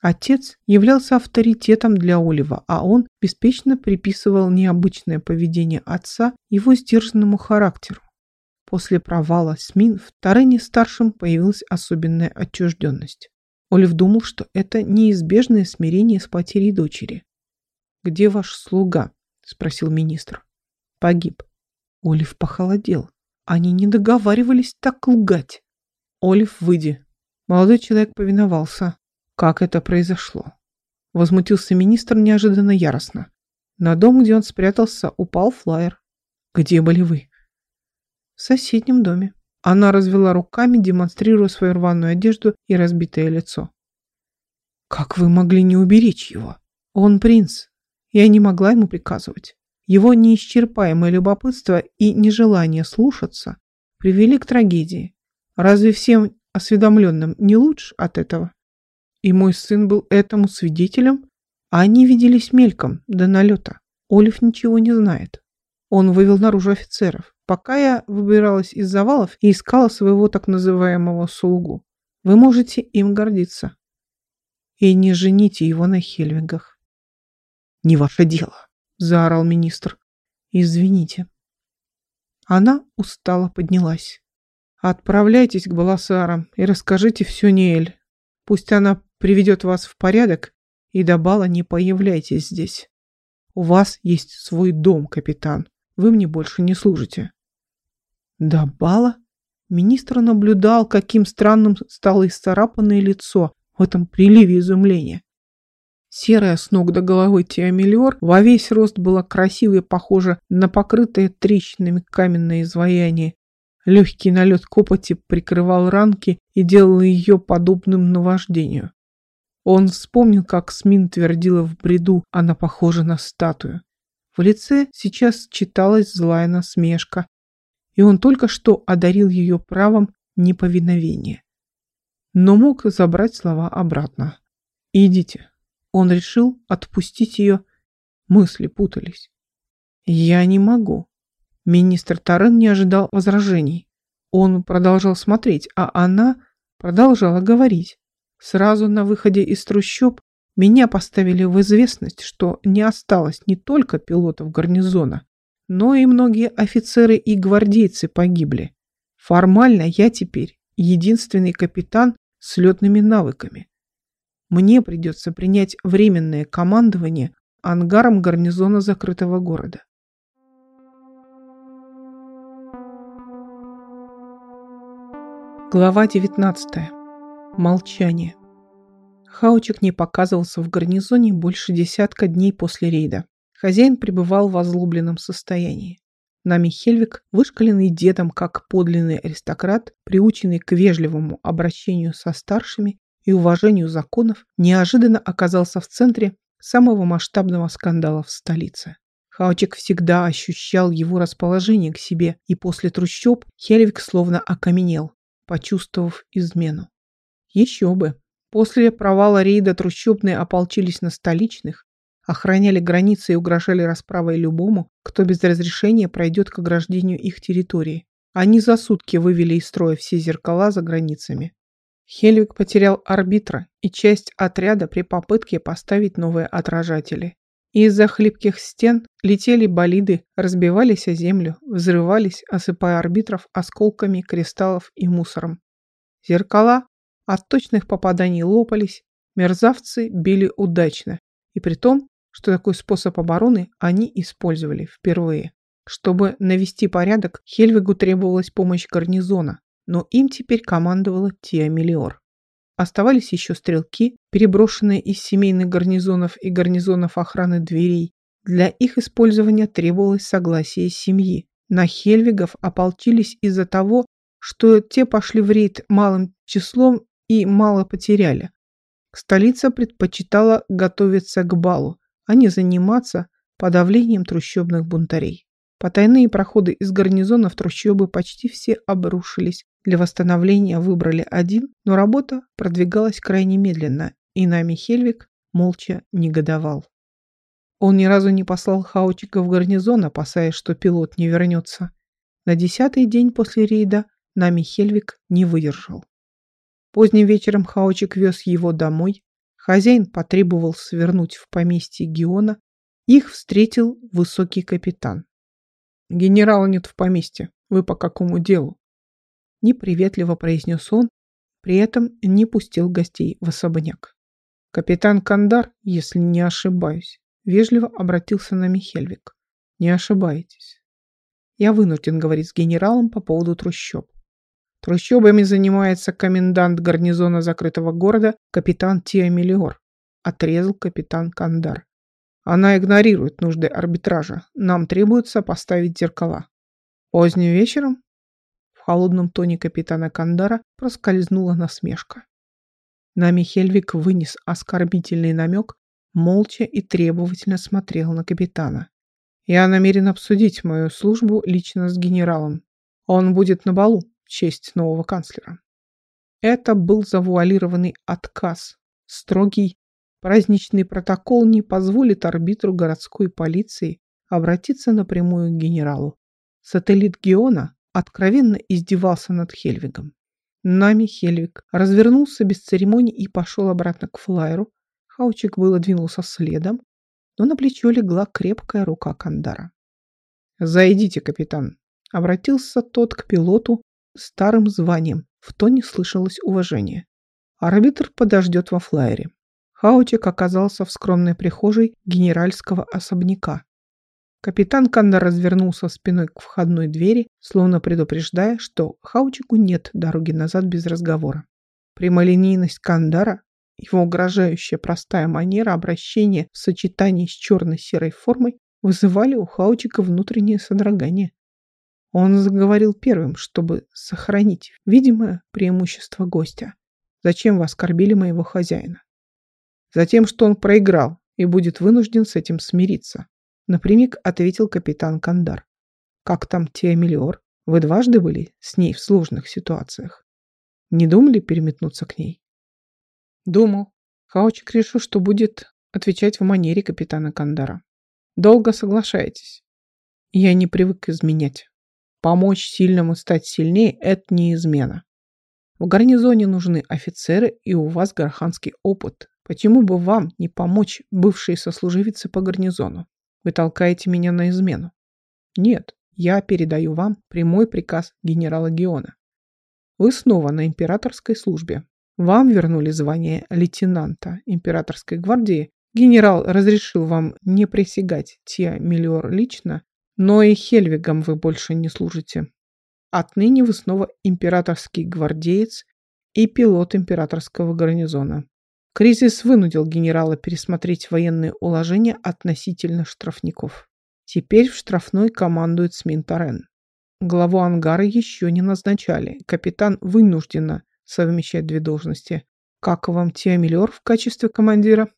Отец являлся авторитетом для Олива, а он беспечно приписывал необычное поведение отца его сдержанному характеру. После провала СМИН в Тарене-старшем появилась особенная отчужденность. Олив думал, что это неизбежное смирение с потерей дочери. «Где ваш слуга?» – спросил министр. «Погиб». Олив похолодел. Они не договаривались так лгать. Олив, выйди. Молодой человек повиновался. Как это произошло? Возмутился министр неожиданно яростно. На дом, где он спрятался, упал флаер. Где были вы? В соседнем доме. Она развела руками, демонстрируя свою рваную одежду и разбитое лицо. Как вы могли не уберечь его? Он принц. Я не могла ему приказывать. Его неисчерпаемое любопытство и нежелание слушаться привели к трагедии. Разве всем осведомленным не лучше от этого? И мой сын был этому свидетелем, а они виделись мельком до налета. Олив ничего не знает. Он вывел наружу офицеров, пока я выбиралась из завалов и искала своего так называемого слугу. Вы можете им гордиться. И не жените его на Хельвингах. Не ваше дело. — заорал министр. «Извините». Она устало поднялась. «Отправляйтесь к Баласарам и расскажите все Неэль. Пусть она приведет вас в порядок, и до бала не появляйтесь здесь. У вас есть свой дом, капитан. Вы мне больше не служите». «До бала?» Министр наблюдал, каким странным стало исцарапанное лицо в этом приливе изумления. Серая с ног до головы Теомелиор во весь рост была красивой, похожа на покрытое трещинами каменное изваяние. Легкий налет копоти прикрывал ранки и делал ее подобным наваждению. Он вспомнил, как Смин твердила в бреду, она похожа на статую. В лице сейчас читалась злая насмешка, и он только что одарил ее правом неповиновения. Но мог забрать слова обратно. «Идите, он решил отпустить ее. Мысли путались. «Я не могу». Министр Тарен не ожидал возражений. Он продолжал смотреть, а она продолжала говорить. Сразу на выходе из трущоб меня поставили в известность, что не осталось не только пилотов гарнизона, но и многие офицеры и гвардейцы погибли. Формально я теперь единственный капитан с летными навыками. Мне придется принять временное командование ангаром гарнизона закрытого города. Глава 19. Молчание. Хаучик не показывался в гарнизоне больше десятка дней после рейда. Хозяин пребывал в озлобленном состоянии. Нами Хельвик, вышкаленный дедом как подлинный аристократ, приученный к вежливому обращению со старшими и уважению законов, неожиданно оказался в центре самого масштабного скандала в столице. Хаучик всегда ощущал его расположение к себе, и после трущоб Хельвик словно окаменел, почувствовав измену. Еще бы. После провала рейда трущобные ополчились на столичных, охраняли границы и угрожали расправой любому, кто без разрешения пройдет к ограждению их территории. Они за сутки вывели из строя все зеркала за границами. Хельвик потерял арбитра и часть отряда при попытке поставить новые отражатели. Из-за хлипких стен летели болиды, разбивались о землю, взрывались, осыпая арбитров осколками кристаллов и мусором. Зеркала от точных попаданий лопались, мерзавцы били удачно, и при том, что такой способ обороны они использовали впервые. Чтобы навести порядок, Хельвигу требовалась помощь гарнизона, но им теперь командовала Тиа. Оставались еще стрелки, переброшенные из семейных гарнизонов и гарнизонов охраны дверей. Для их использования требовалось согласие семьи. На Хельвигов ополчились из-за того, что те пошли в рейд малым числом и мало потеряли. Столица предпочитала готовиться к балу, а не заниматься подавлением трущобных бунтарей. Потайные проходы из гарнизона в трущобы почти все обрушились. Для восстановления выбрали один, но работа продвигалась крайне медленно, и нами Хельвик молча негодовал. Он ни разу не послал Хаучика в гарнизон, опасаясь, что пилот не вернется. На десятый день после рейда нами Хельвик не выдержал. Поздним вечером Хаучик вез его домой. Хозяин потребовал свернуть в поместье Геона. Их встретил высокий капитан. «Генерала нет в поместье. Вы по какому делу?» Неприветливо произнес он, при этом не пустил гостей в особняк. Капитан Кандар, если не ошибаюсь, вежливо обратился на Михельвик. Не ошибаетесь. Я вынужден говорить с генералом по поводу трущоб. Трущобами занимается комендант гарнизона закрытого города капитан Тиамелиор. Отрезал капитан Кандар. Она игнорирует нужды арбитража. Нам требуется поставить зеркала. Поздним вечером в холодном тоне капитана Кандара проскользнула насмешка. Нами Хельвик вынес оскорбительный намек, молча и требовательно смотрел на капитана. «Я намерен обсудить мою службу лично с генералом. Он будет на балу в честь нового канцлера». Это был завуалированный отказ, строгий Праздничный протокол не позволит арбитру городской полиции обратиться напрямую к генералу. Сателлит Геона откровенно издевался над Хельвигом. Нами Хельвиг развернулся без церемоний и пошел обратно к флайеру. Хаучик было двинулся следом, но на плечо легла крепкая рука Кандара. «Зайдите, капитан», — обратился тот к пилоту старым званием. В тоне слышалось уважение. Арбитр подождет во флайере. Хаучик оказался в скромной прихожей генеральского особняка. Капитан Канда развернулся спиной к входной двери, словно предупреждая, что Хаучику нет дороги назад без разговора. Прямолинейность Кандара, его угрожающая простая манера обращения в сочетании с черно-серой формой вызывали у Хаучика внутреннее содрогание. Он заговорил первым, чтобы сохранить видимое преимущество гостя. «Зачем вы оскорбили моего хозяина?» Затем, что он проиграл и будет вынужден с этим смириться. Напрямик ответил капитан Кандар. Как там Теомелиор? Вы дважды были с ней в сложных ситуациях? Не думали переметнуться к ней? Думал. Хаучик решил, что будет отвечать в манере капитана Кандара. Долго соглашаетесь. Я не привык изменять. Помочь сильному стать сильнее – это не измена. В гарнизоне нужны офицеры, и у вас гарханский опыт, Почему бы вам не помочь бывшей сослуживице по гарнизону? Вы толкаете меня на измену. Нет, я передаю вам прямой приказ генерала Геона. Вы снова на императорской службе. Вам вернули звание лейтенанта императорской гвардии. Генерал разрешил вам не присягать Тия Миллиор лично, но и Хельвигам вы больше не служите. Отныне вы снова императорский гвардеец и пилот императорского гарнизона. Кризис вынудил генерала пересмотреть военные уложения относительно штрафников. Теперь в штрафной командует Сминтарен. Главу ангара еще не назначали. Капитан вынужденно совмещать две должности. Как вам Тиамелер в качестве командира?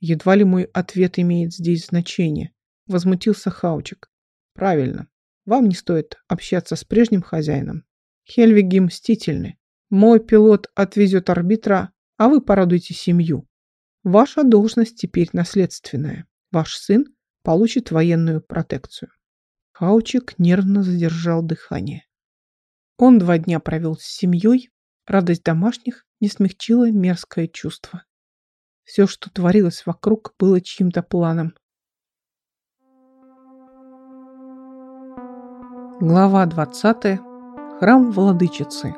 Едва ли мой ответ имеет здесь значение. Возмутился Хаучик. Правильно. Вам не стоит общаться с прежним хозяином. Хельвиги мстительны. Мой пилот отвезет арбитра, а вы порадуйте семью. Ваша должность теперь наследственная. Ваш сын получит военную протекцию. Хаучик нервно задержал дыхание. Он два дня провел с семьей, радость домашних не смягчила мерзкое чувство. Все, что творилось вокруг, было чьим-то планом. Глава 20. Храм Владычицы.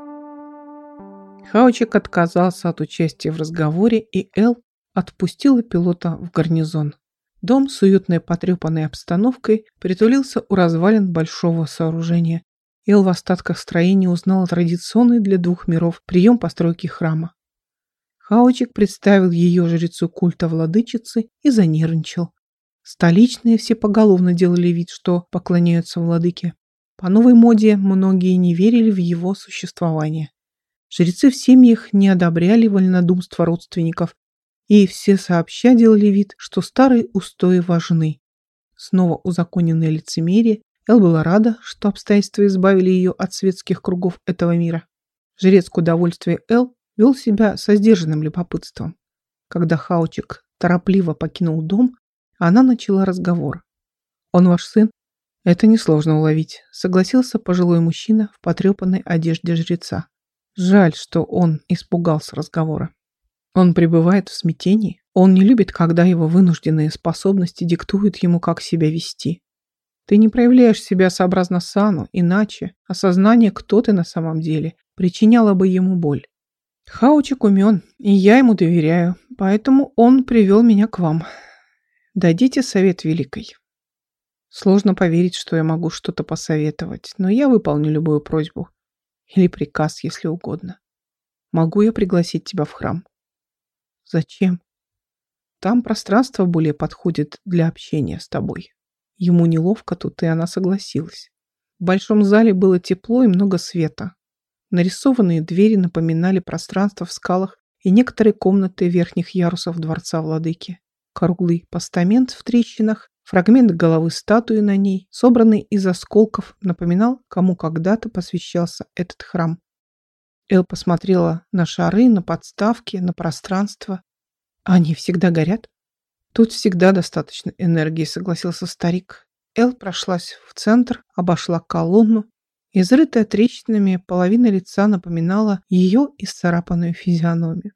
Хаучик отказался от участия в разговоре, и Эл отпустила пилота в гарнизон. Дом с уютной потрепанной обстановкой притулился у развалин большого сооружения. Эл в остатках строения узнала традиционный для двух миров прием постройки храма. Хаучик представил ее жрецу культа владычицы и занервничал. Столичные все поголовно делали вид, что поклоняются владыке. По новой моде многие не верили в его существование. Жрецы в семьях не одобряли вольнодумство родственников, и все сообща делали вид, что старые устои важны. Снова узаконенное лицемерие, Эл была рада, что обстоятельства избавили ее от светских кругов этого мира. Жрец к удовольствию Эл вел себя со сдержанным любопытством. Когда Хаучик торопливо покинул дом, она начала разговор. «Он ваш сын?» «Это несложно уловить», — согласился пожилой мужчина в потрепанной одежде жреца. Жаль, что он испугался разговора. Он пребывает в смятении. Он не любит, когда его вынужденные способности диктуют ему, как себя вести. Ты не проявляешь себя сообразно Сану, иначе осознание, кто ты на самом деле, причиняло бы ему боль. Хаучик умен, и я ему доверяю, поэтому он привел меня к вам. Дадите совет великой. Сложно поверить, что я могу что-то посоветовать, но я выполню любую просьбу. Или приказ, если угодно. Могу я пригласить тебя в храм? Зачем? Там пространство более подходит для общения с тобой. Ему неловко тут, и она согласилась. В большом зале было тепло и много света. Нарисованные двери напоминали пространство в скалах и некоторые комнаты верхних ярусов дворца владыки. Круглый постамент в трещинах Фрагмент головы статуи на ней, собранный из осколков, напоминал, кому когда-то посвящался этот храм. Эл посмотрела на шары, на подставки, на пространство. Они всегда горят? Тут всегда достаточно энергии, согласился старик. Эл прошлась в центр, обошла колонну. Изрытая трещинами, половина лица напоминала ее исцарапанную физиономию.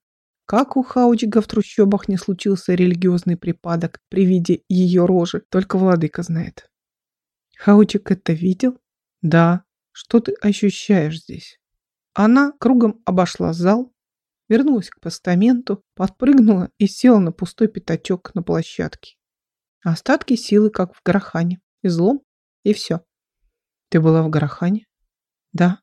Как у Хаучига в трущобах не случился религиозный припадок при виде ее рожи, только владыка знает. Хаучик это видел? Да. Что ты ощущаешь здесь? Она кругом обошла зал, вернулась к постаменту, подпрыгнула и села на пустой пятачок на площадке. Остатки силы, как в Гарахане. Излом, и все. Ты была в Гарахане? Да.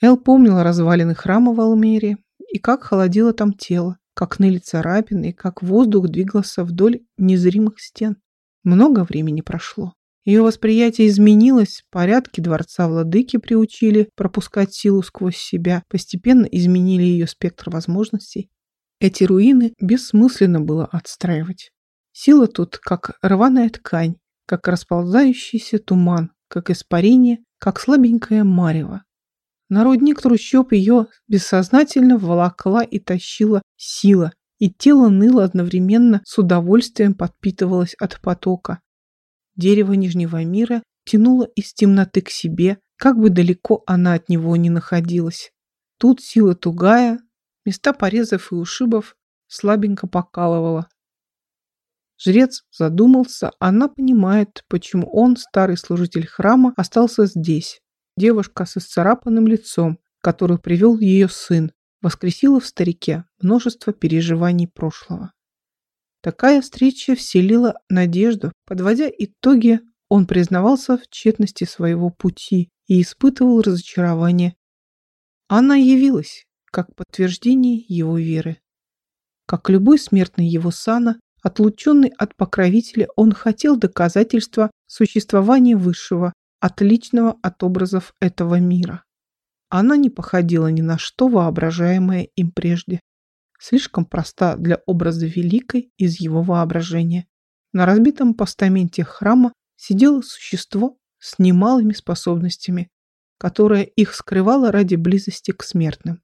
Эл помнила развалины храма в Алмере, и как холодило там тело, как ныли царапины, и как воздух двигался вдоль незримых стен. Много времени прошло. Ее восприятие изменилось, порядки дворца владыки приучили пропускать силу сквозь себя, постепенно изменили ее спектр возможностей. Эти руины бессмысленно было отстраивать. Сила тут как рваная ткань, как расползающийся туман, как испарение, как слабенькое марево. Народник трущоб ее бессознательно волокла и тащила сила, и тело ныло одновременно с удовольствием подпитывалось от потока. Дерево Нижнего мира тянуло из темноты к себе, как бы далеко она от него не находилась. Тут сила тугая, места порезов и ушибов слабенько покалывала. Жрец задумался, она понимает, почему он, старый служитель храма, остался здесь. Девушка с исцарапанным лицом, которую привел ее сын, воскресила в старике множество переживаний прошлого. Такая встреча вселила надежду. Подводя итоги, он признавался в тщетности своего пути и испытывал разочарование. Она явилась, как подтверждение его веры. Как любой смертный его сана, Отлученный от покровителя, он хотел доказательства существования высшего, отличного от образов этого мира. Она не походила ни на что воображаемое им прежде. Слишком проста для образа великой из его воображения. На разбитом постаменте храма сидело существо с немалыми способностями, которое их скрывало ради близости к смертным.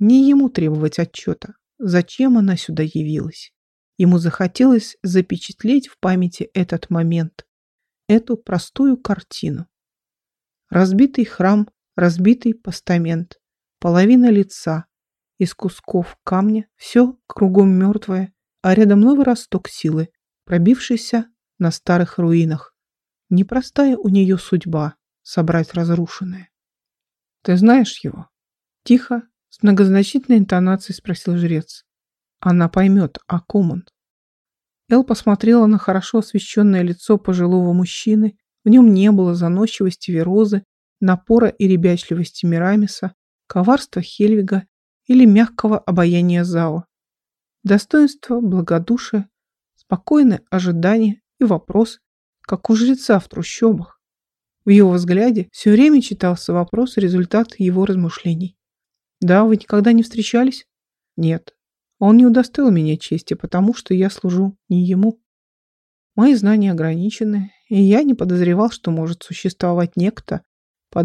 Не ему требовать отчета, зачем она сюда явилась. Ему захотелось запечатлеть в памяти этот момент, эту простую картину. Разбитый храм, разбитый постамент, половина лица, из кусков камня, все кругом мертвое, а рядом новый росток силы, пробившийся на старых руинах. Непростая у нее судьба собрать разрушенное. «Ты знаешь его?» Тихо, с многозначительной интонацией спросил жрец. Она поймет, о ком он. Эл посмотрела на хорошо освещенное лицо пожилого мужчины. В нем не было заносчивости Верозы, напора и ребячливости Мирамиса, коварства Хельвига или мягкого обаяния Зао. Достоинство, благодушие, спокойное ожидание и вопрос, как у жреца в трущобах. В его взгляде все время читался вопрос результат его размышлений. «Да, вы никогда не встречались?» «Нет». Он не удостоил меня чести, потому что я служу не ему. Мои знания ограничены, и я не подозревал, что может существовать некто,